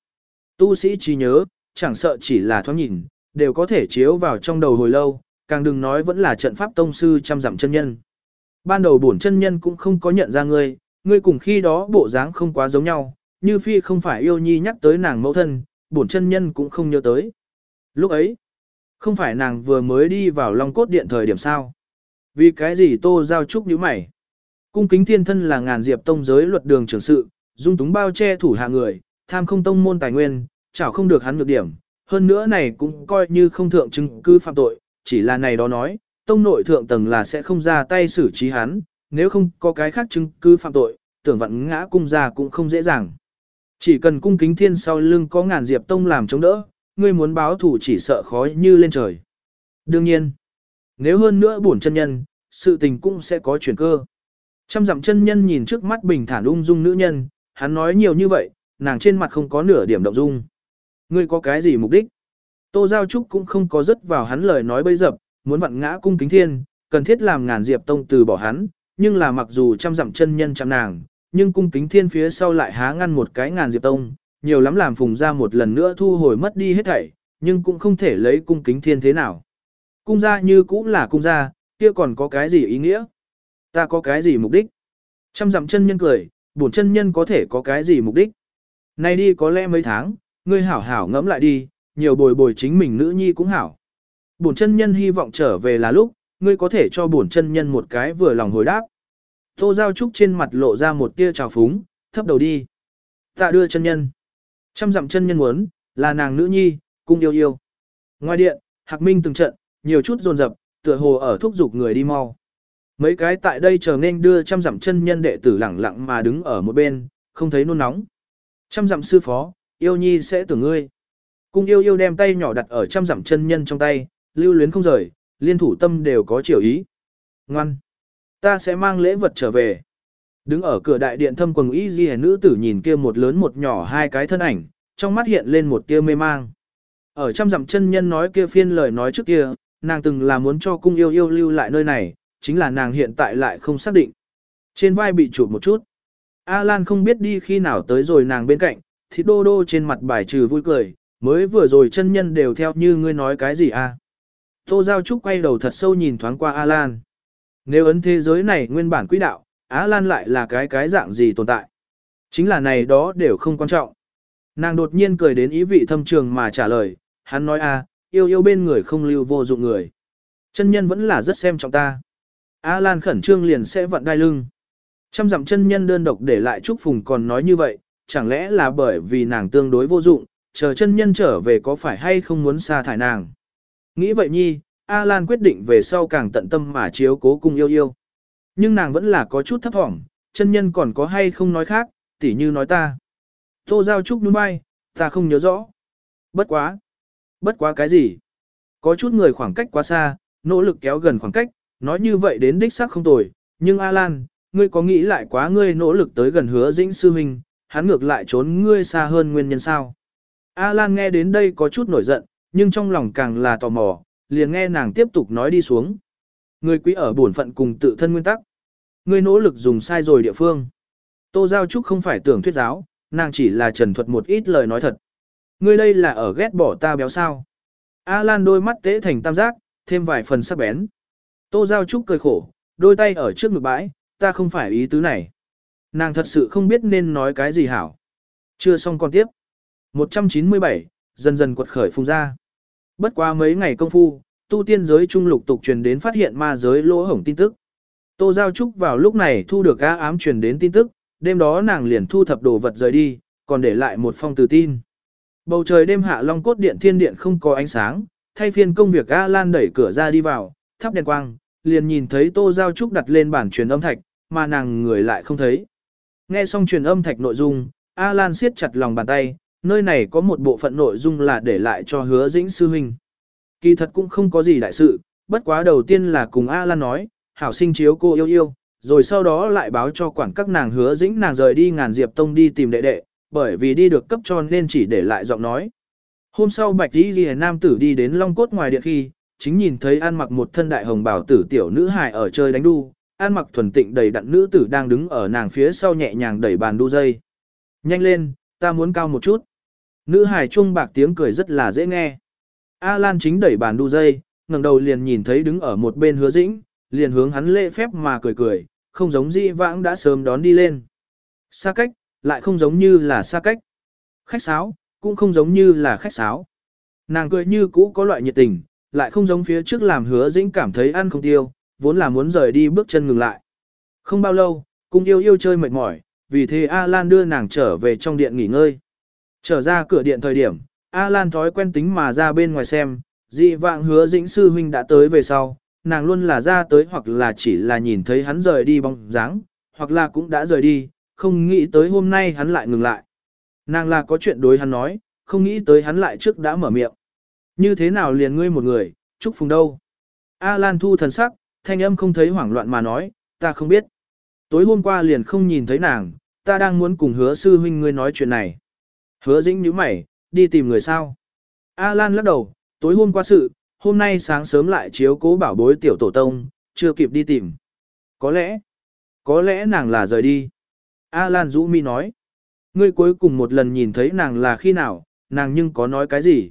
Speaker 1: Tu sĩ trí nhớ, chẳng sợ chỉ là thoáng nhìn, đều có thể chiếu vào trong đầu hồi lâu, càng đừng nói vẫn là trận pháp tông sư trăm dặm chân nhân. Ban đầu bổn chân nhân cũng không có nhận ra ngươi, ngươi cùng khi đó bộ dáng không quá giống nhau, như phi không phải yêu nhi nhắc tới nàng mẫu thân, bổn chân nhân cũng không nhớ tới. Lúc ấy, không phải nàng vừa mới đi vào Long Cốt Điện thời điểm sao. Vì cái gì tô giao trúc như mày? Cung kính thiên thân là ngàn diệp tông giới luật đường trưởng sự, dung túng bao che thủ hạ người, tham không tông môn tài nguyên, chảo không được hắn nhược điểm. Hơn nữa này cũng coi như không thượng chứng cứ phạm tội, chỉ là này đó nói, tông nội thượng tầng là sẽ không ra tay xử trí hắn, nếu không có cái khác chứng cứ phạm tội, tưởng vận ngã cung ra cũng không dễ dàng. Chỉ cần cung kính thiên sau lưng có ngàn diệp tông làm chống đỡ, ngươi muốn báo thủ chỉ sợ khói như lên trời. Đương nhiên, nếu hơn nữa bổn chân nhân, sự tình cũng sẽ có chuyển cơ. Trăm dặm chân nhân nhìn trước mắt bình thản ung dung nữ nhân, hắn nói nhiều như vậy, nàng trên mặt không có nửa điểm động dung. Ngươi có cái gì mục đích? Tô Giao Trúc cũng không có dứt vào hắn lời nói bây dập, muốn vặn ngã cung kính thiên, cần thiết làm ngàn diệp tông từ bỏ hắn, nhưng là mặc dù trăm dặm chân nhân chạm nàng, nhưng cung kính thiên phía sau lại há ngăn một cái ngàn diệp tông, nhiều lắm làm phùng ra một lần nữa thu hồi mất đi hết thảy, nhưng cũng không thể lấy cung kính thiên thế nào. Cung gia như cũng là cung gia, kia còn có cái gì ý nghĩa? Ta có cái gì mục đích? Trăm dặm chân nhân cười, bổn chân nhân có thể có cái gì mục đích? Nay đi có lẽ mấy tháng, ngươi hảo hảo ngẫm lại đi, nhiều bồi bồi chính mình nữ nhi cũng hảo. Bổn chân nhân hy vọng trở về là lúc, ngươi có thể cho bổn chân nhân một cái vừa lòng hồi đáp. Tô Giao Trúc trên mặt lộ ra một tia trào phúng, thấp đầu đi. Tạ đưa chân nhân. Trăm dặm chân nhân muốn, là nàng nữ nhi, cung yêu yêu. Ngoài điện, Hạc Minh từng trận, nhiều chút dồn dập, tựa hồ ở thúc giục người đi mau. Mấy cái tại đây chờ nên đưa trăm dặm chân nhân đệ tử lẳng lặng mà đứng ở một bên, không thấy nôn nóng. Trăm dặm sư phó, yêu nhi sẽ tưởng ngươi. Cung yêu yêu đem tay nhỏ đặt ở trăm dặm chân nhân trong tay, lưu luyến không rời, liên thủ tâm đều có chiều ý. Ngoan! Ta sẽ mang lễ vật trở về. Đứng ở cửa đại điện thâm quần y di nữ tử nhìn kia một lớn một nhỏ hai cái thân ảnh, trong mắt hiện lên một tia mê mang. Ở trăm dặm chân nhân nói kia phiên lời nói trước kia, nàng từng là muốn cho cung yêu yêu lưu lại nơi này, chính là nàng hiện tại lại không xác định. Trên vai bị chụp một chút. A Lan không biết đi khi nào tới rồi nàng bên cạnh, thì đô đô trên mặt bài trừ vui cười, mới vừa rồi chân nhân đều theo như ngươi nói cái gì a? À? Tô Giao Trúc quay đầu thật sâu nhìn thoáng qua A Lan. Nếu ấn thế giới này nguyên bản quỹ đạo, alan Lan lại là cái cái dạng gì tồn tại. Chính là này đó đều không quan trọng. Nàng đột nhiên cười đến ý vị thâm trường mà trả lời, hắn nói a, yêu yêu bên người không lưu vô dụng người. Chân nhân vẫn là rất xem trọng ta. A Lan khẩn trương liền sẽ vận đai lưng. Trăm dặm chân nhân đơn độc để lại Trúc Phùng còn nói như vậy, chẳng lẽ là bởi vì nàng tương đối vô dụng, chờ chân nhân trở về có phải hay không muốn sa thải nàng. Nghĩ vậy nhi, A Lan quyết định về sau càng tận tâm mà chiếu cố cung yêu yêu. Nhưng nàng vẫn là có chút thấp thỏm, chân nhân còn có hay không nói khác, tỉ như nói ta. Tô Giao Trúc đúng bay, ta không nhớ rõ. Bất quá. Bất quá cái gì? Có chút người khoảng cách quá xa, nỗ lực kéo gần khoảng cách, nói như vậy đến đích xác không tồi, nhưng Alan, ngươi có nghĩ lại quá ngươi nỗ lực tới gần hứa dĩnh sư huynh, hắn ngược lại trốn ngươi xa hơn nguyên nhân sao? Alan nghe đến đây có chút nổi giận, nhưng trong lòng càng là tò mò, liền nghe nàng tiếp tục nói đi xuống. Ngươi quý ở bổn phận cùng tự thân nguyên tắc. Ngươi nỗ lực dùng sai rồi địa phương. Tô Giao Trúc không phải tưởng thuyết giáo, nàng chỉ là trần thuật một ít lời nói thật. Ngươi đây là ở ghét bỏ ta béo sao. Alan đôi mắt tế thành tam giác, thêm vài phần sắc bén. Tô Giao Trúc cười khổ, đôi tay ở trước ngực bãi, ta không phải ý tứ này. Nàng thật sự không biết nên nói cái gì hảo. Chưa xong còn tiếp. 197, dần dần quật khởi phung ra. Bất qua mấy ngày công phu, tu tiên giới trung lục tục truyền đến phát hiện ma giới lỗ hổng tin tức. Tô Giao Trúc vào lúc này thu được á ám truyền đến tin tức, đêm đó nàng liền thu thập đồ vật rời đi, còn để lại một phong từ tin. Bầu trời đêm hạ long cốt điện thiên điện không có ánh sáng, thay phiên công việc A Lan đẩy cửa ra đi vào, thắp đèn quang, liền nhìn thấy Tô Giao Trúc đặt lên bản truyền âm thạch, mà nàng người lại không thấy. Nghe xong truyền âm thạch nội dung, A Lan siết chặt lòng bàn tay, nơi này có một bộ phận nội dung là để lại cho hứa dĩnh sư huynh. Kỳ thật cũng không có gì đại sự, bất quá đầu tiên là cùng A Lan nói, hảo sinh chiếu cô yêu yêu, rồi sau đó lại báo cho quản các nàng hứa dĩnh nàng rời đi ngàn diệp tông đi tìm đệ đệ, bởi vì đi được cấp cho nên chỉ để lại giọng nói. Hôm sau bạch đi ghi nam tử đi đến long cốt ngoài điện khi, chính nhìn thấy ăn mặc một thân đại hồng bảo tử tiểu nữ hài ở chơi đánh đu, ăn mặc thuần tịnh đầy đặn nữ tử đang đứng ở nàng phía sau nhẹ nhàng đẩy bàn đu dây. Nhanh lên, ta muốn cao một chút. Nữ hài trung bạc tiếng cười rất là dễ nghe. A Lan chính đẩy bàn đu dây, ngẩng đầu liền nhìn thấy đứng ở một bên hứa dĩnh, liền hướng hắn lễ phép mà cười cười, không giống di vãng đã sớm đón đi lên. Xa cách, lại không giống như là xa cách. Khách sáo, cũng không giống như là khách sáo. Nàng cười như cũ có loại nhiệt tình, lại không giống phía trước làm hứa dĩnh cảm thấy ăn không tiêu, vốn là muốn rời đi bước chân ngừng lại. Không bao lâu, cung yêu yêu chơi mệt mỏi, vì thế A Lan đưa nàng trở về trong điện nghỉ ngơi. Trở ra cửa điện thời điểm, A Lan thói quen tính mà ra bên ngoài xem, dị vạng hứa dĩnh sư huynh đã tới về sau, nàng luôn là ra tới hoặc là chỉ là nhìn thấy hắn rời đi bóng dáng, hoặc là cũng đã rời đi, không nghĩ tới hôm nay hắn lại ngừng lại. Nàng là có chuyện đối hắn nói, không nghĩ tới hắn lại trước đã mở miệng. Như thế nào liền ngươi một người, chúc phùng đâu. A Lan thu thần sắc, thanh âm không thấy hoảng loạn mà nói, ta không biết. Tối hôm qua liền không nhìn thấy nàng, ta đang muốn cùng hứa sư huynh ngươi nói chuyện này. Hứa dĩnh nhíu mày, đi tìm người sao. A Lan lắc đầu, tối hôm qua sự, hôm nay sáng sớm lại chiếu cố bảo bối tiểu tổ tông, chưa kịp đi tìm. Có lẽ, có lẽ nàng là rời đi. A Lan Dũ Mi nói, ngươi cuối cùng một lần nhìn thấy nàng là khi nào, nàng nhưng có nói cái gì.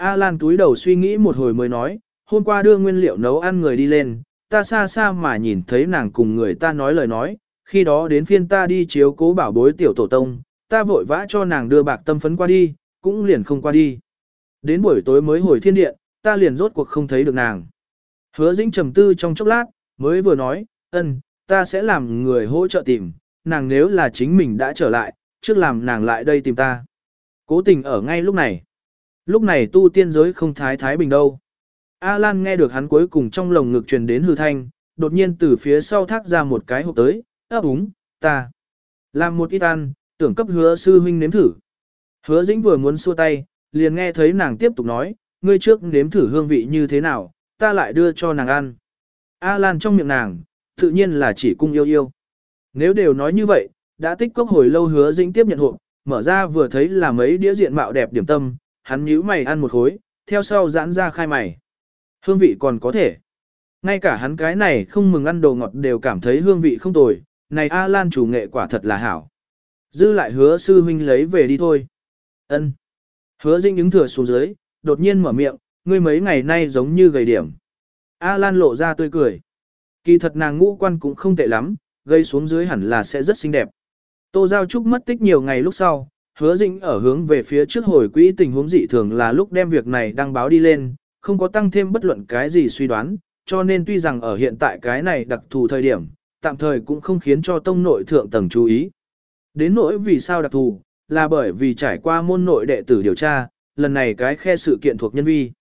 Speaker 1: A Lan túi đầu suy nghĩ một hồi mới nói, hôm qua đưa nguyên liệu nấu ăn người đi lên, ta xa xa mà nhìn thấy nàng cùng người ta nói lời nói, khi đó đến phiên ta đi chiếu cố bảo bối tiểu tổ tông, ta vội vã cho nàng đưa bạc tâm phấn qua đi, cũng liền không qua đi. Đến buổi tối mới hồi thiên điện, ta liền rốt cuộc không thấy được nàng. Hứa dĩnh trầm tư trong chốc lát, mới vừa nói, ân, ta sẽ làm người hỗ trợ tìm, nàng nếu là chính mình đã trở lại, trước làm nàng lại đây tìm ta. Cố tình ở ngay lúc này. Lúc này tu tiên giới không thái thái bình đâu. A Lan nghe được hắn cuối cùng trong lồng ngực truyền đến hư thanh, đột nhiên từ phía sau thác ra một cái hộp tới, ấp úng, ta. Làm một ít ăn, tưởng cấp hứa sư huynh nếm thử. Hứa dĩnh vừa muốn xua tay, liền nghe thấy nàng tiếp tục nói, ngươi trước nếm thử hương vị như thế nào, ta lại đưa cho nàng ăn. A Lan trong miệng nàng, tự nhiên là chỉ cung yêu yêu. Nếu đều nói như vậy, đã tích cốc hồi lâu hứa dĩnh tiếp nhận hộp, mở ra vừa thấy là mấy đĩa diện mạo đẹp điểm tâm, hắn nhíu mày ăn một khối, theo sau giãn ra khai mày. Hương vị còn có thể. Ngay cả hắn cái này không mừng ăn đồ ngọt đều cảm thấy hương vị không tồi, này A Lan chủ nghệ quả thật là hảo. Dư lại hứa sư huynh lấy về đi thôi. ân Hứa dinh đứng thừa xuống dưới, đột nhiên mở miệng, ngươi mấy ngày nay giống như gầy điểm. A Lan lộ ra tươi cười. Kỳ thật nàng ngũ quan cũng không tệ lắm, gây xuống dưới hẳn là sẽ rất xinh đẹp. Tô Giao Trúc mất tích nhiều ngày lúc sau, hứa dĩnh ở hướng về phía trước hồi quỹ tình huống dị thường là lúc đem việc này đăng báo đi lên, không có tăng thêm bất luận cái gì suy đoán, cho nên tuy rằng ở hiện tại cái này đặc thù thời điểm, tạm thời cũng không khiến cho tông nội thượng tầng chú ý. Đến nỗi vì sao đặc thù, là bởi vì trải qua môn nội đệ tử điều tra, lần này cái khe sự kiện thuộc nhân vi.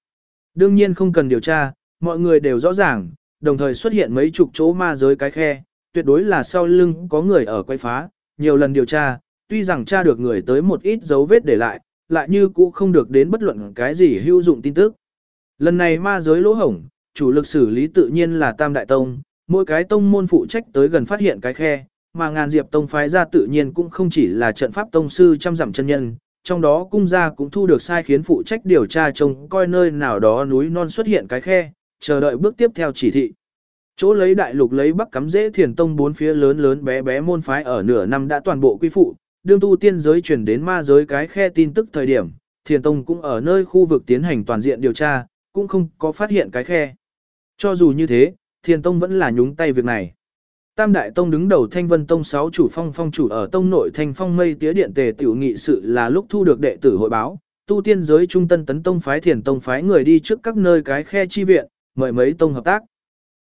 Speaker 1: Đương nhiên không cần điều tra, mọi người đều rõ ràng, đồng thời xuất hiện mấy chục chỗ ma giới cái khe, tuyệt đối là sau lưng có người ở quay phá, nhiều lần điều tra, tuy rằng tra được người tới một ít dấu vết để lại, lại như cũ không được đến bất luận cái gì hữu dụng tin tức. Lần này ma giới lỗ hổng, chủ lực xử lý tự nhiên là Tam Đại Tông, mỗi cái tông môn phụ trách tới gần phát hiện cái khe, mà ngàn diệp tông phái ra tự nhiên cũng không chỉ là trận pháp tông sư trăm dặm chân nhân, trong đó cung gia cũng thu được sai khiến phụ trách điều tra trông coi nơi nào đó núi non xuất hiện cái khe, chờ đợi bước tiếp theo chỉ thị. Chỗ lấy đại lục lấy bắc cắm dễ thiền tông bốn phía lớn lớn bé bé môn phái ở nửa năm đã toàn bộ quy phụ, đương tu tiên giới chuyển đến ma giới cái khe tin tức thời điểm, thiền tông cũng ở nơi khu vực tiến hành toàn diện điều tra, cũng không có phát hiện cái khe. Cho dù như thế, thiền tông vẫn là nhúng tay việc này. Tam Đại Tông đứng đầu Thanh Vân Tông 6 chủ phong phong chủ ở Tông nội Thanh Phong Mây Tía Điện Tề tiểu nghị sự là lúc thu được đệ tử hội báo, tu tiên giới trung tân tấn tông phái thiền tông phái người đi trước các nơi cái khe chi viện, mời mấy tông hợp tác.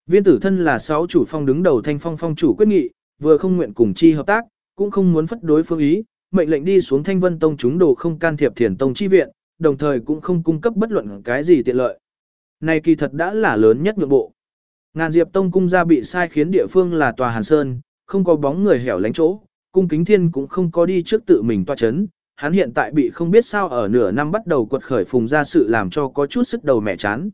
Speaker 1: Viên tử thân là 6 chủ phong đứng đầu Thanh Phong phong chủ quyết nghị, vừa không nguyện cùng chi hợp tác, cũng không muốn phất đối phương ý, mệnh lệnh đi xuống Thanh Vân Tông chúng đồ không can thiệp thiền tông chi viện, đồng thời cũng không cung cấp bất luận cái gì tiện lợi. Này kỳ thật đã là lớn nhất nhượng bộ. Ngàn Diệp Tông cung ra bị sai khiến địa phương là tòa Hàn Sơn, không có bóng người hẻo lánh chỗ, cung kính thiên cũng không có đi trước tự mình tòa chấn. Hắn hiện tại bị không biết sao ở nửa năm bắt đầu quật khởi phùng ra sự làm cho có chút sức đầu mẹ chán.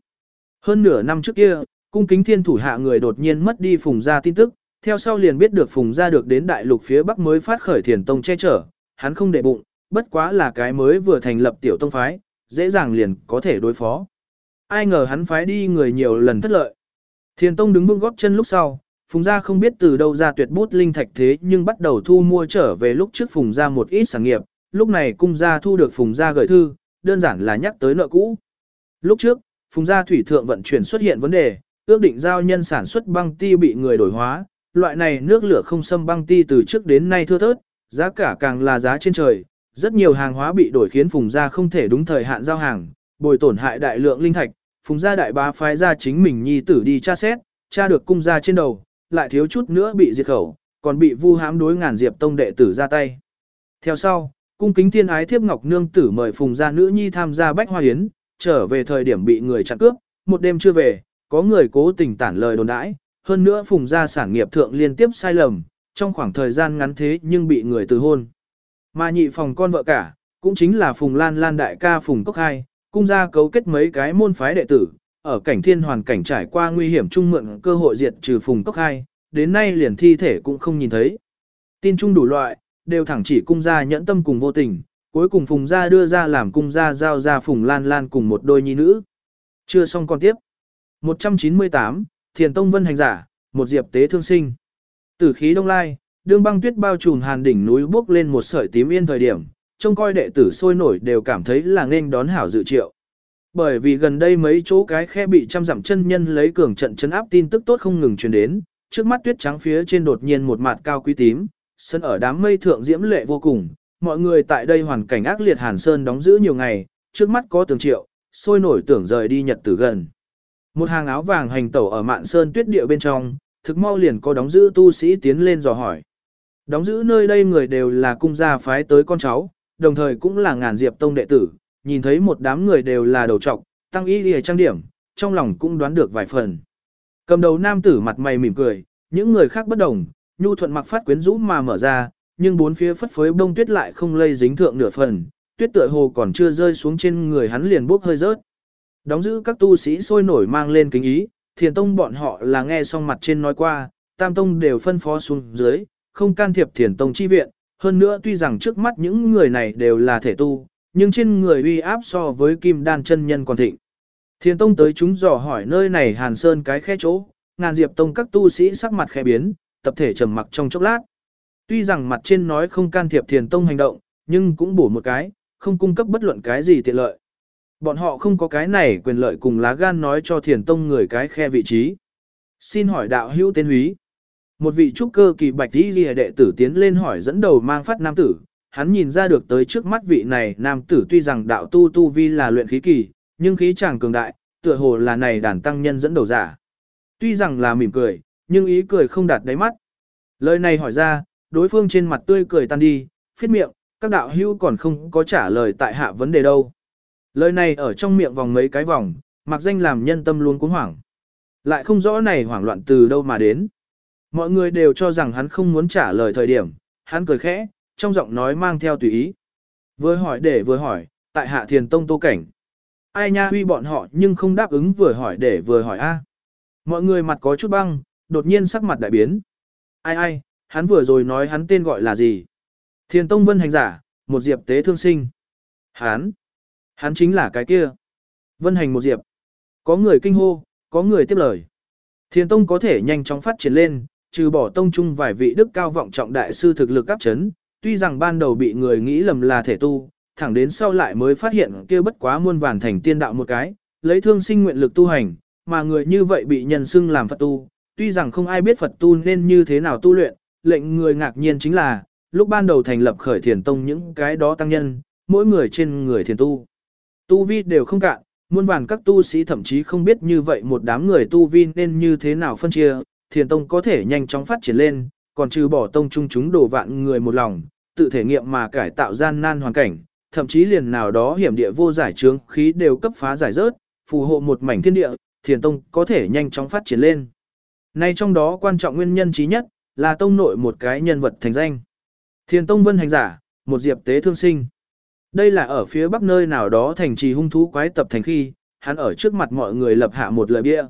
Speaker 1: Hơn nửa năm trước kia, cung kính thiên thủ hạ người đột nhiên mất đi phùng ra tin tức, theo sau liền biết được phùng ra được đến đại lục phía bắc mới phát khởi thiền tông che chở, hắn không để bụng, bất quá là cái mới vừa thành lập tiểu tông phái, dễ dàng liền có thể đối phó. Ai ngờ hắn phái đi người nhiều lần thất lợi. Thiền Tông đứng vững góp chân lúc sau, Phùng Gia không biết từ đâu ra tuyệt bút linh thạch thế nhưng bắt đầu thu mua trở về lúc trước Phùng Gia một ít sản nghiệp, lúc này cung gia thu được Phùng Gia gửi thư, đơn giản là nhắc tới nợ cũ. Lúc trước, Phùng Gia thủy thượng vận chuyển xuất hiện vấn đề, ước định giao nhân sản xuất băng ti bị người đổi hóa, loại này nước lửa không xâm băng ti từ trước đến nay thưa thớt, giá cả càng là giá trên trời, rất nhiều hàng hóa bị đổi khiến Phùng Gia không thể đúng thời hạn giao hàng, bồi tổn hại đại lượng linh thạch, phùng gia đại bá phái ra chính mình nhi tử đi tra xét, tra được cung gia trên đầu, lại thiếu chút nữa bị diệt khẩu, còn bị vu hãm đối ngàn diệp tông đệ tử ra tay. Theo sau, cung kính thiên ái thiếp ngọc nương tử mời phùng gia nữ nhi tham gia bách hoa hiến, trở về thời điểm bị người chặn cướp, một đêm chưa về, có người cố tình tản lời đồn đãi, hơn nữa phùng gia sản nghiệp thượng liên tiếp sai lầm, trong khoảng thời gian ngắn thế nhưng bị người từ hôn. Mà nhị phòng con vợ cả, cũng chính là phùng lan lan đại ca phùng cốc hai, cung gia cấu kết mấy cái môn phái đệ tử, ở cảnh thiên hoàn cảnh trải qua nguy hiểm chung mượn cơ hội diệt trừ phùng cốc hai, đến nay liền thi thể cũng không nhìn thấy. Tin chung đủ loại, đều thẳng chỉ cung gia nhẫn tâm cùng vô tình, cuối cùng phùng gia đưa ra làm cung gia giao ra phùng lan lan cùng một đôi nhi nữ. Chưa xong còn tiếp. 198, Thiền Tông Vân Hành Giả, một diệp tế thương sinh. Tử khí đông lai, đương băng tuyết bao trùm hàn đỉnh núi bước lên một sợi tím yên thời điểm, trông coi đệ tử sôi nổi đều cảm thấy là nên đón hảo dự triệu. Bởi vì gần đây mấy chỗ cái khe bị trăm dặm chân nhân lấy cường trận chấn áp tin tức tốt không ngừng truyền đến, trước mắt tuyết trắng phía trên đột nhiên một mặt cao quý tím, sân ở đám mây thượng diễm lệ vô cùng, mọi người tại đây hoàn cảnh ác liệt hàn sơn đóng giữ nhiều ngày, trước mắt có tường triệu, sôi nổi tưởng rời đi nhật tử gần. Một hàng áo vàng hành tẩu ở mạn sơn tuyết địa bên trong, thực mau liền có đóng giữ tu sĩ tiến lên dò hỏi. Đóng giữ nơi đây người đều là cung gia phái tới con cháu, đồng thời cũng là ngàn diệp tông đệ tử, nhìn thấy một đám người đều là đầu trọc, tăng ý lìa trang điểm, trong lòng cũng đoán được vài phần. Cầm đầu nam tử mặt mày mỉm cười, những người khác bất đồng, nhu thuận mặc phát quyến rũ mà mở ra, nhưng bốn phía phất phới bông tuyết lại không lây dính thượng nửa phần, tuyết tựa hồ còn chưa rơi xuống trên người hắn liền bốc hơi rớt. Đóng giữ các tu sĩ sôi nổi mang lên kính ý, thiền tông bọn họ là nghe xong mặt trên nói qua, tam tông đều phân phó xuống dưới, không can thiệp thiền tông chi viện, hơn nữa tuy rằng trước mắt những người này đều là thể tu, nhưng trên người uy áp so với kim đan chân nhân còn thịnh. Thiền tông tới chúng dò hỏi nơi này hàn sơn cái khe chỗ, ngàn diệp tông các tu sĩ sắc mặt khẽ biến, tập thể trầm mặc trong chốc lát. Tuy rằng mặt trên nói không can thiệp thiền tông hành động, nhưng cũng bổ một cái, không cung cấp bất luận cái gì tiện lợi. Bọn họ không có cái này quyền lợi cùng lá gan nói cho thiền tông người cái khe vị trí. Xin hỏi đạo hữu tên húy. Một vị trúc cơ kỳ bạch đi ghi đệ tử tiến lên hỏi dẫn đầu mang phát nam tử, hắn nhìn ra được tới trước mắt vị này nam tử tuy rằng đạo tu tu vi là luyện khí kỳ, nhưng khí chàng cường đại, tựa hồ là này đàn tăng nhân dẫn đầu giả. Tuy rằng là mỉm cười, nhưng ý cười không đạt đáy mắt. Lời này hỏi ra, đối phương trên mặt tươi cười tan đi, phiết miệng, các đạo hữu còn không có trả lời tại hạ vấn đề đâu. Lời này ở trong miệng vòng mấy cái vòng, mặc danh làm nhân tâm luôn cuống hoảng. Lại không rõ này hoảng loạn từ đâu mà đến. Mọi người đều cho rằng hắn không muốn trả lời thời điểm, hắn cười khẽ, trong giọng nói mang theo tùy ý. Vừa hỏi để vừa hỏi, tại hạ thiền tông tô cảnh. Ai nha huy bọn họ nhưng không đáp ứng vừa hỏi để vừa hỏi a. Mọi người mặt có chút băng, đột nhiên sắc mặt đại biến. Ai ai, hắn vừa rồi nói hắn tên gọi là gì? Thiền tông vân hành giả, một diệp tế thương sinh. Hắn, hắn chính là cái kia. Vân hành một diệp. Có người kinh hô, có người tiếp lời. Thiền tông có thể nhanh chóng phát triển lên, trừ bỏ tông chung vài vị đức cao vọng trọng đại sư thực lực áp chấn, tuy rằng ban đầu bị người nghĩ lầm là thể tu, thẳng đến sau lại mới phát hiện kia bất quá muôn vàn thành tiên đạo một cái, lấy thương sinh nguyện lực tu hành, mà người như vậy bị nhân xưng làm Phật tu, tuy rằng không ai biết Phật tu nên như thế nào tu luyện, lệnh người ngạc nhiên chính là, lúc ban đầu thành lập khởi thiền tông những cái đó tăng nhân, mỗi người trên người thiền tu. Tu vi đều không cạn, muôn vàn các tu sĩ thậm chí không biết như vậy một đám người tu vi nên như thế nào phân chia, thiền tông có thể nhanh chóng phát triển lên, còn trừ bỏ tông chung chúng đổ vạn người một lòng, tự thể nghiệm mà cải tạo gian nan hoàn cảnh, thậm chí liền nào đó hiểm địa vô giải trướng khí đều cấp phá giải rớt, phù hộ một mảnh thiên địa, thiền tông có thể nhanh chóng phát triển lên. Nay trong đó quan trọng nguyên nhân trí nhất, là tông nội một cái nhân vật thành danh. Thiền tông vân hành giả, một diệp tế thương sinh. Đây là ở phía bắc nơi nào đó thành trì hung thú quái tập thành khi, hắn ở trước mặt mọi người lập hạ một lời bia.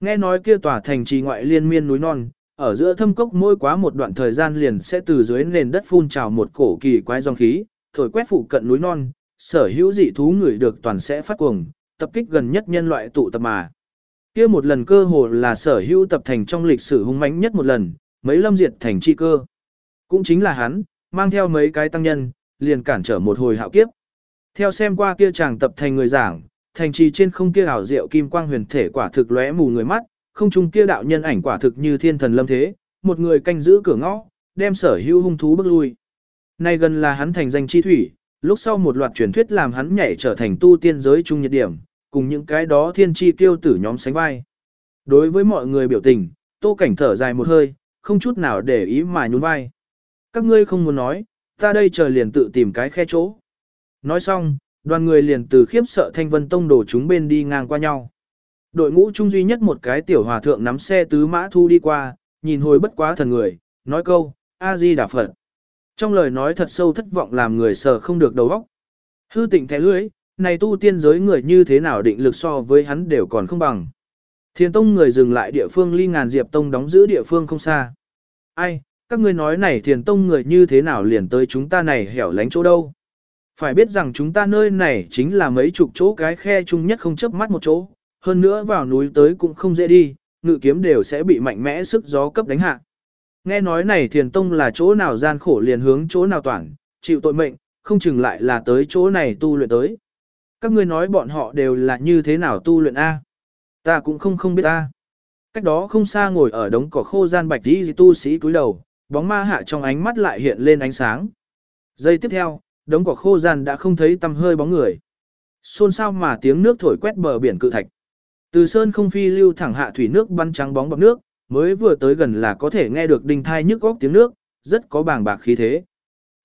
Speaker 1: Nghe nói kia tòa thành trì ngoại liên miên núi non, ở giữa thâm cốc mỗi quá một đoạn thời gian liền sẽ từ dưới nền đất phun trào một cổ kỳ quái dòng khí, thổi quét phụ cận núi non, sở hữu dị thú người được toàn sẽ phát cuồng, tập kích gần nhất nhân loại tụ tập mà. Kia một lần cơ hồ là sở hữu tập thành trong lịch sử hung mãnh nhất một lần, mấy lâm diệt thành chi cơ. Cũng chính là hắn, mang theo mấy cái tăng nhân, liền cản trở một hồi hạo kiếp. Theo xem qua kia chàng tập thành người giảng, thành trì trên không kia ảo diệu kim quang huyền thể quả thực lóe mù người mắt, không trung kia đạo nhân ảnh quả thực như thiên thần lâm thế, một người canh giữ cửa ngõ, đem sở hữu hung thú bước lui. Nay gần là hắn thành danh chi thủy, lúc sau một loạt truyền thuyết làm hắn nhảy trở thành tu tiên giới trung nhiệt điểm, cùng những cái đó thiên chi tiêu tử nhóm sánh vai. Đối với mọi người biểu tình, tô cảnh thở dài một hơi, không chút nào để ý mà nhún vai. Các ngươi không muốn nói, ta đây chờ liền tự tìm cái khe chỗ. Nói xong, đoàn người liền từ khiếp sợ thanh vân tông đổ chúng bên đi ngang qua nhau. Đội ngũ chung duy nhất một cái tiểu hòa thượng nắm xe tứ mã thu đi qua, nhìn hồi bất quá thần người, nói câu, A-di đà Phật. Trong lời nói thật sâu thất vọng làm người sợ không được đầu óc. Hư tịnh thẻ lưới, này tu tiên giới người như thế nào định lực so với hắn đều còn không bằng. Thiên tông người dừng lại địa phương ly ngàn diệp tông đóng giữ địa phương không xa. Ai, các ngươi nói này thiền tông người như thế nào liền tới chúng ta này hẻo lánh chỗ đâu. Phải biết rằng chúng ta nơi này chính là mấy chục chỗ cái khe chung nhất không chấp mắt một chỗ, hơn nữa vào núi tới cũng không dễ đi, ngự kiếm đều sẽ bị mạnh mẽ sức gió cấp đánh hạ. Nghe nói này thiền tông là chỗ nào gian khổ liền hướng chỗ nào toàn, chịu tội mệnh, không chừng lại là tới chỗ này tu luyện tới. Các ngươi nói bọn họ đều là như thế nào tu luyện A. Ta cũng không không biết A. Cách đó không xa ngồi ở đống cỏ khô gian bạch đi tu sĩ cúi đầu, bóng ma hạ trong ánh mắt lại hiện lên ánh sáng. Giây tiếp theo, đống cỏ khô gian đã không thấy tăm hơi bóng người. Xôn xao mà tiếng nước thổi quét bờ biển cự thạch. Từ sơn không phi lưu thẳng hạ thủy nước bắn trắng bóng bọc nước, mới vừa tới gần là có thể nghe được đinh thai nhức góc tiếng nước, rất có bàng bạc khí thế.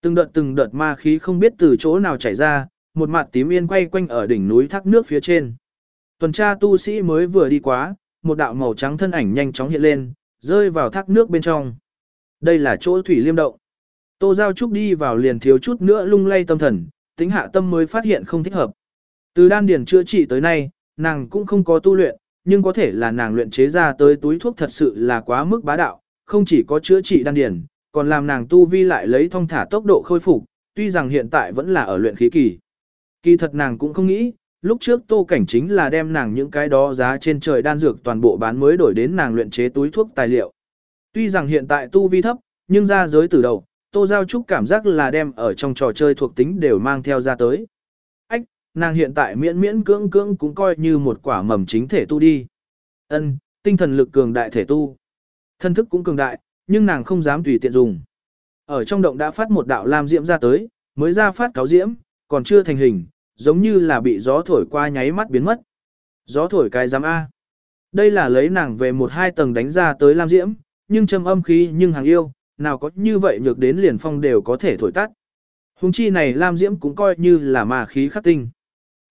Speaker 1: Từng đợt từng đợt ma khí không biết từ chỗ nào chảy ra, một mặt tím yên quay quanh ở đỉnh núi thác nước phía trên. Tuần tra tu sĩ mới vừa đi quá, một đạo màu trắng thân ảnh nhanh chóng hiện lên, rơi vào thác nước bên trong. Đây là chỗ thủy liêm động. Tô Giao Trúc đi vào liền thiếu chút nữa lung lay tâm thần, tính hạ tâm mới phát hiện không thích hợp. Từ đan điền chữa trị tới nay, nàng cũng không có tu luyện, nhưng có thể là nàng luyện chế ra tới túi thuốc thật sự là quá mức bá đạo, không chỉ có chữa trị đan điền, còn làm nàng tu vi lại lấy thông thả tốc độ khôi phục, tuy rằng hiện tại vẫn là ở luyện khí kỳ. Kỳ thật nàng cũng không nghĩ, lúc trước tô cảnh chính là đem nàng những cái đó giá trên trời đan dược toàn bộ bán mới đổi đến nàng luyện chế túi thuốc tài liệu. Tuy rằng hiện tại tu vi thấp, nhưng ra giới từ đầu, tô giao trúc cảm giác là đem ở trong trò chơi thuộc tính đều mang theo ra tới. Ách, nàng hiện tại miễn miễn cưỡng cưỡng cũng coi như một quả mầm chính thể tu đi. Ân, tinh thần lực cường đại thể tu. Thân thức cũng cường đại, nhưng nàng không dám tùy tiện dùng. Ở trong động đã phát một đạo lam diễm ra tới, mới ra phát cáo diễm, còn chưa thành hình, giống như là bị gió thổi qua nháy mắt biến mất. Gió thổi cái giám A. Đây là lấy nàng về một hai tầng đánh ra tới lam diễm, nhưng châm âm khí nhưng hàng yêu, nào có như vậy nhược đến liền phong đều có thể thổi tắt. Hùng chi này lam diễm cũng coi như là ma khí khắc tinh.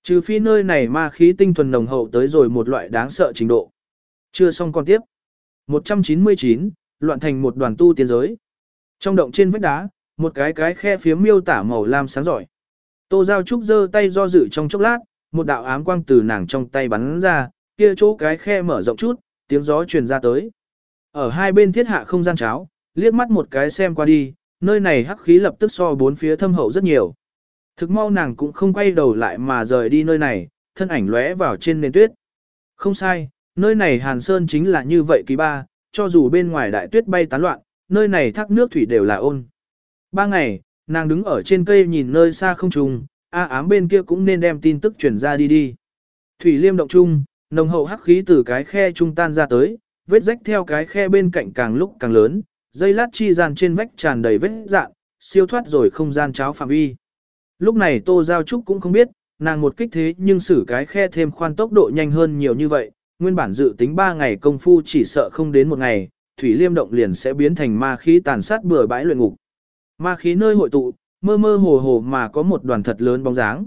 Speaker 1: Trừ phi nơi này ma khí tinh thuần nồng hậu tới rồi một loại đáng sợ trình độ. Chưa xong con tiếp. 199, loạn thành một đoàn tu tiên giới. Trong động trên vách đá, một cái cái khe phía miêu tả màu lam sáng giỏi. Tô Giao Trúc giơ tay do dự trong chốc lát, một đạo ám quang từ nàng trong tay bắn ra, kia chỗ cái khe mở rộng chút, tiếng gió truyền ra tới. Ở hai bên thiết hạ không gian cháo, liếc mắt một cái xem qua đi, nơi này hắc khí lập tức so bốn phía thâm hậu rất nhiều. Thực mau nàng cũng không quay đầu lại mà rời đi nơi này, thân ảnh lóe vào trên nền tuyết. Không sai, nơi này Hàn Sơn chính là như vậy kỳ ba, cho dù bên ngoài đại tuyết bay tán loạn, nơi này thác nước thủy đều là ôn. Ba ngày, nàng đứng ở trên cây nhìn nơi xa không trùng, a ám bên kia cũng nên đem tin tức truyền ra đi đi. Thủy liêm động chung, nồng hậu hắc khí từ cái khe trung tan ra tới, vết rách theo cái khe bên cạnh càng lúc càng lớn, dây lát chi gian trên vách tràn đầy vết dạng, siêu thoát rồi không gian cháo phạm vi. Lúc này Tô Giao Trúc cũng không biết, nàng một kích thế nhưng xử cái khe thêm khoan tốc độ nhanh hơn nhiều như vậy, nguyên bản dự tính 3 ngày công phu chỉ sợ không đến một ngày, thủy liêm động liền sẽ biến thành ma khí tàn sát bừa bãi luyện ngục. Ma khí nơi hội tụ, mơ mơ hồ hồ mà có một đoàn thật lớn bóng dáng.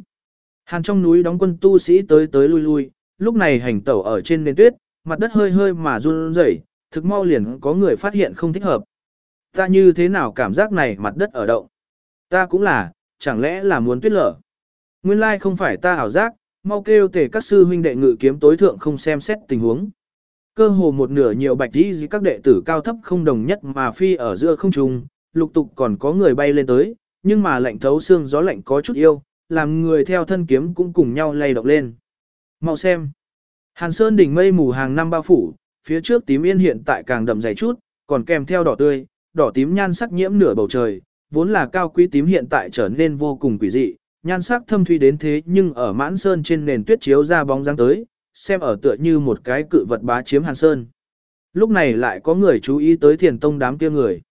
Speaker 1: Hàn trong núi đóng quân tu sĩ tới tới lui lui, lúc này hành tẩu ở trên nền tuyết, mặt đất hơi hơi mà run rẩy, thực mau liền có người phát hiện không thích hợp. Ta như thế nào cảm giác này mặt đất ở động? Ta cũng là, chẳng lẽ là muốn tuyết lở? Nguyên lai không phải ta ảo giác, mau kêu tề các sư huynh đệ ngự kiếm tối thượng không xem xét tình huống. Cơ hồ một nửa nhiều bạch đi các đệ tử cao thấp không đồng nhất mà phi ở giữa không trung, lục tục còn có người bay lên tới, nhưng mà lạnh thấu xương gió lạnh có chút yêu, làm người theo thân kiếm cũng cùng nhau lay động lên. Mau xem. Hàn Sơn đỉnh mây mù hàng năm bao phủ, phía trước tím yên hiện tại càng đậm dày chút, còn kèm theo đỏ tươi, đỏ tím nhan sắc nhiễm nửa bầu trời, vốn là cao quý tím hiện tại trở nên vô cùng quỷ dị, nhan sắc thâm thuy đến thế nhưng ở mãn sơn trên nền tuyết chiếu ra bóng dáng tới, xem ở tựa như một cái cự vật bá chiếm Hàn Sơn. Lúc này lại có người chú ý tới thiền tông đám kia người.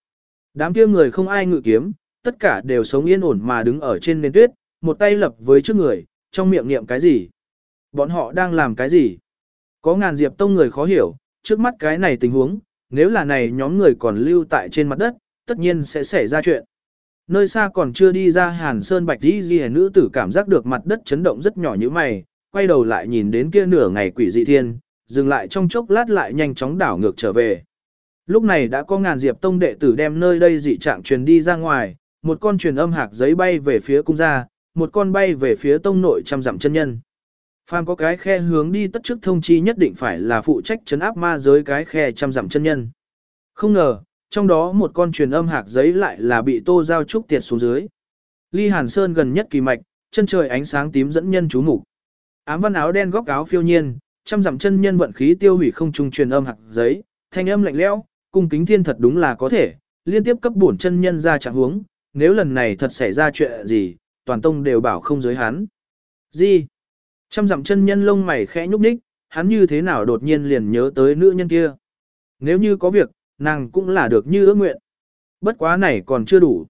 Speaker 1: Đám kia người không ai ngự kiếm, tất cả đều sống yên ổn mà đứng ở trên nền tuyết, một tay lập với trước người, trong miệng niệm cái gì. Bọn họ đang làm cái gì? Có ngàn diệp tông người khó hiểu, trước mắt cái này tình huống, nếu là này nhóm người còn lưu tại trên mặt đất, tất nhiên sẽ xảy ra chuyện. Nơi xa còn chưa đi ra hàn sơn bạch đi ghi nữ tử cảm giác được mặt đất chấn động rất nhỏ như mày, quay đầu lại nhìn đến kia nửa ngày quỷ dị thiên, dừng lại trong chốc lát lại nhanh chóng đảo ngược trở về. Lúc này đã có ngàn diệp tông đệ tử đem nơi đây dị trạng truyền đi ra ngoài, một con truyền âm hạc giấy bay về phía cung gia, một con bay về phía tông nội trăm dặm chân nhân. Phàm có cái khe hướng đi tất trước thông chi nhất định phải là phụ trách chấn áp ma giới cái khe trăm dặm chân nhân. Không ngờ, trong đó một con truyền âm hạc giấy lại là bị tô giao trúc tiệt xuống dưới. Ly Hàn Sơn gần nhất kỳ mạch, chân trời ánh sáng tím dẫn nhân chú mục Ám văn áo đen góc áo phiêu nhiên, trăm dặm chân nhân vận khí tiêu hủy không trung truyền âm hạc giấy, thanh âm lạnh lẽo, cung kính thiên thật đúng là có thể, liên tiếp cấp bổn chân nhân ra trạng huống, nếu lần này thật xảy ra chuyện gì, toàn tông đều bảo không giới hắn. Gì? Trăm dặm chân nhân lông mày khẽ nhúc nhích, hắn như thế nào đột nhiên liền nhớ tới nữ nhân kia. Nếu như có việc, nàng cũng là được như ước nguyện. Bất quá này còn chưa đủ.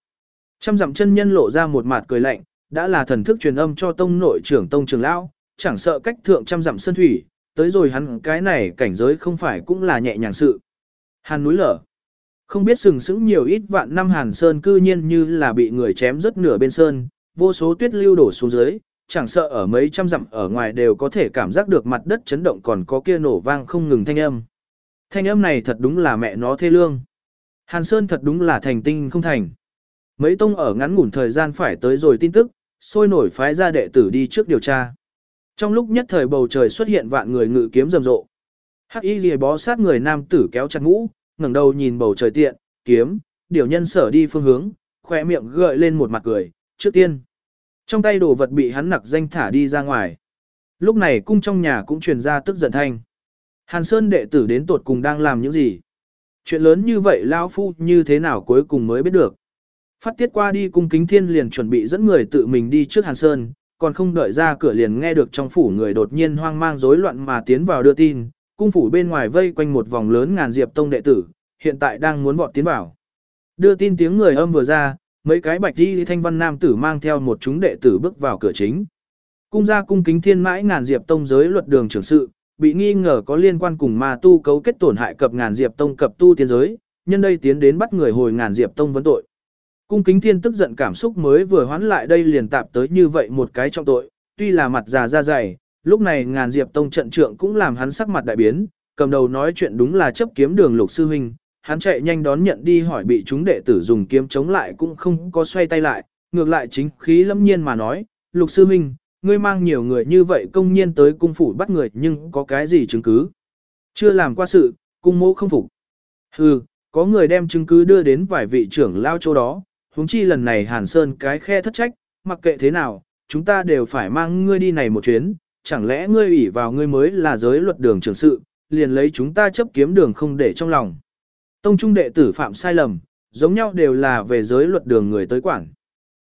Speaker 1: Trăm dặm chân nhân lộ ra một mặt cười lạnh, đã là thần thức truyền âm cho tông nội trưởng tông trường lão, chẳng sợ cách thượng trăm dặm sơn thủy, tới rồi hắn cái này cảnh giới không phải cũng là nhẹ nhàng sự. Hàn núi lở. Không biết sừng sững nhiều ít vạn năm hàn sơn cư nhiên như là bị người chém rất nửa bên sơn, vô số tuyết lưu đổ xuống dưới, chẳng sợ ở mấy trăm dặm ở ngoài đều có thể cảm giác được mặt đất chấn động còn có kia nổ vang không ngừng thanh âm. Thanh âm này thật đúng là mẹ nó thê lương. Hàn Sơn thật đúng là thành tinh không thành. Mấy tông ở ngắn ngủn thời gian phải tới rồi tin tức, sôi nổi phái ra đệ tử đi trước điều tra. Trong lúc nhất thời bầu trời xuất hiện vạn người ngự kiếm rầm rộ. Hắc y lìa bó sát người nam tử kéo chặt ngũ, ngẩng đầu nhìn bầu trời tiện, kiếm, điều nhân sở đi phương hướng, khóe miệng gợi lên một mặt cười, trước tiên. Trong tay đồ vật bị hắn nặc danh thả đi ra ngoài. Lúc này cung trong nhà cũng truyền ra tức giận thanh. Hàn Sơn đệ tử đến tột cùng đang làm những gì? Chuyện lớn như vậy Lao Phu như thế nào cuối cùng mới biết được? Phát tiết qua đi cung kính thiên liền chuẩn bị dẫn người tự mình đi trước Hàn Sơn, còn không đợi ra cửa liền nghe được trong phủ người đột nhiên hoang mang rối loạn mà tiến vào đưa tin, cung phủ bên ngoài vây quanh một vòng lớn ngàn diệp tông đệ tử, hiện tại đang muốn vọt tiến vào. Đưa tin tiếng người âm vừa ra, mấy cái bạch đi thanh văn nam tử mang theo một chúng đệ tử bước vào cửa chính. Cung gia cung kính thiên mãi ngàn diệp tông giới luật đường trưởng sự, bị nghi ngờ có liên quan cùng ma tu cấu kết tổn hại cập ngàn diệp tông cập tu tiên giới, nhân đây tiến đến bắt người hồi ngàn diệp tông vấn tội. Cung kính thiên tức giận cảm xúc mới vừa hoán lại đây liền tạp tới như vậy một cái trong tội, tuy là mặt già da dày, lúc này ngàn diệp tông trận trượng cũng làm hắn sắc mặt đại biến, cầm đầu nói chuyện đúng là chấp kiếm đường lục sư huynh, hắn chạy nhanh đón nhận đi hỏi bị chúng đệ tử dùng kiếm chống lại cũng không có xoay tay lại, ngược lại chính khí lâm nhiên mà nói, lục sư minh, ngươi mang nhiều người như vậy công nhiên tới cung phủ bắt người nhưng có cái gì chứng cứ? Chưa làm qua sự, cung mô không phục. Hừ, có người đem chứng cứ đưa đến vài vị trưởng lao chỗ đó, huống chi lần này Hàn Sơn cái khe thất trách, mặc kệ thế nào, chúng ta đều phải mang ngươi đi này một chuyến, chẳng lẽ ngươi ủy vào ngươi mới là giới luật đường trưởng sự, liền lấy chúng ta chấp kiếm đường không để trong lòng. Tông trung đệ tử phạm sai lầm, giống nhau đều là về giới luật đường người tới quản.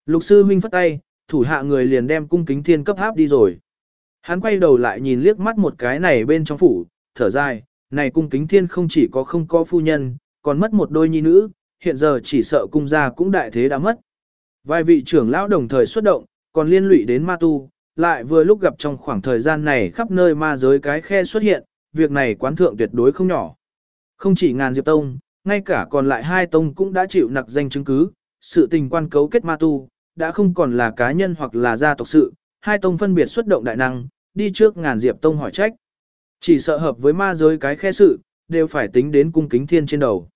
Speaker 1: Lục sư huynh phất tay, thủ hạ người liền đem cung kính thiên cấp tháp đi rồi. Hắn quay đầu lại nhìn liếc mắt một cái này bên trong phủ, thở dài, này cung kính thiên không chỉ có không có phu nhân, còn mất một đôi nhi nữ, hiện giờ chỉ sợ cung gia cũng đại thế đã mất. Vài vị trưởng lão đồng thời xuất động, còn liên lụy đến ma tu, lại vừa lúc gặp trong khoảng thời gian này khắp nơi ma giới cái khe xuất hiện, việc này quán thượng tuyệt đối không nhỏ. Không chỉ ngàn diệp tông, ngay cả còn lại hai tông cũng đã chịu nặc danh chứng cứ, sự tình quan cấu kết ma tu, đã không còn là cá nhân hoặc là gia tộc sự, hai tông phân biệt xuất động đại năng, đi trước ngàn diệp tông hỏi trách. Chỉ sợ hợp với ma giới cái khe sự, đều phải tính đến cung kính thiên trên đầu.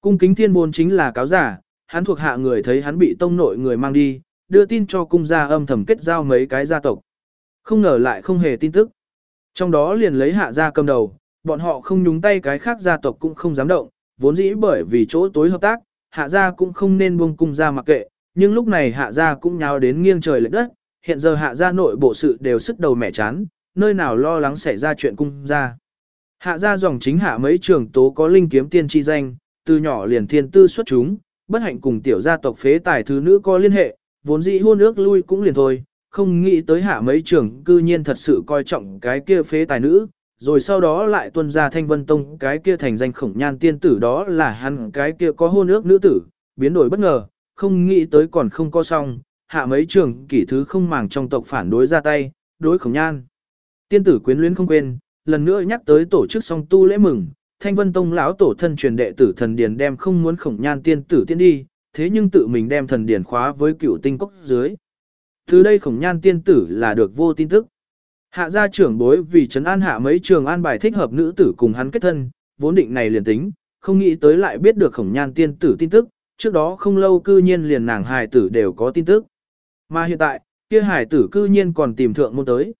Speaker 1: Cung kính thiên vốn chính là cáo giả, hắn thuộc hạ người thấy hắn bị tông nội người mang đi, đưa tin cho cung gia âm thầm kết giao mấy cái gia tộc. Không ngờ lại không hề tin tức. Trong đó liền lấy hạ gia cầm đầu, bọn họ không nhúng tay cái khác gia tộc cũng không dám động, vốn dĩ bởi vì chỗ tối hợp tác, hạ gia cũng không nên buông cung gia mặc kệ, nhưng lúc này hạ gia cũng nháo đến nghiêng trời lệch đất, hiện giờ hạ gia nội bộ sự đều sức đầu mẻ chán, nơi nào lo lắng xảy ra chuyện cung gia. Hạ gia dòng chính hạ mấy trường tố có linh kiếm tiên tri danh, từ nhỏ liền thiên tư xuất chúng, bất hạnh cùng tiểu gia tộc phế tài thứ nữ có liên hệ, vốn dĩ hôn ước lui cũng liền thôi, không nghĩ tới hạ mấy trường cư nhiên thật sự coi trọng cái kia phế tài nữ, rồi sau đó lại tuân ra thanh vân tông cái kia thành danh khổng nhan tiên tử đó là hắn cái kia có hôn ước nữ tử, biến đổi bất ngờ, không nghĩ tới còn không có xong, hạ mấy trường kỷ thứ không màng trong tộc phản đối ra tay, đối khổng nhan. Tiên tử quyến luyến không quên, lần nữa nhắc tới tổ chức song tu lễ mừng, thanh vân tông lão tổ thân truyền đệ tử thần điền đem không muốn khổng nhan tiên tử tiên đi, thế nhưng tự mình đem thần điền khóa với cựu tinh cốc dưới. Từ đây khổng nhan tiên tử là được vô tin tức. Hạ gia trưởng bối vì trấn an hạ mấy trường an bài thích hợp nữ tử cùng hắn kết thân, vốn định này liền tính, không nghĩ tới lại biết được khổng nhan tiên tử tin tức, trước đó không lâu cư nhiên liền nàng hài tử đều có tin tức. Mà hiện tại, kia hài tử cư nhiên còn tìm thượng môn tới.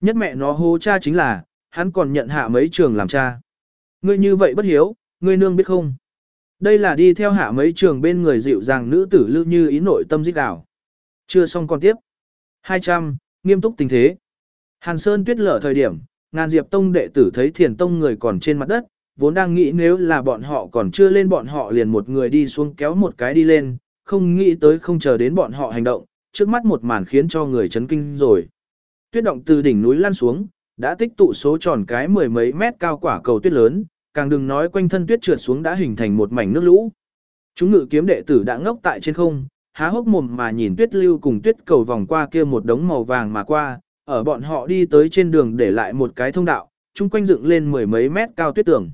Speaker 1: Nhất mẹ nó hô cha chính là, hắn còn nhận hạ mấy trường làm cha. Ngươi như vậy bất hiếu, ngươi nương biết không? Đây là đi theo hạ mấy trường bên người dịu dàng nữ tử lưu như ý nội tâm dích đảo. Chưa xong còn tiếp. 200, nghiêm túc tình thế. Hàn Sơn tuyết lở thời điểm, ngàn diệp tông đệ tử thấy thiền tông người còn trên mặt đất, vốn đang nghĩ nếu là bọn họ còn chưa lên bọn họ liền một người đi xuống kéo một cái đi lên, không nghĩ tới không chờ đến bọn họ hành động, trước mắt một màn khiến cho người chấn kinh rồi. Tuyết động từ đỉnh núi lăn xuống, đã tích tụ số tròn cái mười mấy mét cao quả cầu tuyết lớn, càng đừng nói quanh thân tuyết trượt xuống đã hình thành một mảnh nước lũ. Chúng ngự kiếm đệ tử đã ngốc tại trên không, há hốc mồm mà nhìn tuyết lưu cùng tuyết cầu vòng qua kia một đống màu vàng mà qua, ở bọn họ đi tới trên đường để lại một cái thông đạo, chung quanh dựng lên mười mấy mét cao tuyết tường.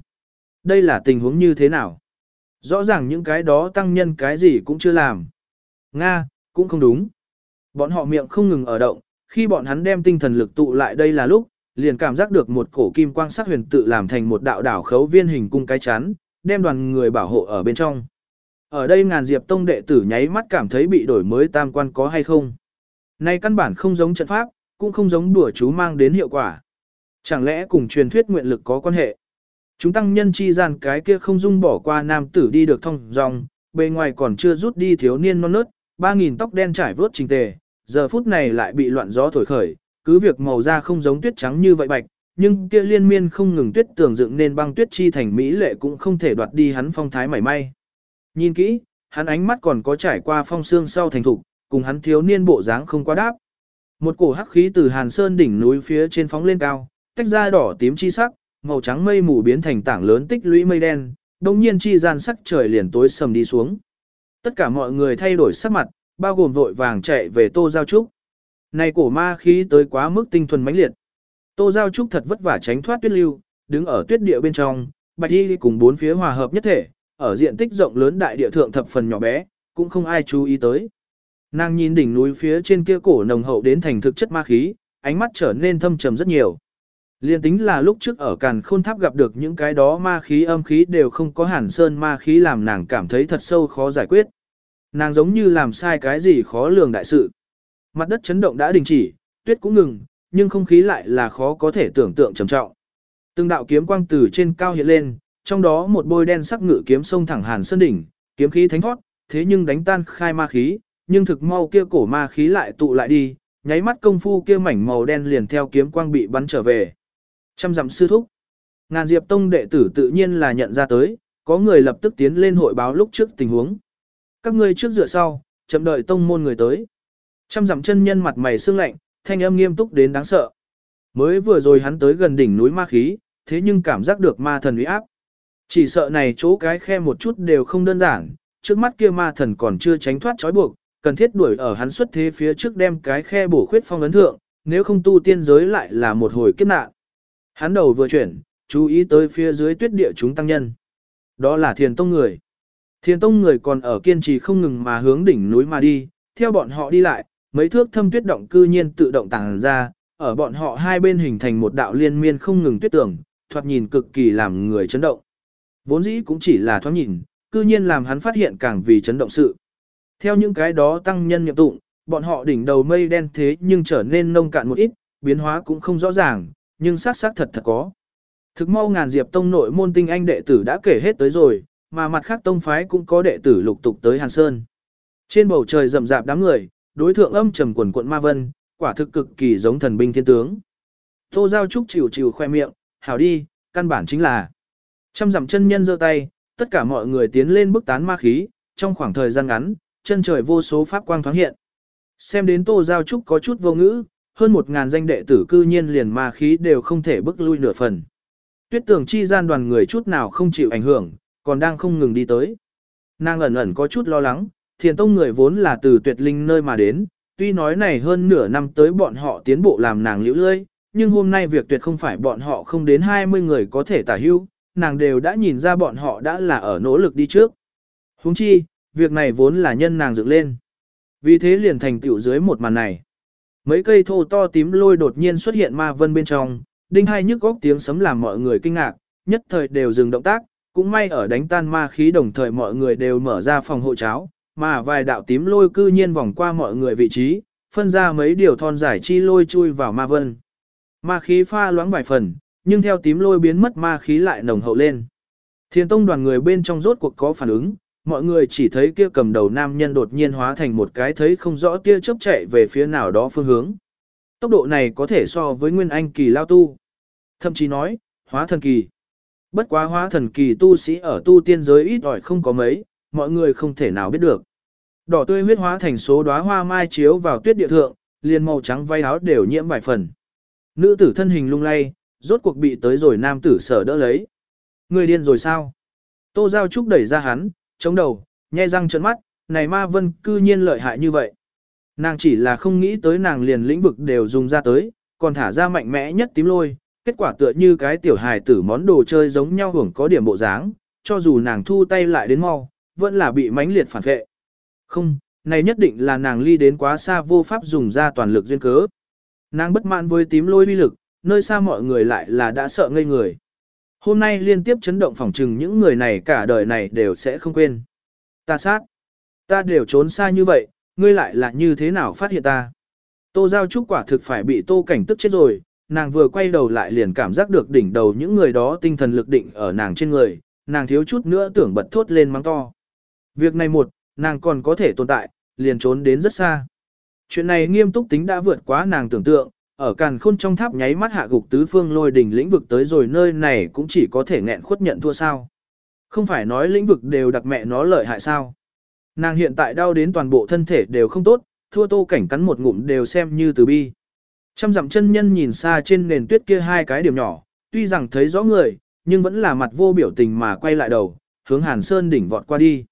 Speaker 1: Đây là tình huống như thế nào? Rõ ràng những cái đó tăng nhân cái gì cũng chưa làm. Nga, cũng không đúng. Bọn họ miệng không ngừng ở động, khi bọn hắn đem tinh thần lực tụ lại đây là lúc, liền cảm giác được một cổ kim quang sắc huyền tự làm thành một đạo đảo khấu viên hình cung cái chắn, đem đoàn người bảo hộ ở bên trong. Ở đây ngàn diệp tông đệ tử nháy mắt cảm thấy bị đổi mới tam quan có hay không. Nay căn bản không giống trận pháp, cũng không giống đùa chú mang đến hiệu quả. Chẳng lẽ cùng truyền thuyết nguyện lực có quan hệ? Chúng tăng nhân chi gian cái kia không dung bỏ qua nam tử đi được thông dòng, bề ngoài còn chưa rút đi thiếu niên non nớt, ba nghìn tóc đen trải vớt trình tề, giờ phút này lại bị loạn gió thổi khởi, cứ việc màu da không giống tuyết trắng như vậy bạch, nhưng kia liên miên không ngừng tuyết tưởng dựng nên băng tuyết chi thành mỹ lệ cũng không thể đoạt đi hắn phong thái mảy may. Nhìn kỹ, hắn ánh mắt còn có trải qua phong xương sau thành thục, cùng hắn thiếu niên bộ dáng không quá đáp. Một cổ hắc khí từ Hàn Sơn đỉnh núi phía trên phóng lên cao, tách ra đỏ tím chi sắc, màu trắng mây mù biến thành tảng lớn tích lũy mây đen, đồng nhiên chi gian sắc trời liền tối sầm đi xuống. Tất cả mọi người thay đổi sắc mặt, bao gồm vội vàng chạy về Tô Giao Trúc. Này cổ ma khí tới quá mức tinh thuần mãnh liệt. Tô Giao Trúc thật vất vả tránh thoát tuyết lưu, đứng ở tuyết địa bên trong, bạch y cùng bốn phía hòa hợp nhất thể, ở diện tích rộng lớn đại địa thượng thập phần nhỏ bé, cũng không ai chú ý tới. Nàng nhìn đỉnh núi phía trên kia cổ nồng hậu đến thành thực chất ma khí, ánh mắt trở nên thâm trầm rất nhiều. Liên tính là lúc trước ở Càn Khôn Tháp gặp được những cái đó ma khí âm khí đều không có hàn sơn ma khí làm nàng cảm thấy thật sâu khó giải quyết. Nàng giống như làm sai cái gì khó lường đại sự. Mặt đất chấn động đã đình chỉ, tuyết cũng ngừng, nhưng không khí lại là khó có thể tưởng tượng trầm trọng. Từng đạo kiếm quang từ trên cao hiện lên, trong đó một bôi đen sắc ngự kiếm sông thẳng Hàn Sơn đỉnh, kiếm khí thánh thoát, thế nhưng đánh tan khai ma khí, nhưng thực mau kia cổ ma khí lại tụ lại đi, nháy mắt công phu kia mảnh màu đen liền theo kiếm quang bị bắn trở về. Trăm dặm sư thúc. Ngàn Diệp Tông đệ tử tự nhiên là nhận ra tới, có người lập tức tiến lên hội báo lúc trước tình huống. Các ngươi trước dựa sau, chậm đợi tông môn người tới. Trăm dặm chân nhân mặt mày sương lạnh, thanh âm nghiêm túc đến đáng sợ. Mới vừa rồi hắn tới gần đỉnh núi ma khí, thế nhưng cảm giác được ma thần uy áp. Chỉ sợ này chỗ cái khe một chút đều không đơn giản, trước mắt kia ma thần còn chưa tránh thoát trói buộc, cần thiết đuổi ở hắn xuất thế phía trước đem cái khe bổ khuyết phong ấn thượng, nếu không tu tiên giới lại là một hồi kiếp nạn. Hắn đầu vừa chuyển, chú ý tới phía dưới tuyết địa chúng tăng nhân. Đó là thiền tông người. Thiền tông người còn ở kiên trì không ngừng mà hướng đỉnh núi mà đi, theo bọn họ đi lại, mấy thước thâm tuyết động cư nhiên tự động tàng ra, ở bọn họ hai bên hình thành một đạo liên miên không ngừng tuyết tưởng, thoạt nhìn cực kỳ làm người chấn động. Vốn dĩ cũng chỉ là thoáng nhìn, cư nhiên làm hắn phát hiện càng vì chấn động sự. Theo những cái đó tăng nhân nhập tụng, bọn họ đỉnh đầu mây đen thế nhưng trở nên nông cạn một ít, biến hóa cũng không rõ ràng, nhưng xác xác thật thật có. Thực mau ngàn diệp tông nội môn tinh anh đệ tử đã kể hết tới rồi, mà mặt khác tông phái cũng có đệ tử lục tục tới Hàn Sơn. Trên bầu trời rậm rạp đám người, đối thượng âm trầm quần quận ma vân, quả thực cực kỳ giống thần binh thiên tướng. Tô Giao Trúc chịu chịu khoe miệng, hảo đi, căn bản chính là trăm dặm chân nhân giơ tay, tất cả mọi người tiến lên bức tán ma khí, trong khoảng thời gian ngắn, chân trời vô số pháp quang thoáng hiện. Xem đến Tô Giao Trúc có chút vô ngữ, hơn một ngàn danh đệ tử cư nhiên liền ma khí đều không thể bức lui nửa phần. Tuyết tưởng chi gian đoàn người chút nào không chịu ảnh hưởng, còn đang không ngừng đi tới. Nàng ẩn ẩn có chút lo lắng, thiền tông người vốn là từ tuyệt linh nơi mà đến, tuy nói này hơn nửa năm tới bọn họ tiến bộ làm nàng liễu lơi, nhưng hôm nay việc tuyệt không phải bọn họ không đến 20 người có thể tả hưu, nàng đều đã nhìn ra bọn họ đã là ở nỗ lực đi trước. Huống chi, việc này vốn là nhân nàng dựng lên. Vì thế liền thành tựu dưới một màn này. Mấy cây thô to tím lôi đột nhiên xuất hiện ma vân bên trong, đinh hai nhức góc tiếng sấm làm mọi người kinh ngạc, nhất thời đều dừng động tác, cũng may ở đánh tan ma khí đồng thời mọi người đều mở ra phòng hộ cháo, mà vài đạo tím lôi cư nhiên vòng qua mọi người vị trí, phân ra mấy điều thon giải chi lôi chui vào ma vân. Ma khí pha loãng vài phần, nhưng theo tím lôi biến mất ma khí lại nồng hậu lên. Thiên tông đoàn người bên trong rốt cuộc có phản ứng, mọi người chỉ thấy kia cầm đầu nam nhân đột nhiên hóa thành một cái thấy không rõ tia chớp chạy về phía nào đó phương hướng. Tốc độ này có thể so với nguyên anh kỳ lao tu. Thậm chí nói, hóa thần kỳ. Bất quá hóa thần kỳ tu sĩ ở tu tiên giới ít ỏi không có mấy, mọi người không thể nào biết được. Đỏ tươi huyết hóa thành số đóa hoa mai chiếu vào tuyết địa thượng, liền màu trắng vay áo đều nhiễm vài phần. Nữ tử thân hình lung lay, rốt cuộc bị tới rồi nam tử sở đỡ lấy. Người điên rồi sao? Tô Giao Trúc đẩy ra hắn, chống đầu, nhe răng trợn mắt, này ma vân cư nhiên lợi hại như vậy. Nàng chỉ là không nghĩ tới nàng liền lĩnh vực đều dùng ra tới, còn thả ra mạnh mẽ nhất tím lôi, kết quả tựa như cái tiểu hài tử món đồ chơi giống nhau hưởng có điểm bộ dáng, cho dù nàng thu tay lại đến mau, vẫn là bị mãnh liệt phản vệ. Không, này nhất định là nàng ly đến quá xa vô pháp dùng ra toàn lực duyên cớ. Nàng bất mãn với tím lôi uy lực, nơi xa mọi người lại là đã sợ ngây người. Hôm nay liên tiếp chấn động phòng trừng những người này cả đời này đều sẽ không quên. Ta sát. Ta đều trốn xa như vậy, ngươi lại là như thế nào phát hiện ta. Tô Giao Trúc quả thực phải bị tô cảnh tức chết rồi, nàng vừa quay đầu lại liền cảm giác được đỉnh đầu những người đó tinh thần lực định ở nàng trên người, nàng thiếu chút nữa tưởng bật thốt lên mắng to. Việc này một, nàng còn có thể tồn tại, liền trốn đến rất xa. Chuyện này nghiêm túc tính đã vượt quá nàng tưởng tượng, ở càn khôn trong tháp nháy mắt hạ gục tứ phương lôi đỉnh lĩnh vực tới rồi nơi này cũng chỉ có thể nghẹn khuất nhận thua sao. Không phải nói lĩnh vực đều đặc mẹ nó lợi hại sao. Nàng hiện tại đau đến toàn bộ thân thể đều không tốt, thua tô cảnh cắn một ngụm đều xem như từ bi. Trăm dặm chân nhân nhìn xa trên nền tuyết kia hai cái điểm nhỏ, tuy rằng thấy rõ người, nhưng vẫn là mặt vô biểu tình mà quay lại đầu, hướng Hàn Sơn đỉnh vọt qua đi.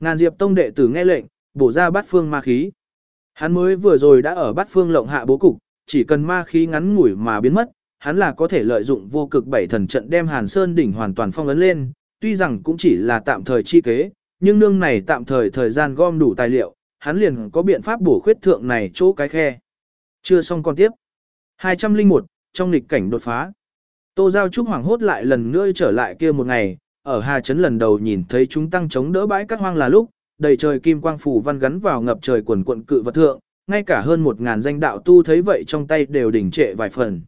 Speaker 1: Ngàn Diệp Tông đệ tử nghe lệnh, bổ ra bát phương ma khí. Hắn mới vừa rồi đã ở bát phương lộng hạ bố cục, chỉ cần ma khí ngắn ngủi mà biến mất, hắn là có thể lợi dụng vô cực bảy thần trận đem Hàn Sơn đỉnh hoàn toàn phong ấn lên, tuy rằng cũng chỉ là tạm thời chi kế, nhưng nương này tạm thời thời gian gom đủ tài liệu, hắn liền có biện pháp bổ khuyết thượng này chỗ cái khe. Chưa xong con tiếp. 201, trong lịch cảnh đột phá. Tô Giao Trúc hoảng hốt lại lần nữa trở lại kia một ngày, ở Hà Trấn lần đầu nhìn thấy chúng tăng chống đỡ bãi cát hoang là lúc, đầy trời kim quang phủ văn gắn vào ngập trời quần quận cự vật thượng, ngay cả hơn một ngàn danh đạo tu thấy vậy trong tay đều đỉnh trệ vài phần.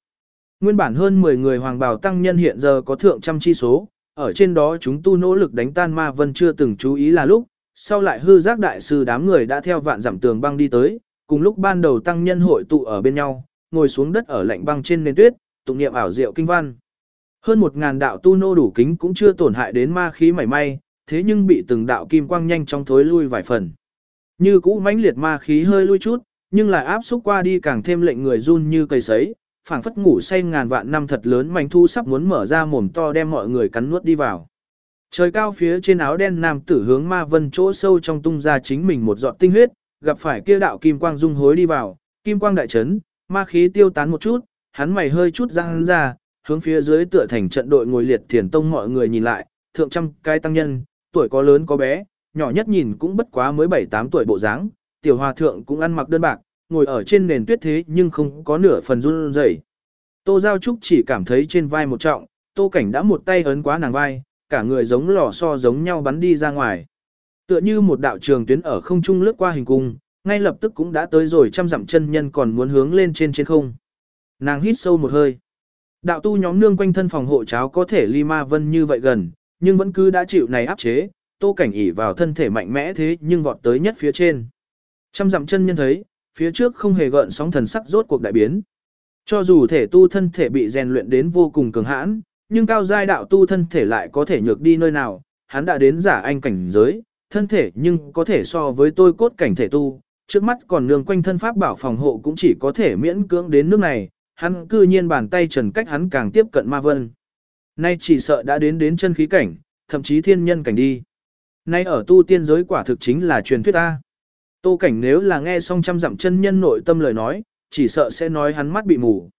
Speaker 1: Nguyên bản hơn 10 người hoàng bào tăng nhân hiện giờ có thượng trăm chi số, ở trên đó chúng tu nỗ lực đánh tan ma vân chưa từng chú ý là lúc, sau lại hư giác đại sư đám người đã theo vạn giảm tường băng đi tới, cùng lúc ban đầu tăng nhân hội tụ ở bên nhau, ngồi xuống đất ở lạnh băng trên nền tuyết, tụng niệm ảo diệu kinh văn. Hơn một ngàn đạo tu nô đủ kính cũng chưa tổn hại đến ma khí mảy may, thế nhưng bị từng đạo kim quang nhanh chóng thối lui vài phần. Như cũ mãnh liệt ma khí hơi lui chút, nhưng lại áp xúc qua đi càng thêm lệnh người run như cây sấy, phảng phất ngủ say ngàn vạn năm thật lớn mảnh thu sắp muốn mở ra mồm to đem mọi người cắn nuốt đi vào. Trời cao phía trên áo đen nam tử hướng ma vân chỗ sâu trong tung ra chính mình một giọt tinh huyết, gặp phải kia đạo kim quang dung hối đi vào, kim quang đại chấn, ma khí tiêu tán một chút, hắn mày hơi chút ra hắn ra, hướng phía dưới tựa thành trận đội ngồi liệt thiền tông mọi người nhìn lại, thượng trăm cái tăng nhân, tuổi có lớn có bé, nhỏ nhất nhìn cũng bất quá mới 7-8 tuổi bộ dáng, tiểu hòa thượng cũng ăn mặc đơn bạc, ngồi ở trên nền tuyết thế nhưng không có nửa phần run rẩy. Tô Giao Trúc chỉ cảm thấy trên vai một trọng, Tô Cảnh đã một tay ấn quá nàng vai, cả người giống lò xo giống nhau bắn đi ra ngoài. Tựa như một đạo trường tuyến ở không trung lướt qua hình cung, ngay lập tức cũng đã tới rồi trăm dặm chân nhân còn muốn hướng lên trên trên không. Nàng hít sâu một hơi. Đạo tu nhóm nương quanh thân phòng hộ cháo có thể ly ma vân như vậy gần, nhưng vẫn cứ đã chịu này áp chế, tô cảnh ỉ vào thân thể mạnh mẽ thế nhưng vọt tới nhất phía trên. Trăm dặm chân nhân thấy, phía trước không hề gợn sóng thần sắc rốt cuộc đại biến. Cho dù thể tu thân thể bị rèn luyện đến vô cùng cường hãn, nhưng cao giai đạo tu thân thể lại có thể nhược đi nơi nào, hắn đã đến giả anh cảnh giới, thân thể nhưng có thể so với tôi cốt cảnh thể tu, trước mắt còn nương quanh thân pháp bảo phòng hộ cũng chỉ có thể miễn cưỡng đến nước này, hắn cư nhiên bàn tay trần cách hắn càng tiếp cận ma vân. Nay chỉ sợ đã đến đến chân khí cảnh, thậm chí thiên nhân cảnh đi. Nay ở tu tiên giới quả thực chính là truyền thuyết ta. Tô cảnh nếu là nghe xong trăm dặm chân nhân nội tâm lời nói, chỉ sợ sẽ nói hắn mắt bị mù.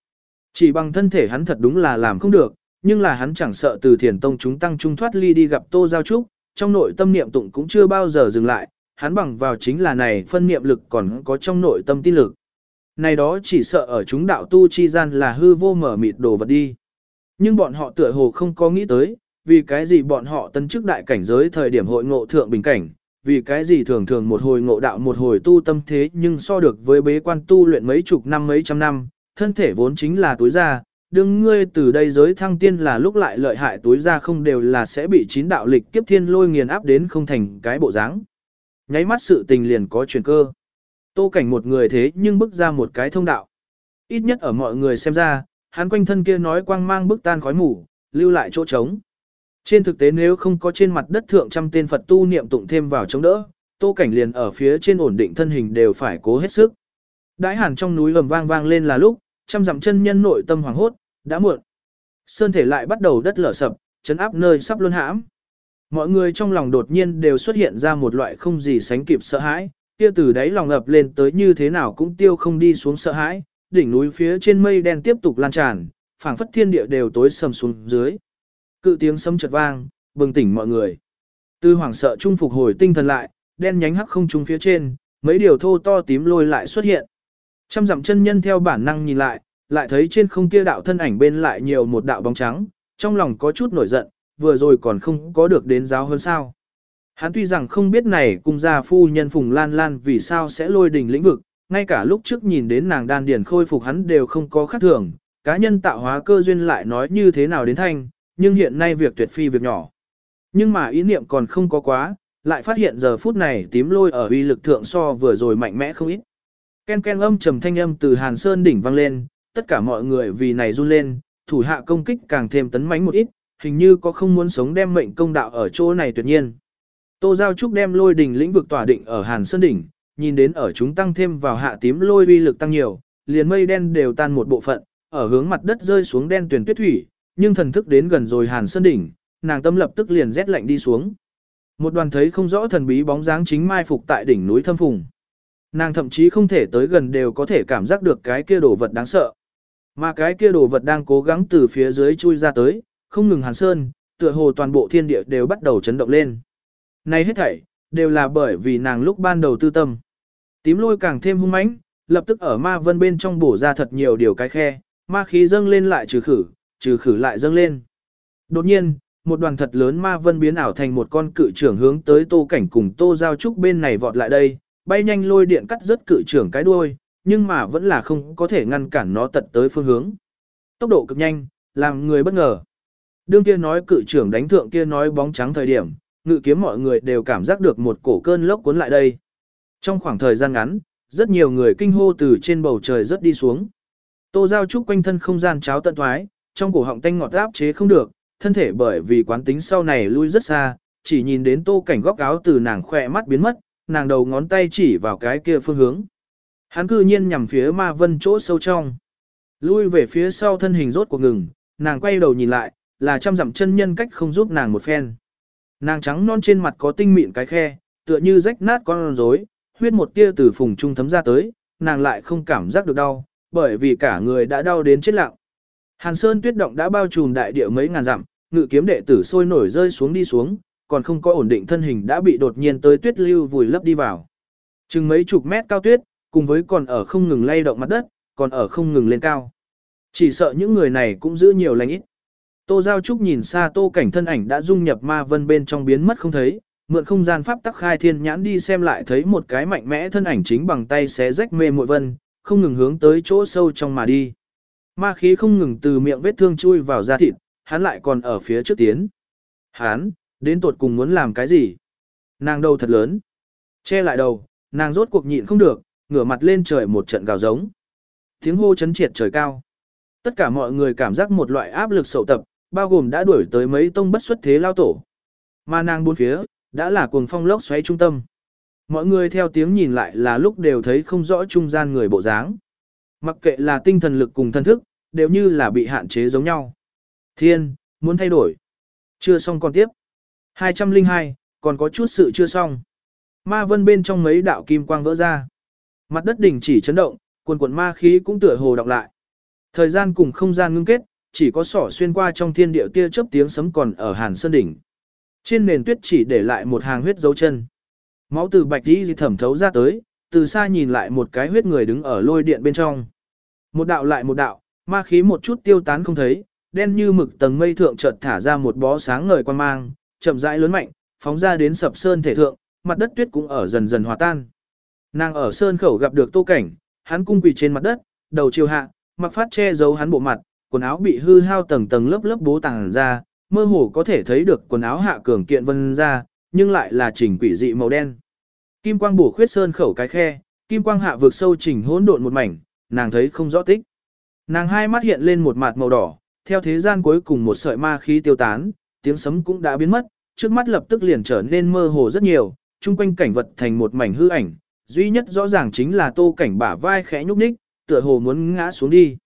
Speaker 1: Chỉ bằng thân thể hắn thật đúng là làm không được, nhưng là hắn chẳng sợ từ thiền tông chúng tăng trung thoát ly đi gặp Tô Giao Trúc, trong nội tâm niệm tụng cũng chưa bao giờ dừng lại, hắn bằng vào chính là này phân niệm lực còn có trong nội tâm tin lực. Này đó chỉ sợ ở chúng đạo tu chi gian là hư vô mở mịt đồ vật đi. Nhưng bọn họ tựa hồ không có nghĩ tới, vì cái gì bọn họ tân chức đại cảnh giới thời điểm hội ngộ thượng bình cảnh, vì cái gì thường thường một hồi ngộ đạo một hồi tu tâm thế nhưng so được với bế quan tu luyện mấy chục năm mấy trăm năm, thân thể vốn chính là túi ra, đương ngươi từ đây giới thăng tiên là lúc lại lợi hại túi ra không đều là sẽ bị chín đạo lịch kiếp thiên lôi nghiền áp đến không thành cái bộ dáng. Nháy mắt sự tình liền có chuyển cơ. Tô cảnh một người thế nhưng bước ra một cái thông đạo. Ít nhất ở mọi người xem ra, hắn quanh thân kia nói quang mang bức tan khói mù, lưu lại chỗ trống. Trên thực tế nếu không có trên mặt đất thượng trăm tên Phật tu niệm tụng thêm vào chống đỡ, tô cảnh liền ở phía trên ổn định thân hình đều phải cố hết sức. Đãi hàn trong núi ầm vang vang lên là lúc, trăm dặm chân nhân nội tâm hoàng hốt, đã muộn. Sơn thể lại bắt đầu đất lở sập, chấn áp nơi sắp luân hãm. Mọi người trong lòng đột nhiên đều xuất hiện ra một loại không gì sánh kịp sợ hãi, kia từ đáy lòng ập lên tới như thế nào cũng tiêu không đi xuống sợ hãi, đỉnh núi phía trên mây đen tiếp tục lan tràn, phảng phất thiên địa đều tối sầm xuống dưới. Cự tiếng sấm chợt vang, bừng tỉnh mọi người. Tư hoàng sợ trung phục hồi tinh thần lại, đen nhánh hắc không trung phía trên, mấy điều thô to tím lôi lại xuất hiện. Trăm dặm chân nhân theo bản năng nhìn lại, lại thấy trên không kia đạo thân ảnh bên lại nhiều một đạo bóng trắng, trong lòng có chút nổi giận, vừa rồi còn không có được đến giáo hơn sao. Hắn tuy rằng không biết này cung gia phu nhân Phùng Lan Lan vì sao sẽ lôi đỉnh lĩnh vực, ngay cả lúc trước nhìn đến nàng đan điển khôi phục hắn đều không có khác thường, cá nhân tạo hóa cơ duyên lại nói như thế nào đến thanh, nhưng hiện nay việc tuyệt phi việc nhỏ. Nhưng mà ý niệm còn không có quá, lại phát hiện giờ phút này tím lôi ở uy lực thượng so vừa rồi mạnh mẽ không ít. Ken ken âm trầm thanh âm từ Hàn Sơn đỉnh vang lên, tất cả mọi người vì này run lên, thủ hạ công kích càng thêm tấn mãnh một ít, hình như có không muốn sống đem mệnh công đạo ở chỗ này tuyệt nhiên. Tô Giao Trúc đem lôi đỉnh lĩnh vực tỏa định ở Hàn Sơn đỉnh, nhìn đến ở chúng tăng thêm vào hạ tím lôi uy lực tăng nhiều, liền mây đen đều tan một bộ phận, ở hướng mặt đất rơi xuống đen tuyển tuyết thủy, nhưng thần thức đến gần rồi Hàn Sơn đỉnh, nàng tâm lập tức liền rét lạnh đi xuống. Một đoàn thấy không rõ thần bí bóng dáng chính mai phục tại đỉnh núi thâm phùng. Nàng thậm chí không thể tới gần đều có thể cảm giác được cái kia đồ vật đáng sợ. Mà cái kia đồ vật đang cố gắng từ phía dưới chui ra tới, không ngừng Hàn Sơn, tựa hồ toàn bộ thiên địa đều bắt đầu chấn động lên. Này hết thảy, đều là bởi vì nàng lúc ban đầu tư tâm. Tím lôi càng thêm hung mãnh, lập tức ở ma vân bên trong bổ ra thật nhiều điều cái khe, ma khí dâng lên lại trừ khử, trừ khử lại dâng lên. Đột nhiên, một đoàn thật lớn ma vân biến ảo thành một con cự trưởng hướng tới tô cảnh cùng tô giao trúc bên này vọt lại đây, bay nhanh lôi điện cắt rất cự trưởng cái đuôi, nhưng mà vẫn là không có thể ngăn cản nó tận tới phương hướng. Tốc độ cực nhanh, làm người bất ngờ. Đương kia nói cự trưởng đánh thượng kia nói bóng trắng thời điểm, ngự kiếm mọi người đều cảm giác được một cổ cơn lốc cuốn lại đây. Trong khoảng thời gian ngắn, rất nhiều người kinh hô từ trên bầu trời rất đi xuống. Tô Giao Trúc quanh thân không gian cháo tận thoái, trong cổ họng tanh ngọt áp chế không được, thân thể bởi vì quán tính sau này lui rất xa, chỉ nhìn đến tô cảnh góc áo từ nàng khỏe mắt biến mất, nàng đầu ngón tay chỉ vào cái kia phương hướng. Hắn cư nhiên nhằm phía ma vân chỗ sâu trong. Lui về phía sau thân hình rốt cuộc ngừng, nàng quay đầu nhìn lại, là trăm dặm chân nhân cách không giúp nàng một phen. Nàng trắng non trên mặt có tinh mịn cái khe, tựa như rách nát con rối, huyết một tia từ phùng trung thấm ra tới, nàng lại không cảm giác được đau, bởi vì cả người đã đau đến chết lặng. Hàn Sơn tuyết động đã bao trùm đại địa mấy ngàn dặm, ngự kiếm đệ tử sôi nổi rơi xuống đi xuống, còn không có ổn định thân hình đã bị đột nhiên tới tuyết lưu vùi lấp đi vào. Chừng mấy chục mét cao tuyết, cùng với còn ở không ngừng lay động mặt đất, còn ở không ngừng lên cao. Chỉ sợ những người này cũng giữ nhiều lành ít. Tô Giao Trúc nhìn xa tô cảnh thân ảnh đã dung nhập ma vân bên trong biến mất không thấy, mượn không gian pháp tắc khai thiên nhãn đi xem lại thấy một cái mạnh mẽ thân ảnh chính bằng tay xé rách mê muội vân, không ngừng hướng tới chỗ sâu trong mà đi. Ma khí không ngừng từ miệng vết thương chui vào da thịt, hắn lại còn ở phía trước tiến. Hắn, đến tuột cùng muốn làm cái gì? Nàng đầu thật lớn. Che lại đầu, nàng rốt cuộc nhịn không được, ngửa mặt lên trời một trận gào giống. Tiếng hô chấn triệt trời cao. Tất cả mọi người cảm giác một loại áp lực sầu tập, bao gồm đã đuổi tới mấy tông bất xuất thế lao tổ. Mà nàng buôn phía, đã là cuồng phong lốc xoáy trung tâm. Mọi người theo tiếng nhìn lại là lúc đều thấy không rõ trung gian người bộ dáng. Mặc kệ là tinh thần lực cùng thân thức, đều như là bị hạn chế giống nhau. Thiên, muốn thay đổi. Chưa xong còn tiếp. 202, còn có chút sự chưa xong. Ma vân bên trong mấy đạo kim quang vỡ ra. Mặt đất đỉnh chỉ chấn động, quần quần ma khí cũng tựa hồ đọc lại. Thời gian cùng không gian ngưng kết, chỉ có sỏ xuyên qua trong thiên địa tia chớp tiếng sấm còn ở Hàn Sơn đỉnh. Trên nền tuyết chỉ để lại một hàng huyết dấu chân. Máu từ bạch đi thẩm thấu ra tới, từ xa nhìn lại một cái huyết người đứng ở lôi điện bên trong. Một đạo lại một đạo, ma khí một chút tiêu tán không thấy, đen như mực tầng mây thượng chợt thả ra một bó sáng ngời quan mang, chậm rãi lớn mạnh, phóng ra đến sập sơn thể thượng, mặt đất tuyết cũng ở dần dần hòa tan. Nàng ở sơn khẩu gặp được Tô Cảnh, hắn cung quỳ trên mặt đất, đầu chiều hạ, mặc phát che giấu hắn bộ mặt, quần áo bị hư hao tầng tầng lớp lớp bố tàng ra, mơ hồ có thể thấy được quần áo hạ cường kiện vân ra, nhưng lại là chỉnh quỷ dị màu đen. Kim quang bổ khuyết sơn khẩu cái khe, kim quang hạ vượt sâu chỉnh hỗn độn một mảnh, nàng thấy không rõ tích. Nàng hai mắt hiện lên một mạt màu đỏ, theo thế gian cuối cùng một sợi ma khí tiêu tán, tiếng sấm cũng đã biến mất, trước mắt lập tức liền trở nên mơ hồ rất nhiều, chung quanh cảnh vật thành một mảnh hư ảnh, duy nhất rõ ràng chính là tô cảnh bả vai khẽ nhúc nhích, tựa hồ muốn ngã xuống đi.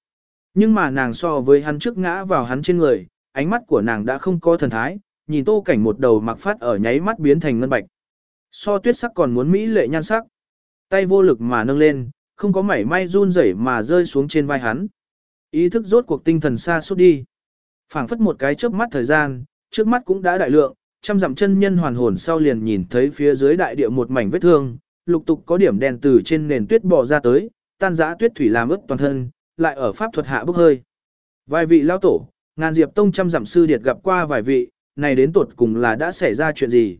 Speaker 1: Nhưng mà nàng so với hắn trước ngã vào hắn trên người, ánh mắt của nàng đã không có thần thái, nhìn tô cảnh một đầu mặc phát ở nháy mắt biến thành ngân bạch. So tuyết sắc còn muốn mỹ lệ nhan sắc. Tay vô lực mà nâng lên, không có mảy may run rẩy mà rơi xuống trên vai hắn. Ý thức rốt cuộc tinh thần xa suốt đi. phảng phất một cái chớp mắt thời gian, trước mắt cũng đã đại lượng, trăm dặm chân nhân hoàn hồn sau liền nhìn thấy phía dưới đại địa một mảnh vết thương, lục tục có điểm đèn từ trên nền tuyết bò ra tới, tan rã tuyết thủy làm ướt toàn thân, lại ở pháp thuật hạ bốc hơi. Vài vị lao tổ, ngàn diệp tông trăm dặm sư điệt gặp qua vài vị, này đến tuột cùng là đã xảy ra chuyện gì.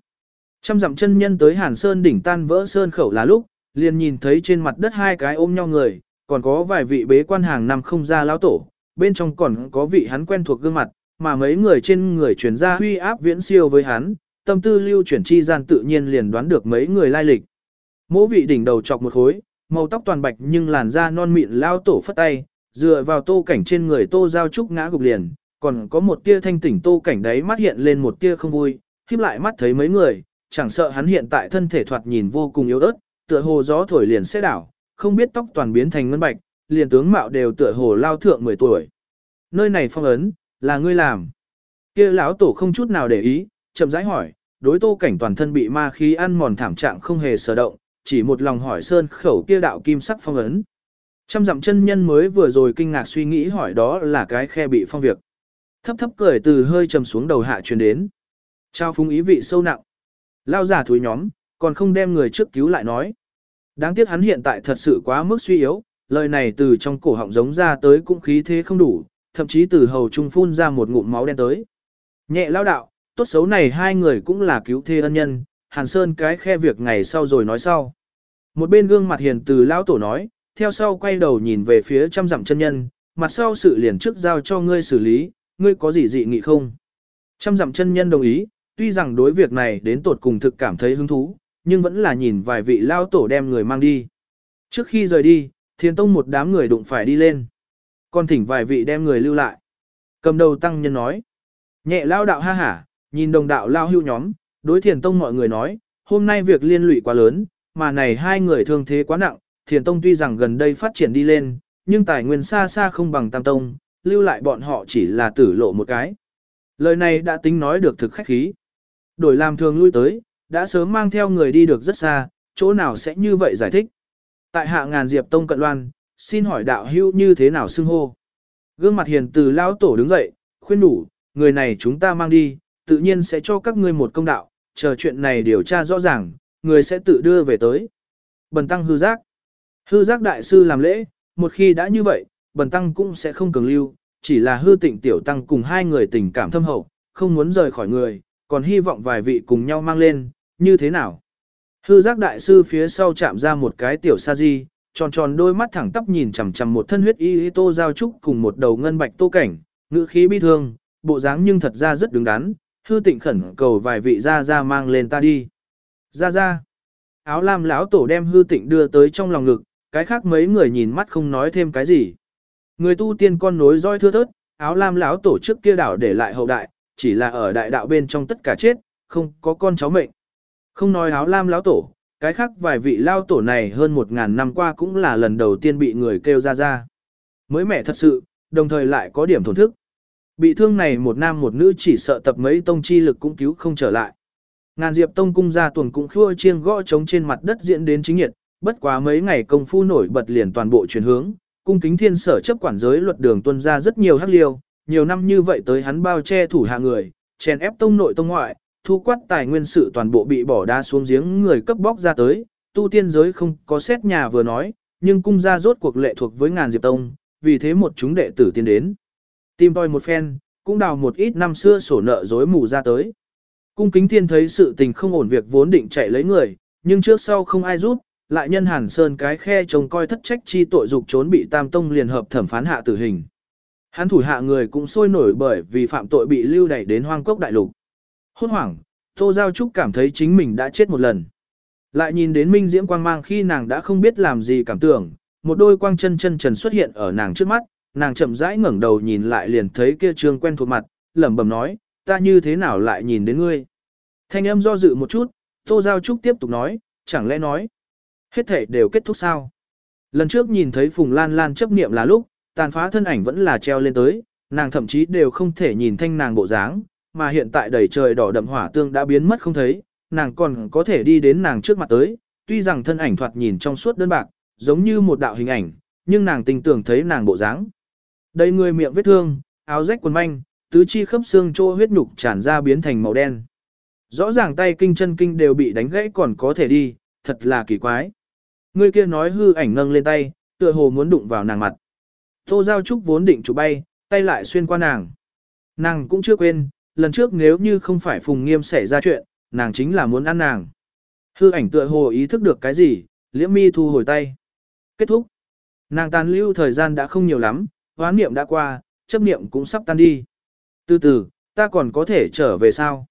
Speaker 1: Trăm dặm chân nhân tới Hàn Sơn đỉnh tan vỡ sơn khẩu là lúc, liền nhìn thấy trên mặt đất hai cái ôm nhau người, còn có vài vị bế quan hàng năm không ra lao tổ, bên trong còn có vị hắn quen thuộc gương mặt, mà mấy người trên người chuyển ra huy áp viễn siêu với hắn, tâm tư lưu chuyển chi gian tự nhiên liền đoán được mấy người lai lịch. Mỗ vị đỉnh đầu chọc một khối, màu tóc toàn bạch nhưng làn da non mịn lao tổ phất tay, dựa vào tô cảnh trên người tô giao trúc ngã gục liền, còn có một tia thanh tỉnh tô cảnh đấy mắt hiện lên một tia không vui, khiếp lại mắt thấy mấy người, chẳng sợ hắn hiện tại thân thể thoạt nhìn vô cùng yếu ớt, tựa hồ gió thổi liền sẽ đảo, không biết tóc toàn biến thành ngân bạch, liền tướng mạo đều tựa hồ lao thượng 10 tuổi. Nơi này phong ấn, là ngươi làm. Kia lão tổ không chút nào để ý, chậm rãi hỏi, đối tô cảnh toàn thân bị ma khí ăn mòn thảm trạng không hề sở động, chỉ một lòng hỏi sơn khẩu kia đạo kim sắc phong ấn. Trăm dặm chân nhân mới vừa rồi kinh ngạc suy nghĩ hỏi đó là cái khe bị phong việc. Thấp thấp cười từ hơi trầm xuống đầu hạ truyền đến. Trao phung ý vị sâu nặng. Lao giả thúi nhóm, còn không đem người trước cứu lại nói. Đáng tiếc hắn hiện tại thật sự quá mức suy yếu, lời này từ trong cổ họng giống ra tới cũng khí thế không đủ, thậm chí từ hầu trung phun ra một ngụm máu đen tới. Nhẹ lao đạo, tốt xấu này hai người cũng là cứu thê ân nhân, Hàn Sơn cái khe việc ngày sau rồi nói sau. Một bên gương mặt hiền từ lão tổ nói, theo sau quay đầu nhìn về phía trăm dặm chân nhân, mặt sau sự liền trước giao cho ngươi xử lý, ngươi có gì dị nghị không? Trăm dặm chân nhân đồng ý, tuy rằng đối việc này đến tột cùng thực cảm thấy hứng thú, nhưng vẫn là nhìn vài vị lao tổ đem người mang đi. Trước khi rời đi, thiền tông một đám người đụng phải đi lên. Còn thỉnh vài vị đem người lưu lại. Cầm đầu tăng nhân nói. Nhẹ lao đạo ha hả, nhìn đồng đạo lao hưu nhóm, đối thiền tông mọi người nói, hôm nay việc liên lụy quá lớn, mà này hai người thương thế quá nặng, thiền tông tuy rằng gần đây phát triển đi lên, nhưng tài nguyên xa xa không bằng tam tông, lưu lại bọn họ chỉ là tử lộ một cái. Lời này đã tính nói được thực khách khí. Đổi làm thường lui tới, đã sớm mang theo người đi được rất xa, chỗ nào sẽ như vậy giải thích. Tại hạ ngàn diệp tông cận loan, xin hỏi đạo hữu như thế nào xưng hô. Gương mặt hiền từ lão tổ đứng dậy, khuyên đủ, người này chúng ta mang đi, tự nhiên sẽ cho các ngươi một công đạo, chờ chuyện này điều tra rõ ràng, người sẽ tự đưa về tới. Bần tăng hư giác. Hư giác đại sư làm lễ, một khi đã như vậy, bần tăng cũng sẽ không cường lưu, chỉ là hư tịnh tiểu tăng cùng hai người tình cảm thâm hậu, không muốn rời khỏi người, còn hy vọng vài vị cùng nhau mang lên, như thế nào? Hư giác đại sư phía sau chạm ra một cái tiểu sa di, tròn tròn đôi mắt thẳng tắp nhìn chằm chằm một thân huyết y, y tô giao trúc cùng một đầu ngân bạch tô cảnh, ngữ khí bi thương, bộ dáng nhưng thật ra rất đứng đắn, hư tịnh khẩn cầu vài vị ra ra mang lên ta đi. Ra ra. Áo lam lão tổ đem hư tịnh đưa tới trong lòng ngực, cái khác mấy người nhìn mắt không nói thêm cái gì. Người tu tiên con nối roi thưa thớt, áo lam lão tổ trước kia đảo để lại hậu đại, chỉ là ở đại đạo bên trong tất cả chết, không có con cháu mệnh. Không nói áo lam lão tổ, cái khác vài vị lao tổ này hơn một ngàn năm qua cũng là lần đầu tiên bị người kêu ra ra. Mới mẻ thật sự, đồng thời lại có điểm thổn thức. Bị thương này một nam một nữ chỉ sợ tập mấy tông chi lực cũng cứu không trở lại. Ngàn diệp tông cung ra tuần cũng khua chiêng gõ trống trên mặt đất diễn đến chính nhiệt, bất quá mấy ngày công phu nổi bật liền toàn bộ chuyển hướng, cung kính thiên sở chấp quản giới luật đường tuân ra rất nhiều hắc liêu, nhiều năm như vậy tới hắn bao che thủ hạ người, chèn ép tông nội tông ngoại, thu quát tài nguyên sự toàn bộ bị bỏ đa xuống giếng người cấp bóc ra tới, tu tiên giới không có xét nhà vừa nói, nhưng cung gia rốt cuộc lệ thuộc với ngàn diệp tông, vì thế một chúng đệ tử tiến đến. Tìm tòi một phen, cũng đào một ít năm xưa sổ nợ dối mù ra tới. Cung kính thiên thấy sự tình không ổn việc vốn định chạy lấy người, nhưng trước sau không ai rút, lại nhân hàn sơn cái khe trông coi thất trách chi tội dục trốn bị tam tông liền hợp thẩm phán hạ tử hình. Hắn thủ hạ người cũng sôi nổi bởi vì phạm tội bị lưu đẩy đến hoang cốc đại lục. Hốt hoảng, Tô Giao Trúc cảm thấy chính mình đã chết một lần. Lại nhìn đến Minh Diễm quang mang khi nàng đã không biết làm gì cảm tưởng, một đôi quang chân chân trần xuất hiện ở nàng trước mắt, nàng chậm rãi ngẩng đầu nhìn lại liền thấy kia trương quen thuộc mặt, lẩm bẩm nói, ta như thế nào lại nhìn đến ngươi. Thanh âm do dự một chút, Tô Giao Trúc tiếp tục nói, chẳng lẽ nói, hết thể đều kết thúc sao. Lần trước nhìn thấy Phùng Lan Lan chấp niệm là lúc, tàn phá thân ảnh vẫn là treo lên tới, nàng thậm chí đều không thể nhìn thanh nàng bộ dáng, mà hiện tại đầy trời đỏ đậm hỏa tương đã biến mất không thấy, nàng còn có thể đi đến nàng trước mặt tới, tuy rằng thân ảnh thoạt nhìn trong suốt đơn bạc, giống như một đạo hình ảnh, nhưng nàng tình tưởng thấy nàng bộ dáng. Đầy người miệng vết thương, áo rách quần manh, tứ chi khớp xương trô huyết nhục tràn ra biến thành màu đen. Rõ ràng tay kinh chân kinh đều bị đánh gãy còn có thể đi, thật là kỳ quái. Người kia nói hư ảnh nâng lên tay, tựa hồ muốn đụng vào nàng mặt. Tô Giao Trúc vốn định chụp bay, tay lại xuyên qua nàng. Nàng cũng chưa quên, lần trước nếu như không phải Phùng Nghiêm xảy ra chuyện, nàng chính là muốn ăn nàng. Hư ảnh tựa hồ ý thức được cái gì, liễm mi thu hồi tay. Kết thúc. Nàng tàn lưu thời gian đã không nhiều lắm, hoán niệm đã qua, chấp niệm cũng sắp tan đi. Từ từ, ta còn có thể trở về sao?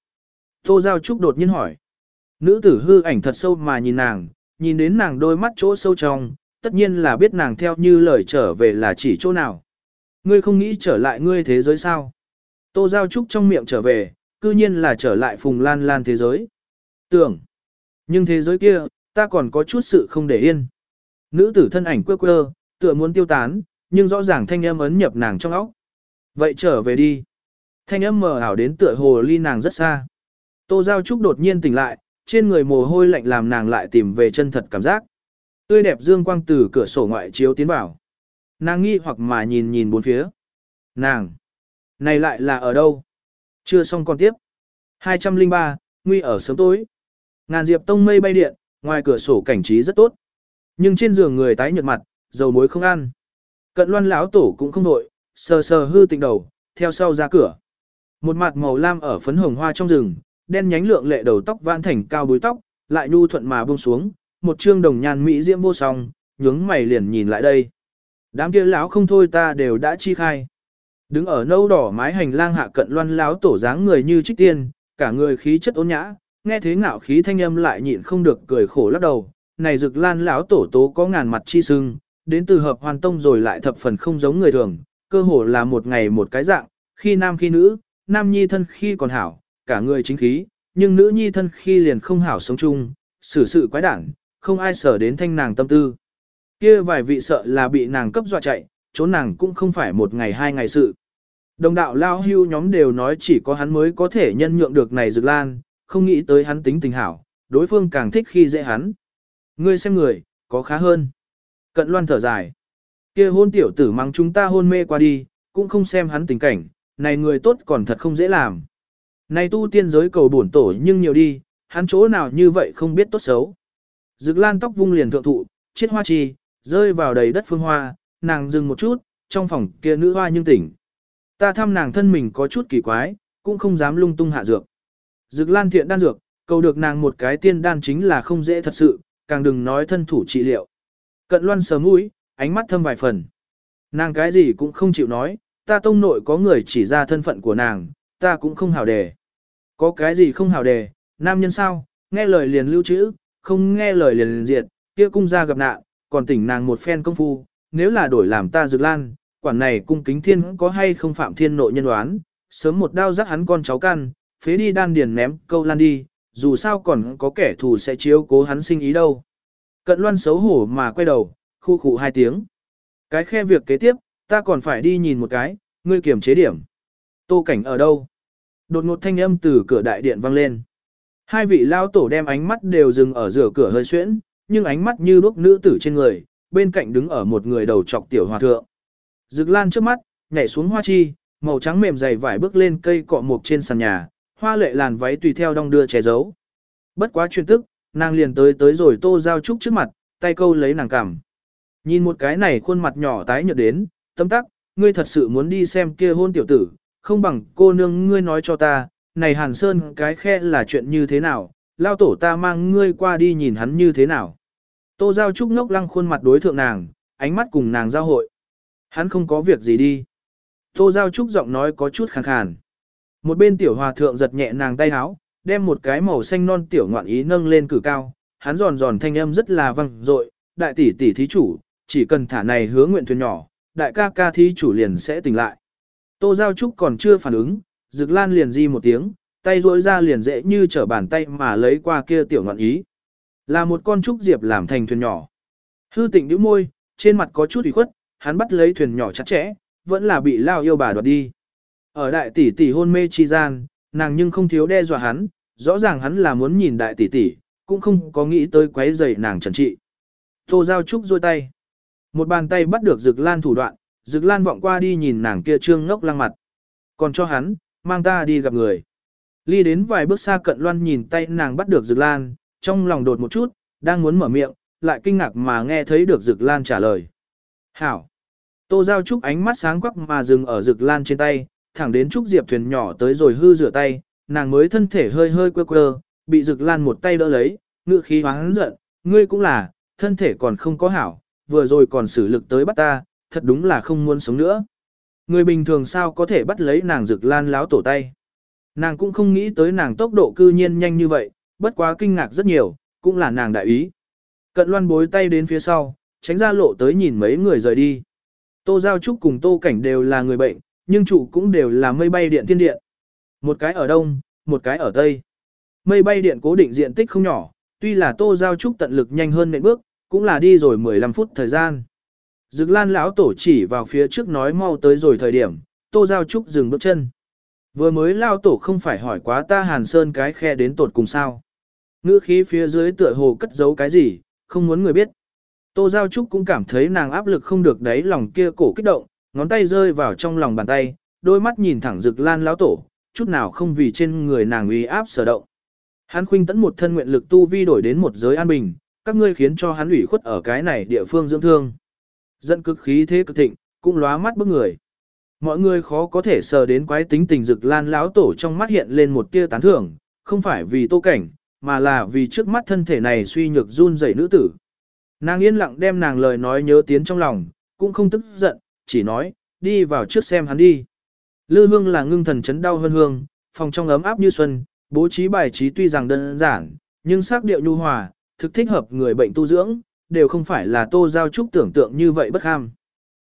Speaker 1: Tô Giao Trúc đột nhiên hỏi. Nữ tử hư ảnh thật sâu mà nhìn nàng, nhìn đến nàng đôi mắt chỗ sâu trong, tất nhiên là biết nàng theo như lời trở về là chỉ chỗ nào. Ngươi không nghĩ trở lại ngươi thế giới sao? Tô Giao Trúc trong miệng trở về, cư nhiên là trở lại phùng lan lan thế giới. Tưởng, nhưng thế giới kia, ta còn có chút sự không để yên. Nữ tử thân ảnh quơ quơ, tựa muốn tiêu tán, nhưng rõ ràng thanh âm ấn nhập nàng trong óc. Vậy trở về đi. Thanh âm mờ ảo đến tựa hồ ly nàng rất xa. Tô Giao Trúc đột nhiên tỉnh lại, trên người mồ hôi lạnh làm nàng lại tìm về chân thật cảm giác. Tươi đẹp dương quang từ cửa sổ ngoại chiếu tiến vào. Nàng nghi hoặc mà nhìn nhìn bốn phía. Nàng! Này lại là ở đâu? Chưa xong còn tiếp. 203, nguy ở sớm tối. Ngàn diệp tông mây bay điện, ngoài cửa sổ cảnh trí rất tốt. Nhưng trên giường người tái nhợt mặt, dầu muối không ăn. Cận loan lão tổ cũng không nội, sờ sờ hư tịnh đầu, theo sau ra cửa. Một mặt màu lam ở phấn hồng hoa trong rừng, đen nhánh lượng lệ đầu tóc vãn thành cao búi tóc, lại nhu thuận mà buông xuống, một trương đồng nhan mỹ diễm vô song, nhướng mày liền nhìn lại đây. Đám kia lão không thôi ta đều đã chi khai. Đứng ở nâu đỏ mái hành lang hạ cận loan lão tổ dáng người như trích tiên, cả người khí chất ôn nhã, nghe thế ngạo khí thanh âm lại nhịn không được cười khổ lắc đầu. Này rực lan lão tổ tố có ngàn mặt chi sưng, đến từ hợp hoàn tông rồi lại thập phần không giống người thường, cơ hồ là một ngày một cái dạng, khi nam khi nữ, nam nhi thân khi còn hảo, cả người chính khí, nhưng nữ nhi thân khi liền không hảo sống chung, xử sự quái đản, không ai sở đến thanh nàng tâm tư. Kia vài vị sợ là bị nàng cấp dọa chạy, trốn nàng cũng không phải một ngày hai ngày sự. Đồng đạo lao hưu nhóm đều nói chỉ có hắn mới có thể nhân nhượng được này dược lan, không nghĩ tới hắn tính tình hảo, đối phương càng thích khi dễ hắn. Ngươi xem người, có khá hơn. Cận loan thở dài. kia hôn tiểu tử mang chúng ta hôn mê qua đi, cũng không xem hắn tình cảnh, này người tốt còn thật không dễ làm. Này tu tiên giới cầu bổn tổ nhưng nhiều đi, hắn chỗ nào như vậy không biết tốt xấu. Dực lan tóc vung liền thượng thụ, chiết hoa chi, rơi vào đầy đất phương hoa, nàng dừng một chút, trong phòng kia nữ hoa nhưng tỉnh. Ta thăm nàng thân mình có chút kỳ quái, cũng không dám lung tung hạ dược. Dực lan thiện đan dược, cầu được nàng một cái tiên đan chính là không dễ thật sự, càng đừng nói thân thủ trị liệu. Cận loan sờ mũi, ánh mắt thâm vài phần. Nàng cái gì cũng không chịu nói, ta tông nội có người chỉ ra thân phận của nàng, ta cũng không hào đề. Có cái gì không hào đề, nam nhân sao, nghe lời liền lưu trữ, không nghe lời liền liền diệt, kia cung ra gặp nạn, còn tỉnh nàng một phen công phu, nếu là đổi làm ta dược lan, quản này cung kính thiên có hay không phạm thiên nội nhân đoán, sớm một đao rắc hắn con cháu căn, phế đi đan điền ném câu lan đi, dù sao còn có kẻ thù sẽ chiếu cố hắn sinh ý đâu. Cận loan xấu hổ mà quay đầu, khu khụ hai tiếng. Cái khe việc kế tiếp, ta còn phải đi nhìn một cái, ngươi kiểm chế điểm. Tô cảnh ở đâu? Đột ngột thanh âm từ cửa đại điện vang lên. Hai vị lao tổ đem ánh mắt đều dừng ở giữa cửa hơi xuyễn, nhưng ánh mắt như đuốc nữ tử trên người, bên cạnh đứng ở một người đầu trọc tiểu hòa thượng. Dực lan trước mắt, nhảy xuống hoa chi, màu trắng mềm dày vải bước lên cây cọ mục trên sàn nhà, hoa lệ làn váy tùy theo đong đưa che giấu. Bất quá chuyên tức, nàng liền tới tới rồi tô giao trúc trước mặt, tay câu lấy nàng cằm. Nhìn một cái này khuôn mặt nhỏ tái nhợt đến, tâm tắc, ngươi thật sự muốn đi xem kia hôn tiểu tử, không bằng cô nương ngươi nói cho ta, này hàn sơn cái khe là chuyện như thế nào, lao tổ ta mang ngươi qua đi nhìn hắn như thế nào. Tô giao trúc ngốc lăng khuôn mặt đối thượng nàng, ánh mắt cùng nàng giao hội. Hắn không có việc gì đi. Tô giao trúc giọng nói có chút khàn khàn. Một bên tiểu hòa thượng giật nhẹ nàng tay háo, đem một cái màu xanh non tiểu ngoạn ý nâng lên cử cao, hắn giòn giòn thanh âm rất là vang dội, đại tỷ tỷ thí chủ, chỉ cần thả này hứa nguyện thuyền nhỏ, đại ca ca thí chủ liền sẽ tỉnh lại. Tô Giao Trúc còn chưa phản ứng, Dực Lan liền di một tiếng, tay duỗi ra liền dễ như trở bàn tay mà lấy qua kia tiểu ngọn ý. Là một con trúc diệp làm thành thuyền nhỏ. Hư tịnh nhíu môi, trên mặt có chút ủy khuất, hắn bắt lấy thuyền nhỏ chặt chẽ, vẫn là bị lao yêu bà đoạt đi. Ở đại tỷ tỷ hôn mê chi gian, nàng nhưng không thiếu đe dọa hắn, rõ ràng hắn là muốn nhìn đại tỷ tỷ, cũng không có nghĩ tới quấy rầy nàng trần trị. Tô Giao Trúc rôi tay. Một bàn tay bắt được Dực Lan thủ đoạn, Dực Lan vọng qua đi nhìn nàng kia trương ngốc lăng mặt. Còn cho hắn, mang ta đi gặp người. Ly đến vài bước xa cận loan nhìn tay nàng bắt được Dực Lan, trong lòng đột một chút, đang muốn mở miệng, lại kinh ngạc mà nghe thấy được Dực Lan trả lời. Hảo. Tô Giao Trúc ánh mắt sáng quắc mà dừng ở Dực Lan trên tay, thẳng đến Trúc Diệp thuyền nhỏ tới rồi hư rửa tay, nàng mới thân thể hơi hơi quơ quơ, bị Dực Lan một tay đỡ lấy, ngựa khí hoáng giận, ngươi cũng là, thân thể còn không có hảo, vừa rồi còn xử lực tới bắt ta, thật đúng là không muốn sống nữa. Người bình thường sao có thể bắt lấy nàng Dực Lan láo tổ tay. Nàng cũng không nghĩ tới nàng tốc độ cư nhiên nhanh như vậy, bất quá kinh ngạc rất nhiều, cũng là nàng đại ý. Cận loan bối tay đến phía sau, tránh ra lộ tới nhìn mấy người rời đi. Tô Giao Trúc cùng Tô Cảnh đều là người bệnh, nhưng chủ cũng đều là mây bay điện thiên điện. Một cái ở đông, một cái ở tây. Mây bay điện cố định diện tích không nhỏ, tuy là Tô Giao Trúc tận lực nhanh hơn nệm bước, cũng là đi rồi 15 phút thời gian. Dực Lan lão tổ chỉ vào phía trước nói mau tới rồi thời điểm, Tô Giao Trúc dừng bước chân. Vừa mới lao tổ không phải hỏi quá ta Hàn Sơn cái khe đến tột cùng sao. Ngữ khí phía dưới tựa hồ cất giấu cái gì, không muốn người biết. Tô Giao Trúc cũng cảm thấy nàng áp lực không được đấy lòng kia cổ kích động, ngón tay rơi vào trong lòng bàn tay, đôi mắt nhìn thẳng rực lan lão tổ, chút nào không vì trên người nàng uy áp sở động. Hắn khuynh tấn một thân nguyện lực tu vi đổi đến một giới an bình, các ngươi khiến cho hắn ủy khuất ở cái này địa phương dưỡng thương. Dẫn cực khí thế cực thịnh, cũng lóa mắt bức người. Mọi người khó có thể sờ đến quái tính tình dực lan lão tổ trong mắt hiện lên một tia tán thưởng, không phải vì tô cảnh, mà là vì trước mắt thân thể này suy nhược run rẩy nữ tử. Nàng yên lặng đem nàng lời nói nhớ tiến trong lòng, cũng không tức giận, chỉ nói, đi vào trước xem hắn đi. Lư hương là ngưng thần chấn đau hơn hương, phòng trong ấm áp như xuân, bố trí bài trí tuy rằng đơn giản, nhưng sắc điệu nhu hòa, thực thích hợp người bệnh tu dưỡng, đều không phải là tô giao trúc tưởng tượng như vậy bất ham.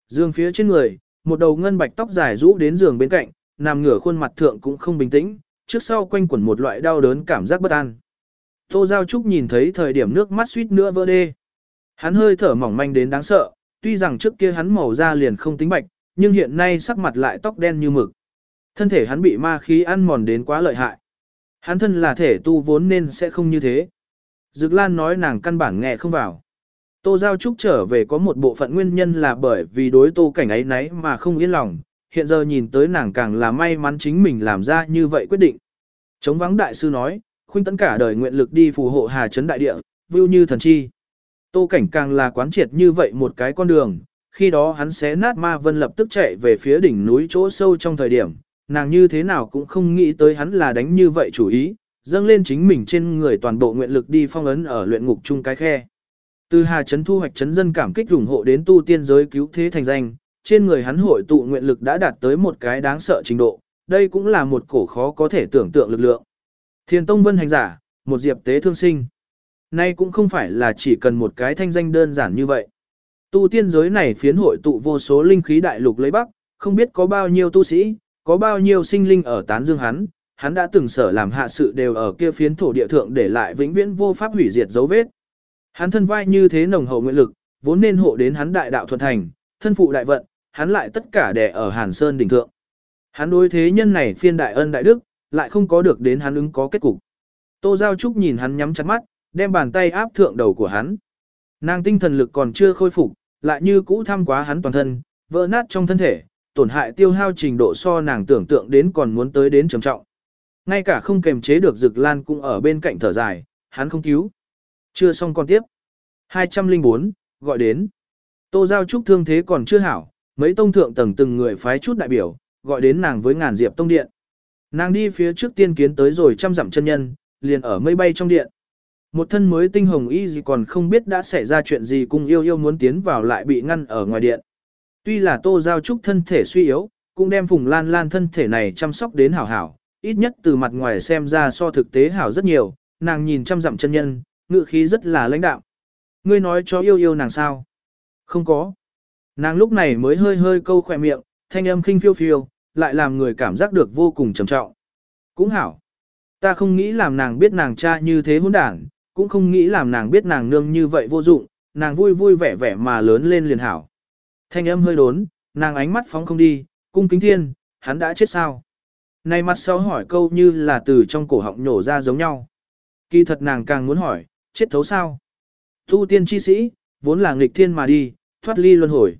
Speaker 1: Dương phía trên người, một đầu ngân bạch tóc dài rũ đến giường bên cạnh, nằm ngửa khuôn mặt thượng cũng không bình tĩnh, trước sau quanh quẩn một loại đau đớn cảm giác bất an. Tô Giao Trúc nhìn thấy thời điểm nước mắt suýt nữa vỡ đê. Hắn hơi thở mỏng manh đến đáng sợ, tuy rằng trước kia hắn màu da liền không tính bạch, nhưng hiện nay sắc mặt lại tóc đen như mực. Thân thể hắn bị ma khí ăn mòn đến quá lợi hại. Hắn thân là thể tu vốn nên sẽ không như thế. Dực Lan nói nàng căn bản nghe không vào. Tô Giao Trúc trở về có một bộ phận nguyên nhân là bởi vì đối tô cảnh ấy nấy mà không yên lòng, hiện giờ nhìn tới nàng càng là may mắn chính mình làm ra như vậy quyết định. Chống vắng đại sư nói, khuyên tấn cả đời nguyện lực đi phù hộ Hà Trấn Đại Địa, vưu như thần chi. Tô cảnh càng là quán triệt như vậy một cái con đường, khi đó hắn sẽ nát ma vân lập tức chạy về phía đỉnh núi chỗ sâu trong thời điểm, nàng như thế nào cũng không nghĩ tới hắn là đánh như vậy chủ ý, dâng lên chính mình trên người toàn bộ nguyện lực đi phong ấn ở luyện ngục chung cái khe. Từ Hà Trấn thu hoạch chấn dân cảm kích ủng hộ đến tu tiên giới cứu thế thành danh, trên người hắn hội tụ nguyện lực đã đạt tới một cái đáng sợ trình độ, đây cũng là một cổ khó có thể tưởng tượng lực lượng. Thiền Tông Vân hành giả, một diệp tế thương sinh. Nay cũng không phải là chỉ cần một cái thanh danh đơn giản như vậy. Tu tiên giới này phiến hội tụ vô số linh khí đại lục lấy bắc, không biết có bao nhiêu tu sĩ, có bao nhiêu sinh linh ở tán dương hắn, hắn đã từng sở làm hạ sự đều ở kia phiến thổ địa thượng để lại vĩnh viễn vô pháp hủy diệt dấu vết. Hắn thân vai như thế nồng hậu nguyện lực, vốn nên hộ đến hắn đại đạo thuần thành, thân phụ đại vận, hắn lại tất cả đè ở Hàn Sơn đỉnh thượng. Hắn đối thế nhân này phiên đại ân đại đức, lại không có được đến hắn ứng có kết cục. Tô Giao Trúc nhìn hắn nhắm chặt mắt, đem bàn tay áp thượng đầu của hắn. Nàng tinh thần lực còn chưa khôi phục, lại như cũ thăm quá hắn toàn thân, vỡ nát trong thân thể, tổn hại tiêu hao trình độ so nàng tưởng tượng đến còn muốn tới đến trầm trọng. Ngay cả không kềm chế được Dực Lan cũng ở bên cạnh thở dài, hắn không cứu. Chưa xong còn tiếp. 204, gọi đến. Tô Giao Trúc thương thế còn chưa hảo, mấy tông thượng tầng từng người phái chút đại biểu, gọi đến nàng với ngàn diệp tông điện. Nàng đi phía trước tiên kiến tới rồi trăm dặm chân nhân, liền ở mây bay trong điện. Một thân mới tinh hồng y gì còn không biết đã xảy ra chuyện gì cùng yêu yêu muốn tiến vào lại bị ngăn ở ngoài điện. Tuy là tô giao trúc thân thể suy yếu, cũng đem phùng lan lan thân thể này chăm sóc đến hảo hảo, ít nhất từ mặt ngoài xem ra so thực tế hảo rất nhiều, nàng nhìn trăm dặm chân nhân, ngự khí rất là lãnh đạo. Ngươi nói cho yêu yêu nàng sao? Không có. Nàng lúc này mới hơi hơi câu khỏe miệng, thanh âm khinh phiêu phiêu, lại làm người cảm giác được vô cùng trầm trọng. Cũng hảo. Ta không nghĩ làm nàng biết nàng cha như thế hỗn đảng, cũng không nghĩ làm nàng biết nàng nương như vậy vô dụng, nàng vui vui vẻ vẻ mà lớn lên liền hảo. Thanh âm hơi đốn, nàng ánh mắt phóng không đi, cung kính thiên, hắn đã chết sao? Này mặt sau hỏi câu như là từ trong cổ họng nhổ ra giống nhau. Kỳ thật nàng càng muốn hỏi, chết thấu sao? Tu tiên chi sĩ, vốn là nghịch thiên mà đi, thoát ly luân hồi.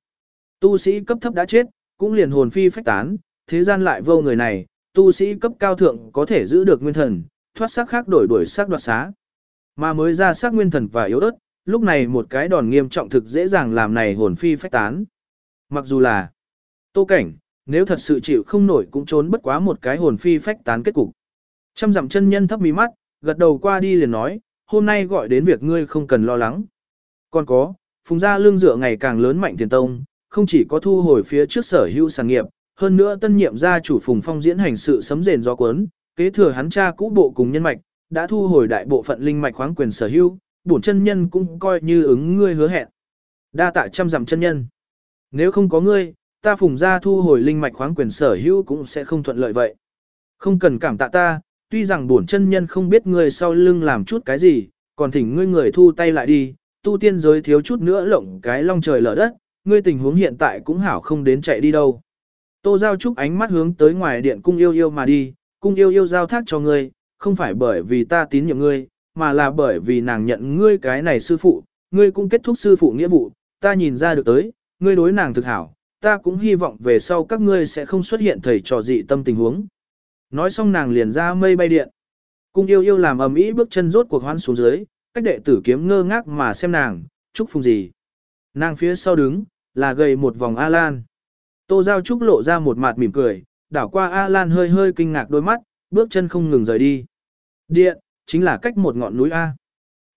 Speaker 1: Tu sĩ cấp thấp đã chết, cũng liền hồn phi phách tán, thế gian lại vô người này, tu sĩ cấp cao thượng có thể giữ được nguyên thần, thoát xác khác đổi đuổi xác đoạt xá. Mà mới ra xác nguyên thần và yếu ớt, lúc này một cái đòn nghiêm trọng thực dễ dàng làm này hồn phi phách tán. Mặc dù là tô cảnh, nếu thật sự chịu không nổi cũng trốn bất quá một cái hồn phi phách tán kết cục. Trăm dặm chân nhân thấp mí mắt, gật đầu qua đi liền nói, hôm nay gọi đến việc ngươi không cần lo lắng. Còn có, phùng gia lương dựa ngày càng lớn mạnh tiền tông, không chỉ có thu hồi phía trước sở hữu sản nghiệp, hơn nữa tân nhiệm gia chủ phùng phong diễn hành sự sấm rền gió cuốn, kế thừa hắn cha cũ bộ cùng nhân mạch, đã thu hồi đại bộ phận linh mạch khoáng quyền sở hữu, bổn chân nhân cũng coi như ứng ngươi hứa hẹn. Đa tạ trăm dặm chân nhân. Nếu không có ngươi, ta phùng gia thu hồi linh mạch khoáng quyền sở hữu cũng sẽ không thuận lợi vậy. Không cần cảm tạ ta, tuy rằng bổn chân nhân không biết ngươi sau lưng làm chút cái gì, còn thỉnh ngươi người thu tay lại đi, tu tiên giới thiếu chút nữa lộng cái long trời lở đất, ngươi tình huống hiện tại cũng hảo không đến chạy đi đâu. Tô Giao Trúc ánh mắt hướng tới ngoài điện cung yêu yêu mà đi, cung yêu yêu giao thác cho ngươi, không phải bởi vì ta tín nhiệm ngươi, mà là bởi vì nàng nhận ngươi cái này sư phụ, ngươi cũng kết thúc sư phụ nghĩa vụ, ta nhìn ra được tới, ngươi đối nàng thực hảo, ta cũng hy vọng về sau các ngươi sẽ không xuất hiện thầy trò dị tâm tình huống. Nói xong nàng liền ra mây bay điện. Cung yêu yêu làm ầm ĩ bước chân rốt cuộc hoan xuống dưới, cách đệ tử kiếm ngơ ngác mà xem nàng, chúc phùng gì. Nàng phía sau đứng, là gầy một vòng A-Lan. Tô Giao Trúc lộ ra một mặt mỉm cười, đảo qua A-Lan hơi hơi kinh ngạc đôi mắt, bước chân không ngừng rời đi. Điện, chính là cách một ngọn núi A.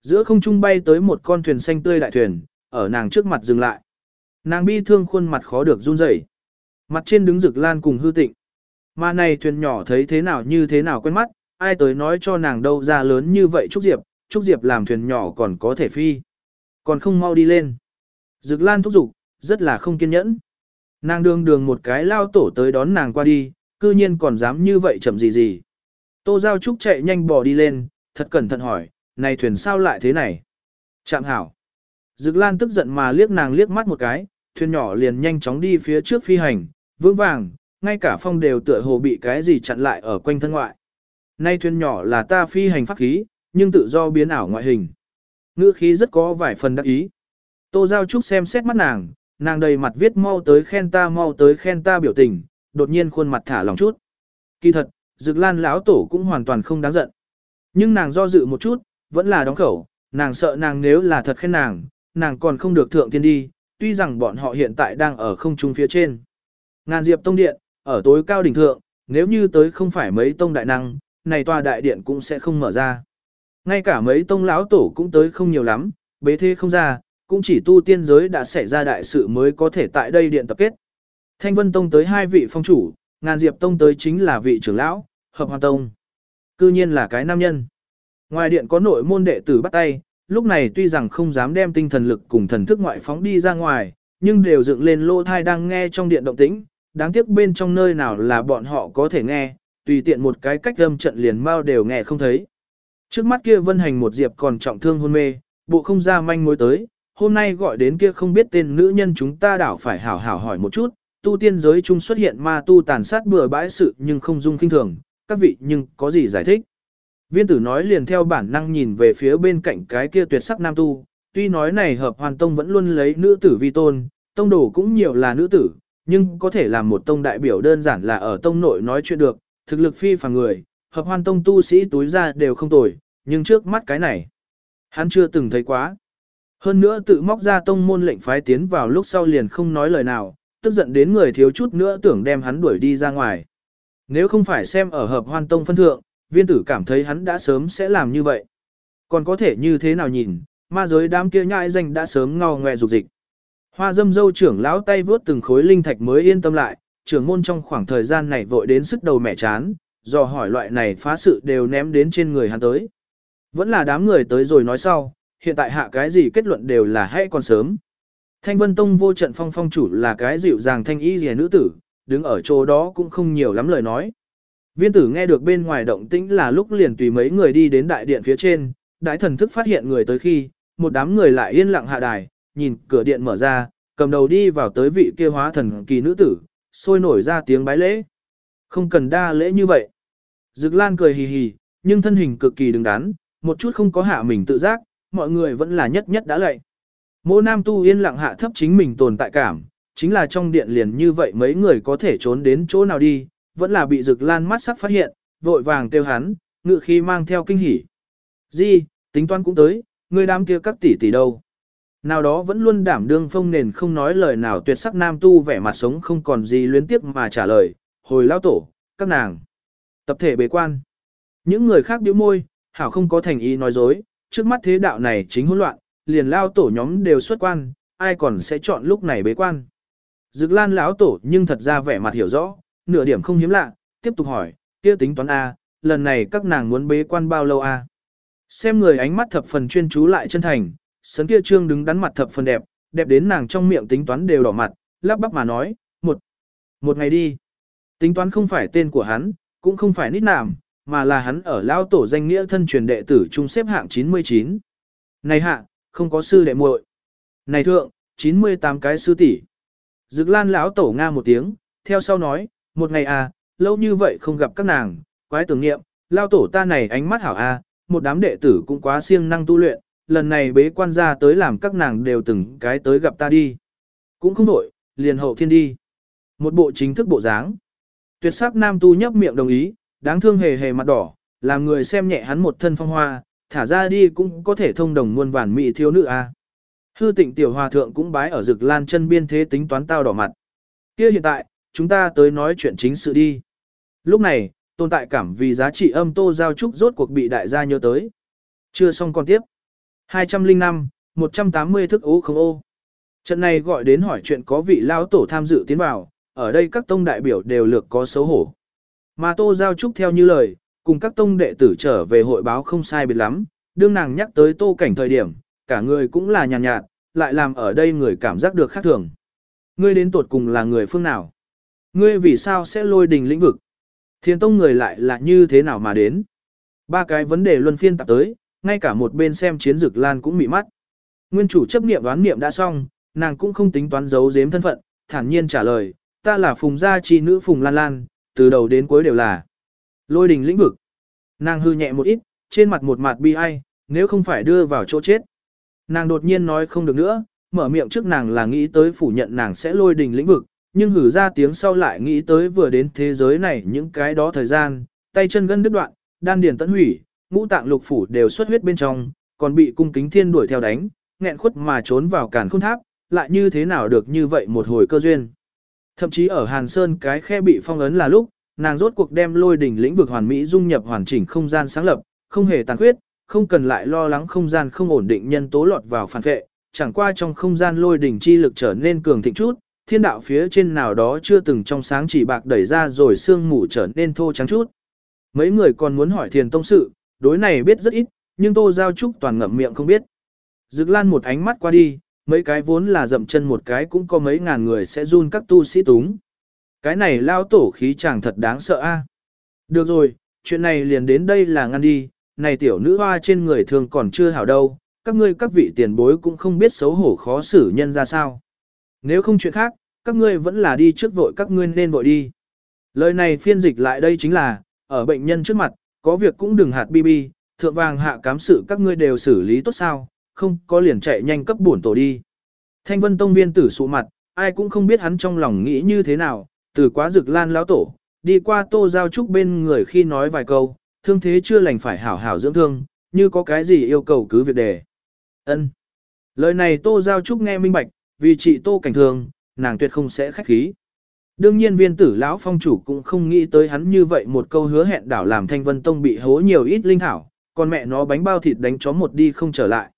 Speaker 1: Giữa không trung bay tới một con thuyền xanh tươi đại thuyền, ở nàng trước mặt dừng lại. Nàng bi thương khuôn mặt khó được run rẩy. Mặt trên đứng rực lan cùng hư tịnh. Mà này thuyền nhỏ thấy thế nào như thế nào quen mắt, ai tới nói cho nàng đâu ra lớn như vậy Trúc Diệp, Trúc Diệp làm thuyền nhỏ còn có thể phi. Còn không mau đi lên. Dực lan thúc giục, rất là không kiên nhẫn. Nàng đường đường một cái lao tổ tới đón nàng qua đi, cư nhiên còn dám như vậy chậm gì gì. Tô Giao Trúc chạy nhanh bò đi lên, thật cẩn thận hỏi, này thuyền sao lại thế này? Chạm hảo. Dực Lan tức giận mà liếc nàng liếc mắt một cái, thuyền nhỏ liền nhanh chóng đi phía trước phi hành, vững vàng, ngay cả phong đều tựa hồ bị cái gì chặn lại ở quanh thân ngoại. Nay thuyền nhỏ là ta phi hành pháp khí, nhưng tự do biến ảo ngoại hình. Ngữ khí rất có vài phần đắc ý. Tô Giao Trúc xem xét mắt nàng, nàng đầy mặt viết mau tới khen ta mau tới khen ta biểu tình, đột nhiên khuôn mặt thả lòng chút. Kỳ thật, Dực Lan lão tổ cũng hoàn toàn không đáng giận. Nhưng nàng do dự một chút, vẫn là đóng khẩu, nàng sợ nàng nếu là thật khen nàng, nàng còn không được thượng tiên đi, tuy rằng bọn họ hiện tại đang ở không trung phía trên. Ngàn diệp tông điện, ở tối cao đỉnh thượng, nếu như tới không phải mấy tông đại năng, này tòa đại điện cũng sẽ không mở ra. Ngay cả mấy tông lão tổ cũng tới không nhiều lắm, bế thế không ra, cũng chỉ tu tiên giới đã xảy ra đại sự mới có thể tại đây điện tập kết. Thanh Vân Tông tới hai vị phong chủ, ngàn diệp tông tới chính là vị trưởng lão, hợp hoàn tông. Cư nhiên là cái nam nhân. Ngoài điện có nội môn đệ tử bắt tay, lúc này tuy rằng không dám đem tinh thần lực cùng thần thức ngoại phóng đi ra ngoài, nhưng đều dựng lên lô thai đang nghe trong điện động tĩnh, đáng tiếc bên trong nơi nào là bọn họ có thể nghe, tùy tiện một cái cách âm trận liền mau đều nghe không thấy. Trước mắt kia vân hành một diệp còn trọng thương hôn mê, bộ không ra manh mối tới, hôm nay gọi đến kia không biết tên nữ nhân chúng ta đảo phải hảo hảo hỏi một chút, tu tiên giới chung xuất hiện ma tu tàn sát bừa bãi sự nhưng không dung kinh thường, các vị nhưng có gì giải thích. Viên tử nói liền theo bản năng nhìn về phía bên cạnh cái kia tuyệt sắc nam tu, tuy nói này hợp hoàn tông vẫn luôn lấy nữ tử vi tôn, tông đồ cũng nhiều là nữ tử, nhưng có thể làm một tông đại biểu đơn giản là ở tông nội nói chuyện được, thực lực phi phàm người, hợp hoan tông tu sĩ túi ra đều không tồi, nhưng trước mắt cái này, hắn chưa từng thấy quá. Hơn nữa tự móc ra tông môn lệnh phái tiến vào lúc sau liền không nói lời nào, tức giận đến người thiếu chút nữa tưởng đem hắn đuổi đi ra ngoài. Nếu không phải xem ở hợp hoan tông phân thượng, viên tử cảm thấy hắn đã sớm sẽ làm như vậy. Còn có thể như thế nào nhìn, ma giới đám kia nhãi danh đã sớm ngao ngoe dục dịch. Hoa dâm dâu trưởng lão tay vướt từng khối linh thạch mới yên tâm lại, trưởng môn trong khoảng thời gian này vội đến sức đầu mẹ chán, do hỏi loại này phá sự đều ném đến trên người hắn tới. Vẫn là đám người tới rồi nói sau, hiện tại hạ cái gì kết luận đều là hay còn sớm. Thanh Vân Tông vô trận phong phong chủ là cái dịu dàng thanh y rìa nữ tử, đứng ở chỗ đó cũng không nhiều lắm lời nói. Viên tử nghe được bên ngoài động tĩnh là lúc liền tùy mấy người đi đến đại điện phía trên, đại thần thức phát hiện người tới khi, một đám người lại yên lặng hạ đài, nhìn cửa điện mở ra, cầm đầu đi vào tới vị kia hóa thần kỳ nữ tử, sôi nổi ra tiếng bái lễ. Không cần đa lễ như vậy. Dực Lan cười hì hì, nhưng thân hình cực kỳ đứng đắn, một chút không có hạ mình tự giác, mọi người vẫn là nhất nhất đã lệ. Mô Nam Tu yên lặng hạ thấp chính mình tồn tại cảm, chính là trong điện liền như vậy mấy người có thể trốn đến chỗ nào đi, vẫn là bị Dực lan mắt sắc phát hiện, vội vàng kêu hắn, ngự khi mang theo kinh hỉ. Di, tính toán cũng tới, người đám kia các tỷ tỷ đâu. Nào đó vẫn luôn đảm đương phong nền không nói lời nào tuyệt sắc nam tu vẻ mặt sống không còn gì luyến tiếp mà trả lời, hồi lao tổ, các nàng. Tập thể bế quan. Những người khác điếu môi, hảo không có thành ý nói dối, trước mắt thế đạo này chính hỗn loạn, liền lao tổ nhóm đều xuất quan, ai còn sẽ chọn lúc này bế quan. Dực lan lão tổ nhưng thật ra vẻ mặt hiểu rõ, nửa điểm không hiếm lạ, tiếp tục hỏi, kia tính toán A, lần này các nàng muốn bế quan bao lâu A. Xem người ánh mắt thập phần chuyên chú lại chân thành, sấn kia trương đứng đắn mặt thập phần đẹp, đẹp đến nàng trong miệng tính toán đều đỏ mặt, lắp bắp mà nói, một, một ngày đi. Tính toán không phải tên của hắn, cũng không phải nít nàm, mà là hắn ở lao tổ danh nghĩa thân truyền đệ tử trung xếp hạng 99. Này hạ, không có sư đệ muội. Này thượng, 98 cái sư tỷ. Dực lan lão tổ nga một tiếng, theo sau nói, một ngày à, lâu như vậy không gặp các nàng, quái tưởng nghiệm, lao tổ ta này ánh mắt hảo a, à, một đám đệ tử cũng quá siêng năng tu luyện, lần này bế quan ra tới làm các nàng đều từng cái tới gặp ta đi. Cũng không đổi, liền hậu thiên đi. Một bộ chính thức bộ dáng. Tuyệt sắc nam tu nhấp miệng đồng ý, đáng thương hề hề mặt đỏ, làm người xem nhẹ hắn một thân phong hoa, thả ra đi cũng có thể thông đồng muôn vàn mỹ thiếu nữ a. À. Hư tịnh tiểu hòa thượng cũng bái ở rực lan chân biên thế tính toán tao đỏ mặt. Kia hiện tại, chúng ta tới nói chuyện chính sự đi. Lúc này, tồn tại cảm vì giá trị âm Tô Giao Trúc rốt cuộc bị đại gia nhớ tới. Chưa xong còn tiếp. 205, 180 thức ố không ô. Trận này gọi đến hỏi chuyện có vị lao tổ tham dự tiến vào, ở đây các tông đại biểu đều lược có xấu hổ. Mà Tô Giao Trúc theo như lời, cùng các tông đệ tử trở về hội báo không sai biệt lắm, đương nàng nhắc tới tô cảnh thời điểm, cả người cũng là nhàn nhạt, nhạt, lại làm ở đây người cảm giác được khác thường. Ngươi đến tuột cùng là người phương nào? Ngươi vì sao sẽ lôi đình lĩnh vực? Thiên tông người lại là như thế nào mà đến? Ba cái vấn đề luân phiên tập tới, ngay cả một bên xem chiến dực lan cũng mị mắt. Nguyên chủ chấp niệm đoán niệm đã xong, nàng cũng không tính toán giấu giếm thân phận, thản nhiên trả lời, ta là phùng gia chi nữ phùng lan lan, từ đầu đến cuối đều là lôi đình lĩnh vực. Nàng hư nhẹ một ít, trên mặt một mặt bi ai, nếu không phải đưa vào chỗ chết. Nàng đột nhiên nói không được nữa, mở miệng trước nàng là nghĩ tới phủ nhận nàng sẽ lôi đình lĩnh vực, nhưng hử ra tiếng sau lại nghĩ tới vừa đến thế giới này những cái đó thời gian, tay chân gân đứt đoạn, đan điền tận hủy, ngũ tạng lục phủ đều xuất huyết bên trong, còn bị cung kính thiên đuổi theo đánh, nghẹn khuất mà trốn vào càn khôn tháp, lại như thế nào được như vậy một hồi cơ duyên. Thậm chí ở Hàn Sơn cái khe bị phong ấn là lúc, nàng rốt cuộc đem lôi đỉnh lĩnh vực hoàn mỹ dung nhập hoàn chỉnh không gian sáng lập, không hề tàn khuyết, không cần lại lo lắng không gian không ổn định nhân tố lọt vào phản vệ, chẳng qua trong không gian lôi đỉnh chi lực trở nên cường thịnh chút, thiên đạo phía trên nào đó chưa từng trong sáng chỉ bạc đẩy ra rồi sương mù trở nên thô trắng chút. Mấy người còn muốn hỏi thiền tông sự, đối này biết rất ít, nhưng tô giao trúc toàn ngậm miệng không biết. Dực lan một ánh mắt qua đi, mấy cái vốn là dậm chân một cái cũng có mấy ngàn người sẽ run các tu sĩ túng. Cái này lao tổ khí chàng thật đáng sợ a. Được rồi, chuyện này liền đến đây là ngăn đi, này tiểu nữ hoa trên người thường còn chưa hảo đâu, các ngươi các vị tiền bối cũng không biết xấu hổ khó xử nhân ra sao. Nếu không chuyện khác, các ngươi vẫn là đi trước vội các ngươi nên vội đi. Lời này phiên dịch lại đây chính là, ở bệnh nhân trước mặt, có việc cũng đừng hạt bi bi, thượng vàng hạ cám sự các ngươi đều xử lý tốt sao, không có liền chạy nhanh cấp bổn tổ đi. Thanh vân tông viên tử sụ mặt, ai cũng không biết hắn trong lòng nghĩ như thế nào, từ quá rực lan lão tổ, đi qua tô giao trúc bên người khi nói vài câu, thương thế chưa lành phải hảo hảo dưỡng thương, như có cái gì yêu cầu cứ việc đề. ân Lời này tô giao trúc nghe minh bạch, vì chị tô cảnh thường, nàng tuyệt không sẽ khách khí. Đương nhiên viên tử lão phong chủ cũng không nghĩ tới hắn như vậy một câu hứa hẹn đảo làm thanh vân tông bị hố nhiều ít linh thảo, còn mẹ nó bánh bao thịt đánh chó một đi không trở lại.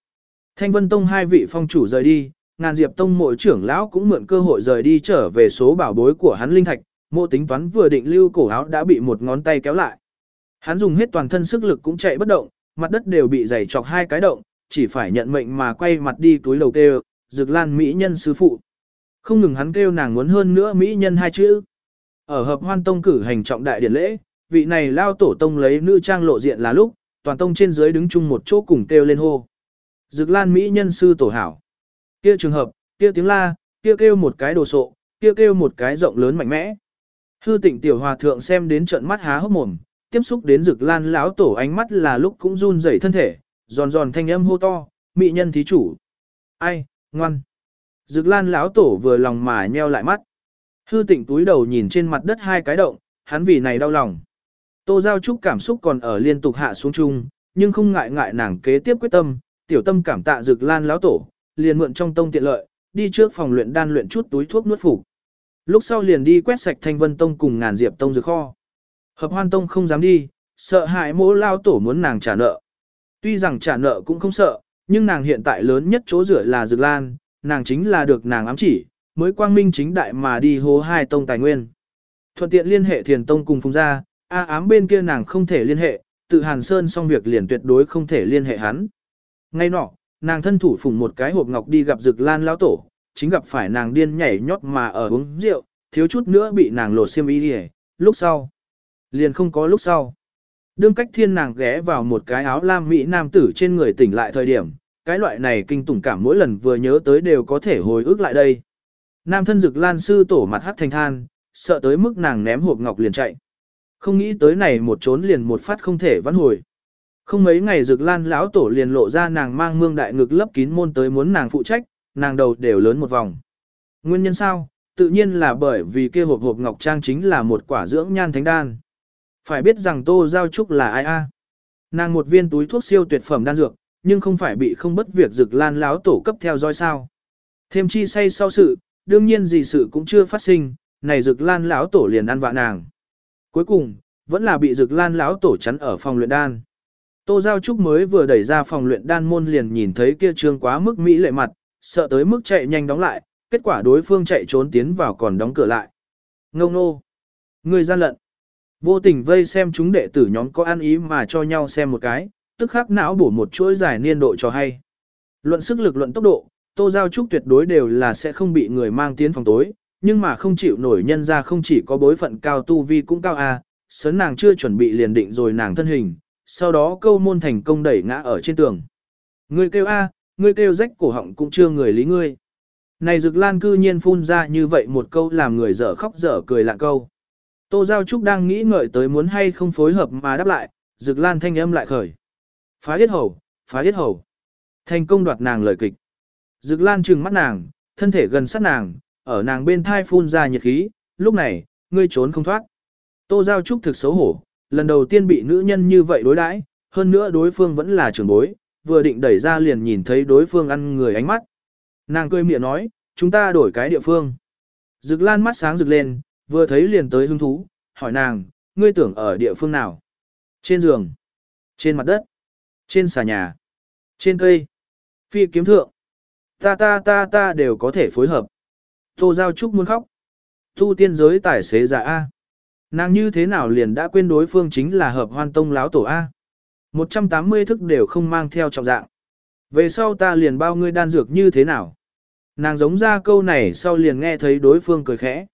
Speaker 1: Thanh vân tông hai vị phong chủ rời đi, ngàn diệp tông mỗi trưởng lão cũng mượn cơ hội rời đi trở về số bảo bối của hắn linh thạch, mộ tính toán vừa định lưu cổ áo đã bị một ngón tay kéo lại. Hắn dùng hết toàn thân sức lực cũng chạy bất động, mặt đất đều bị dày chọc hai cái động, chỉ phải nhận mệnh mà quay mặt đi túi lầu kêu, rực lan mỹ nhân sư phụ. Không ngừng hắn kêu nàng muốn hơn nữa mỹ nhân hai chữ. Ở hợp hoan tông cử hành trọng đại điển lễ, vị này lao tổ tông lấy nữ trang lộ diện là lúc, toàn tông trên dưới đứng chung một chỗ cùng kêu lên hô. Dực lan mỹ nhân sư tổ hảo. Kia trường hợp, kia tiếng la, kia kêu một cái đồ sộ, kia kêu một cái rộng lớn mạnh mẽ. Hư tịnh tiểu hòa thượng xem đến trận mắt há hốc mồm, tiếp xúc đến rực lan lão tổ ánh mắt là lúc cũng run rẩy thân thể, giòn giòn thanh âm hô to, mỹ nhân thí chủ. Ai, ngoan. Dực lan lão tổ vừa lòng mà nheo lại mắt. Hư tịnh túi đầu nhìn trên mặt đất hai cái động, hắn vì này đau lòng. Tô Giao Trúc cảm xúc còn ở liên tục hạ xuống chung, nhưng không ngại ngại nàng kế tiếp quyết tâm, tiểu tâm cảm tạ Dực Lan lão tổ, liền mượn trong tông tiện lợi, đi trước phòng luyện đan luyện chút túi thuốc nuốt phục. Lúc sau liền đi quét sạch Thanh Vân tông cùng ngàn diệp tông dược kho. Hợp Hoan tông không dám đi, sợ hại mỗ lao tổ muốn nàng trả nợ. Tuy rằng trả nợ cũng không sợ, nhưng nàng hiện tại lớn nhất chỗ rửa là Dược Lan, nàng chính là được nàng ám chỉ, mới quang minh chính đại mà đi hố hai tông tài nguyên. Thuận tiện liên hệ thiền tông cùng phùng gia, a ám bên kia nàng không thể liên hệ, tự hàn sơn xong việc liền tuyệt đối không thể liên hệ hắn. Ngay nọ, nàng thân thủ phùng một cái hộp ngọc đi gặp rực lan lão tổ, chính gặp phải nàng điên nhảy nhót mà ở uống rượu, thiếu chút nữa bị nàng lột xiêm y đi lúc sau. Liền không có lúc sau. Đương cách thiên nàng ghé vào một cái áo lam mỹ nam tử trên người tỉnh lại thời điểm, cái loại này kinh tủng cảm mỗi lần vừa nhớ tới đều có thể hồi ức lại đây. Nam thân dực lan sư tổ mặt hắt thành than, sợ tới mức nàng ném hộp ngọc liền chạy. Không nghĩ tới này một trốn liền một phát không thể vãn hồi. Không mấy ngày dực lan lão tổ liền lộ ra nàng mang mương đại ngực lấp kín môn tới muốn nàng phụ trách, nàng đầu đều lớn một vòng. Nguyên nhân sao? Tự nhiên là bởi vì kia hộp hộp ngọc trang chính là một quả dưỡng nhan thánh đan. Phải biết rằng Tô Giao Trúc là ai a? Nàng một viên túi thuốc siêu tuyệt phẩm đan dược, nhưng không phải bị không bất việc rực lan láo tổ cấp theo dõi sao. Thêm chi say sau sự, đương nhiên gì sự cũng chưa phát sinh, này rực lan lão tổ liền ăn vạ nàng. Cuối cùng, vẫn là bị Dực Lan lão tổ chắn ở phòng luyện đan. Tô Giao Trúc mới vừa đẩy ra phòng luyện đan môn liền nhìn thấy kia trương quá mức mỹ lệ mặt, sợ tới mức chạy nhanh đóng lại, kết quả đối phương chạy trốn tiến vào còn đóng cửa lại. Ngông nô. Người gian lận. Vô tình vây xem chúng đệ tử nhóm có ăn ý mà cho nhau xem một cái, tức khắc não bổ một chuỗi giải niên độ cho hay. Luận sức lực luận tốc độ, Tô Giao Trúc tuyệt đối đều là sẽ không bị người mang tiến phòng tối, nhưng mà không chịu nổi nhân ra không chỉ có bối phận cao tu vi cũng cao a, sớm nàng chưa chuẩn bị liền định rồi nàng thân hình, sau đó câu môn thành công đẩy ngã ở trên tường. Ngươi kêu a, ngươi kêu rách cổ họng cũng chưa người lý ngươi. Này Dực Lan cư nhiên phun ra như vậy một câu làm người dở khóc dở cười lạ câu. Tô Giao Trúc đang nghĩ ngợi tới muốn hay không phối hợp mà đáp lại, Dực Lan thanh âm lại khởi. Phá yết hầu, phá yết hầu. Thành công đoạt nàng lời kịch. Dực Lan trừng mắt nàng, thân thể gần sát nàng, ở nàng bên thai phun ra nhiệt khí, lúc này, ngươi trốn không thoát. Tô Giao Trúc thực xấu hổ, lần đầu tiên bị nữ nhân như vậy đối đãi, hơn nữa đối phương vẫn là trưởng bối, vừa định đẩy ra liền nhìn thấy đối phương ăn người ánh mắt. Nàng cười miệng nói, chúng ta đổi cái địa phương. Dực Lan mắt sáng rực lên, vừa thấy liền tới hứng thú, hỏi nàng, ngươi tưởng ở địa phương nào? Trên giường, trên mặt đất, trên xà nhà, trên cây, phi kiếm thượng. Ta ta ta ta đều có thể phối hợp. Tô Giao Trúc muốn khóc. Tu tiên giới tài xế giả A. Nàng như thế nào liền đã quên đối phương chính là hợp hoan tông láo tổ A. 180 thức đều không mang theo trọng dạng. Về sau ta liền bao ngươi đan dược như thế nào? Nàng giống ra câu này sau liền nghe thấy đối phương cười khẽ.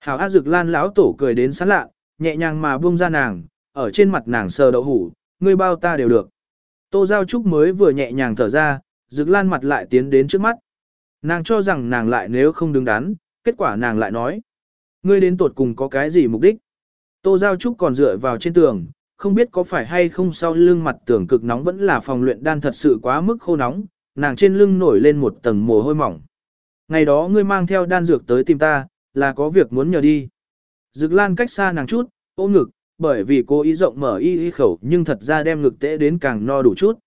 Speaker 1: Hảo ác dược lan lão tổ cười đến sán lạ, nhẹ nhàng mà buông ra nàng, ở trên mặt nàng sờ đậu hủ, ngươi bao ta đều được. Tô Giao Trúc mới vừa nhẹ nhàng thở ra, dực lan mặt lại tiến đến trước mắt. Nàng cho rằng nàng lại nếu không đứng đắn, kết quả nàng lại nói. Ngươi đến tuột cùng có cái gì mục đích? Tô Giao Trúc còn dựa vào trên tường, không biết có phải hay không sau lưng mặt tường cực nóng vẫn là phòng luyện đan thật sự quá mức khô nóng, nàng trên lưng nổi lên một tầng mồ hôi mỏng. Ngày đó ngươi mang theo đan dược tới tìm ta, là có việc muốn nhờ đi. Dực lan cách xa nàng chút, ôm ngực, bởi vì cô ý rộng mở y y khẩu nhưng thật ra đem ngực tễ đến càng no đủ chút.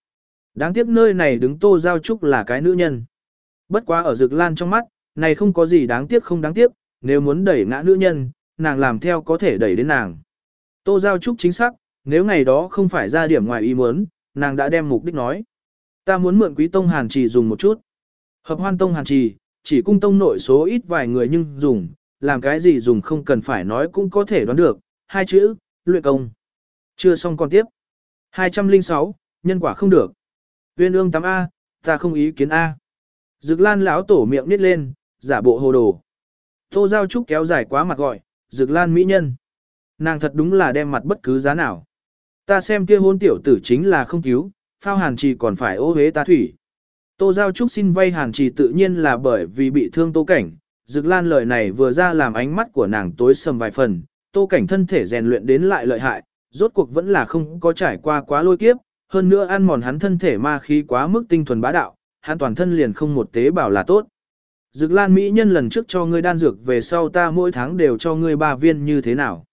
Speaker 1: Đáng tiếc nơi này đứng tô giao trúc là cái nữ nhân. Bất quá ở dực lan trong mắt, này không có gì đáng tiếc không đáng tiếc, nếu muốn đẩy ngã nữ nhân, nàng làm theo có thể đẩy đến nàng. Tô giao trúc chính xác, nếu ngày đó không phải ra điểm ngoài ý muốn, nàng đã đem mục đích nói. Ta muốn mượn quý tông hàn trì dùng một chút. Hợp hoan tông hàn trì, chỉ cung tông nội số ít vài người nhưng dùng, làm cái gì dùng không cần phải nói cũng có thể đoán được, hai chữ, luyện công. Chưa xong còn tiếp. 206, nhân quả không được. Viên ương 8A, ta không ý kiến A. Dực lan lão tổ miệng nít lên, giả bộ hồ đồ. Tô Giao Trúc kéo dài quá mặt gọi, Dực lan mỹ nhân. Nàng thật đúng là đem mặt bất cứ giá nào. Ta xem kia hôn tiểu tử chính là không cứu, phao hàn trì còn phải ô hế ta thủy. Tô Giao Trúc xin vay hàn trì tự nhiên là bởi vì bị thương tô cảnh. Dực lan lời này vừa ra làm ánh mắt của nàng tối sầm vài phần, tô cảnh thân thể rèn luyện đến lại lợi hại, rốt cuộc vẫn là không có trải qua quá lôi kiếp, hơn nữa ăn mòn hắn thân thể ma khí quá mức tinh thuần bá đạo, hắn toàn thân liền không một tế bào là tốt. Dực lan mỹ nhân lần trước cho ngươi đan dược về sau ta mỗi tháng đều cho ngươi ba viên như thế nào.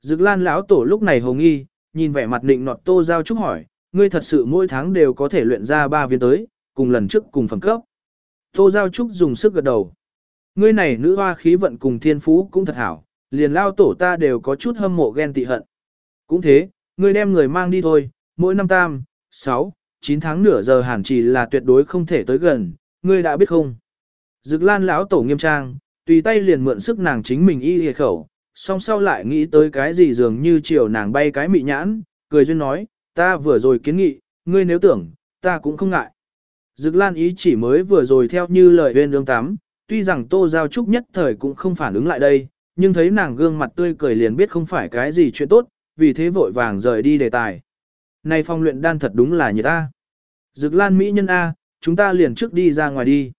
Speaker 1: Dực lan lão tổ lúc này hồng nghi, nhìn vẻ mặt nịnh nọt tô giao trúc hỏi, ngươi thật sự mỗi tháng đều có thể luyện ra ba viên tới, cùng lần trước cùng phẩm cấp. Tô giao trúc dùng sức gật đầu. Ngươi này nữ hoa khí vận cùng thiên phú cũng thật hảo, liền lao tổ ta đều có chút hâm mộ ghen tị hận. Cũng thế, ngươi đem người mang đi thôi, mỗi năm tam, 6, 9 tháng nửa giờ hàn chỉ là tuyệt đối không thể tới gần, ngươi đã biết không. Dực lan lão tổ nghiêm trang, tùy tay liền mượn sức nàng chính mình y hề khẩu, song sau lại nghĩ tới cái gì dường như chiều nàng bay cái mị nhãn, cười duyên nói, ta vừa rồi kiến nghị, ngươi nếu tưởng, ta cũng không ngại. Dực lan ý chỉ mới vừa rồi theo như lời huyên ương tám, tuy rằng tô giao trúc nhất thời cũng không phản ứng lại đây, nhưng thấy nàng gương mặt tươi cười liền biết không phải cái gì chuyện tốt, vì thế vội vàng rời đi đề tài. Này phong luyện đan thật đúng là như ta. Dực lan mỹ nhân A, chúng ta liền trước đi ra ngoài đi.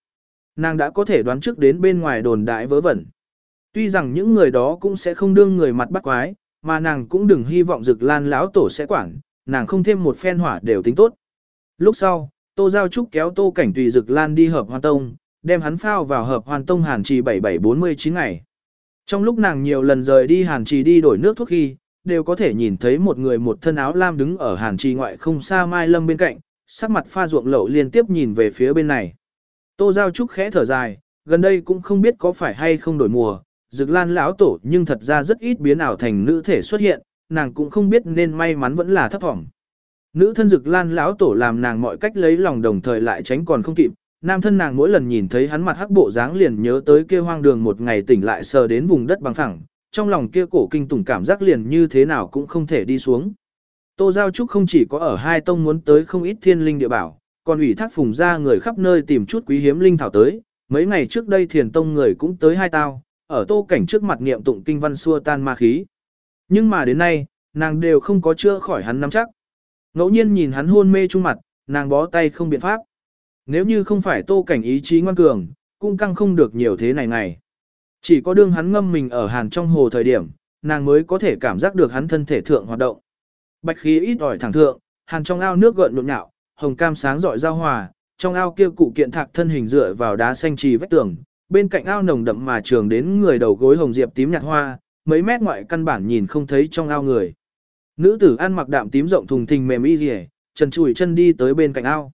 Speaker 1: Nàng đã có thể đoán trước đến bên ngoài đồn đại vớ vẩn. Tuy rằng những người đó cũng sẽ không đương người mặt bắt quái, mà nàng cũng đừng hy vọng Dực Lan lão tổ sẽ quản, nàng không thêm một phen hỏa đều tính tốt. Lúc sau, Tô Giao Trúc kéo Tô Cảnh tùy Dực Lan đi hợp Hoan Tông, đem hắn phao vào hợp Hoan Tông Hàn Trì 7749 ngày. Trong lúc nàng nhiều lần rời đi Hàn Trì đi đổi nước thuốc khi, đều có thể nhìn thấy một người một thân áo lam đứng ở Hàn Trì ngoại không xa Mai Lâm bên cạnh, sắc mặt pha ruộng lậu liên tiếp nhìn về phía bên này. Tô Giao Trúc khẽ thở dài, gần đây cũng không biết có phải hay không đổi mùa, Dực Lan lão tổ nhưng thật ra rất ít biến ảo thành nữ thể xuất hiện, nàng cũng không biết nên may mắn vẫn là thấp thỏm. Nữ thân dực lan lão tổ làm nàng mọi cách lấy lòng đồng thời lại tránh còn không kịp, nam thân nàng mỗi lần nhìn thấy hắn mặt hắc bộ dáng liền nhớ tới kia hoang đường một ngày tỉnh lại sờ đến vùng đất bằng phẳng, trong lòng kia cổ kinh tủng cảm giác liền như thế nào cũng không thể đi xuống. Tô Giao Trúc không chỉ có ở hai tông muốn tới không ít thiên linh địa bảo, còn ủy thác phùng ra người khắp nơi tìm chút quý hiếm linh thảo tới, mấy ngày trước đây thiền tông người cũng tới hai tao, ở tô cảnh trước mặt niệm tụng kinh văn xua tan ma khí. Nhưng mà đến nay, nàng đều không có chữa khỏi hắn nắm chắc. Ngẫu nhiên nhìn hắn hôn mê trung mặt, nàng bó tay không biện pháp. Nếu như không phải tô cảnh ý chí ngoan cường, cũng căng không được nhiều thế này ngày. Chỉ có đương hắn ngâm mình ở hàn trong hồ thời điểm, nàng mới có thể cảm giác được hắn thân thể thượng hoạt động. Bạch khí ít ỏi thẳng thượng, hàn trong ao nước gợn nhộn nhạo, hồng cam sáng rọi giao hòa, trong ao kia cụ kiện thạc thân hình dựa vào đá xanh trì vách tường, bên cạnh ao nồng đậm mà trường đến người đầu gối hồng diệp tím nhạt hoa, mấy mét ngoại căn bản nhìn không thấy trong ao người. Nữ tử ăn mặc đạm tím rộng thùng thình mềm y rìa, trần chùi chân đi tới bên cạnh ao.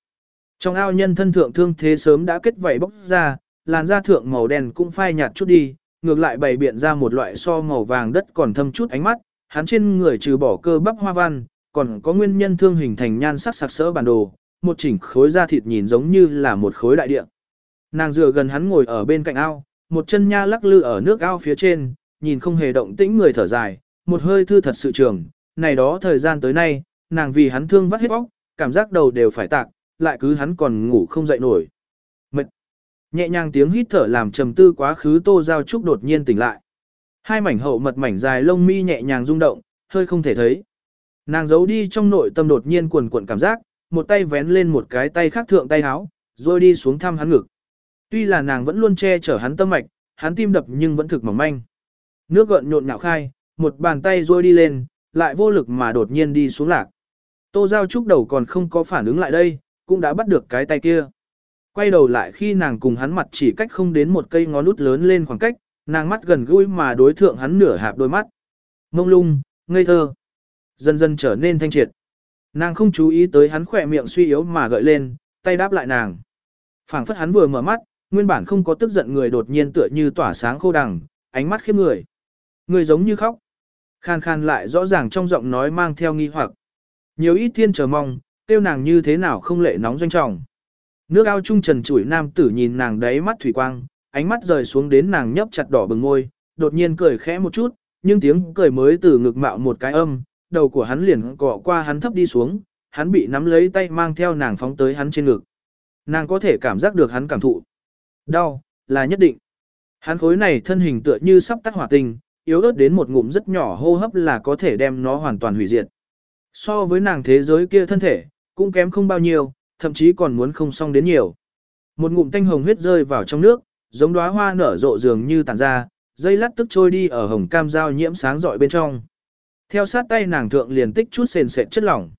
Speaker 1: Trong ao nhân thân thượng thương thế sớm đã kết vảy bốc ra, làn da thượng màu đen cũng phai nhạt chút đi, ngược lại bày biện ra một loại so màu vàng đất còn thâm chút ánh mắt, hắn trên người trừ bỏ cơ bắp hoa văn, còn có nguyên nhân thương hình thành nhan sắc sặc sỡ bản đồ, một chỉnh khối da thịt nhìn giống như là một khối đại địa. Nàng dựa gần hắn ngồi ở bên cạnh ao, một chân nha lắc lư ở nước ao phía trên, nhìn không hề động tĩnh người thở dài, một hơi thư thật sự trường, này đó thời gian tới nay, nàng vì hắn thương vắt hết óc cảm giác đầu đều phải tạc, lại cứ hắn còn ngủ không dậy nổi. Mệt. Nhẹ nhàng tiếng hít thở làm trầm tư quá khứ Tô Giao Trúc đột nhiên tỉnh lại. Hai mảnh hậu mật mảnh dài lông mi nhẹ nhàng rung động, hơi không thể thấy. Nàng giấu đi trong nội tâm đột nhiên cuồn cuộn cảm giác, một tay vén lên một cái tay khác thượng tay áo, rồi đi xuống thăm hắn ngực. Tuy là nàng vẫn luôn che chở hắn tâm mạch, hắn tim đập nhưng vẫn thực mỏng manh. Nước gợn nhộn nhạo khai, một bàn tay rồi đi lên, lại vô lực mà đột nhiên đi xuống lạc. Tô Giao Trúc đầu còn không có phản ứng lại đây, cũng đã bắt được cái tay kia. Quay đầu lại khi nàng cùng hắn mặt chỉ cách không đến một cây ngón út lớn lên khoảng cách, nàng mắt gần gũi mà đối thượng hắn nửa hạp đôi mắt. Mông lung, ngây thơ, dần dần trở nên thanh triệt. Nàng không chú ý tới hắn khỏe miệng suy yếu mà gợi lên, tay đáp lại nàng. phảng phất hắn vừa mở mắt, nguyên bản không có tức giận người đột nhiên tựa như tỏa sáng khô đằng, ánh mắt khiếp người. Người giống như khóc. Khan khan lại rõ ràng trong giọng nói mang theo nghi hoặc. Nhiều ít thiên chờ mong, tiêu nàng như thế nào không lệ nóng doanh trọng. Nước ao trung trần chủi nam tử nhìn nàng đáy mắt thủy quang, ánh mắt rời xuống đến nàng nhấp chặt đỏ bừng ngôi, đột nhiên cười khẽ một chút, nhưng tiếng cười mới từ ngực mạo một cái âm, đầu của hắn liền cọ qua hắn thấp đi xuống, hắn bị nắm lấy tay mang theo nàng phóng tới hắn trên ngực. Nàng có thể cảm giác được hắn cảm thụ. Đau, là nhất định. Hắn khối này thân hình tựa như sắp tắt hỏa tình yếu ớt đến một ngụm rất nhỏ hô hấp là có thể đem nó hoàn toàn hủy diệt. So với nàng thế giới kia thân thể, cũng kém không bao nhiêu, thậm chí còn muốn không xong đến nhiều. Một ngụm tanh hồng huyết rơi vào trong nước, giống đóa hoa nở rộ dường như tàn ra, dây lát tức trôi đi ở hồng cam dao nhiễm sáng rọi bên trong. Theo sát tay nàng thượng liền tích chút sền sệt chất lỏng.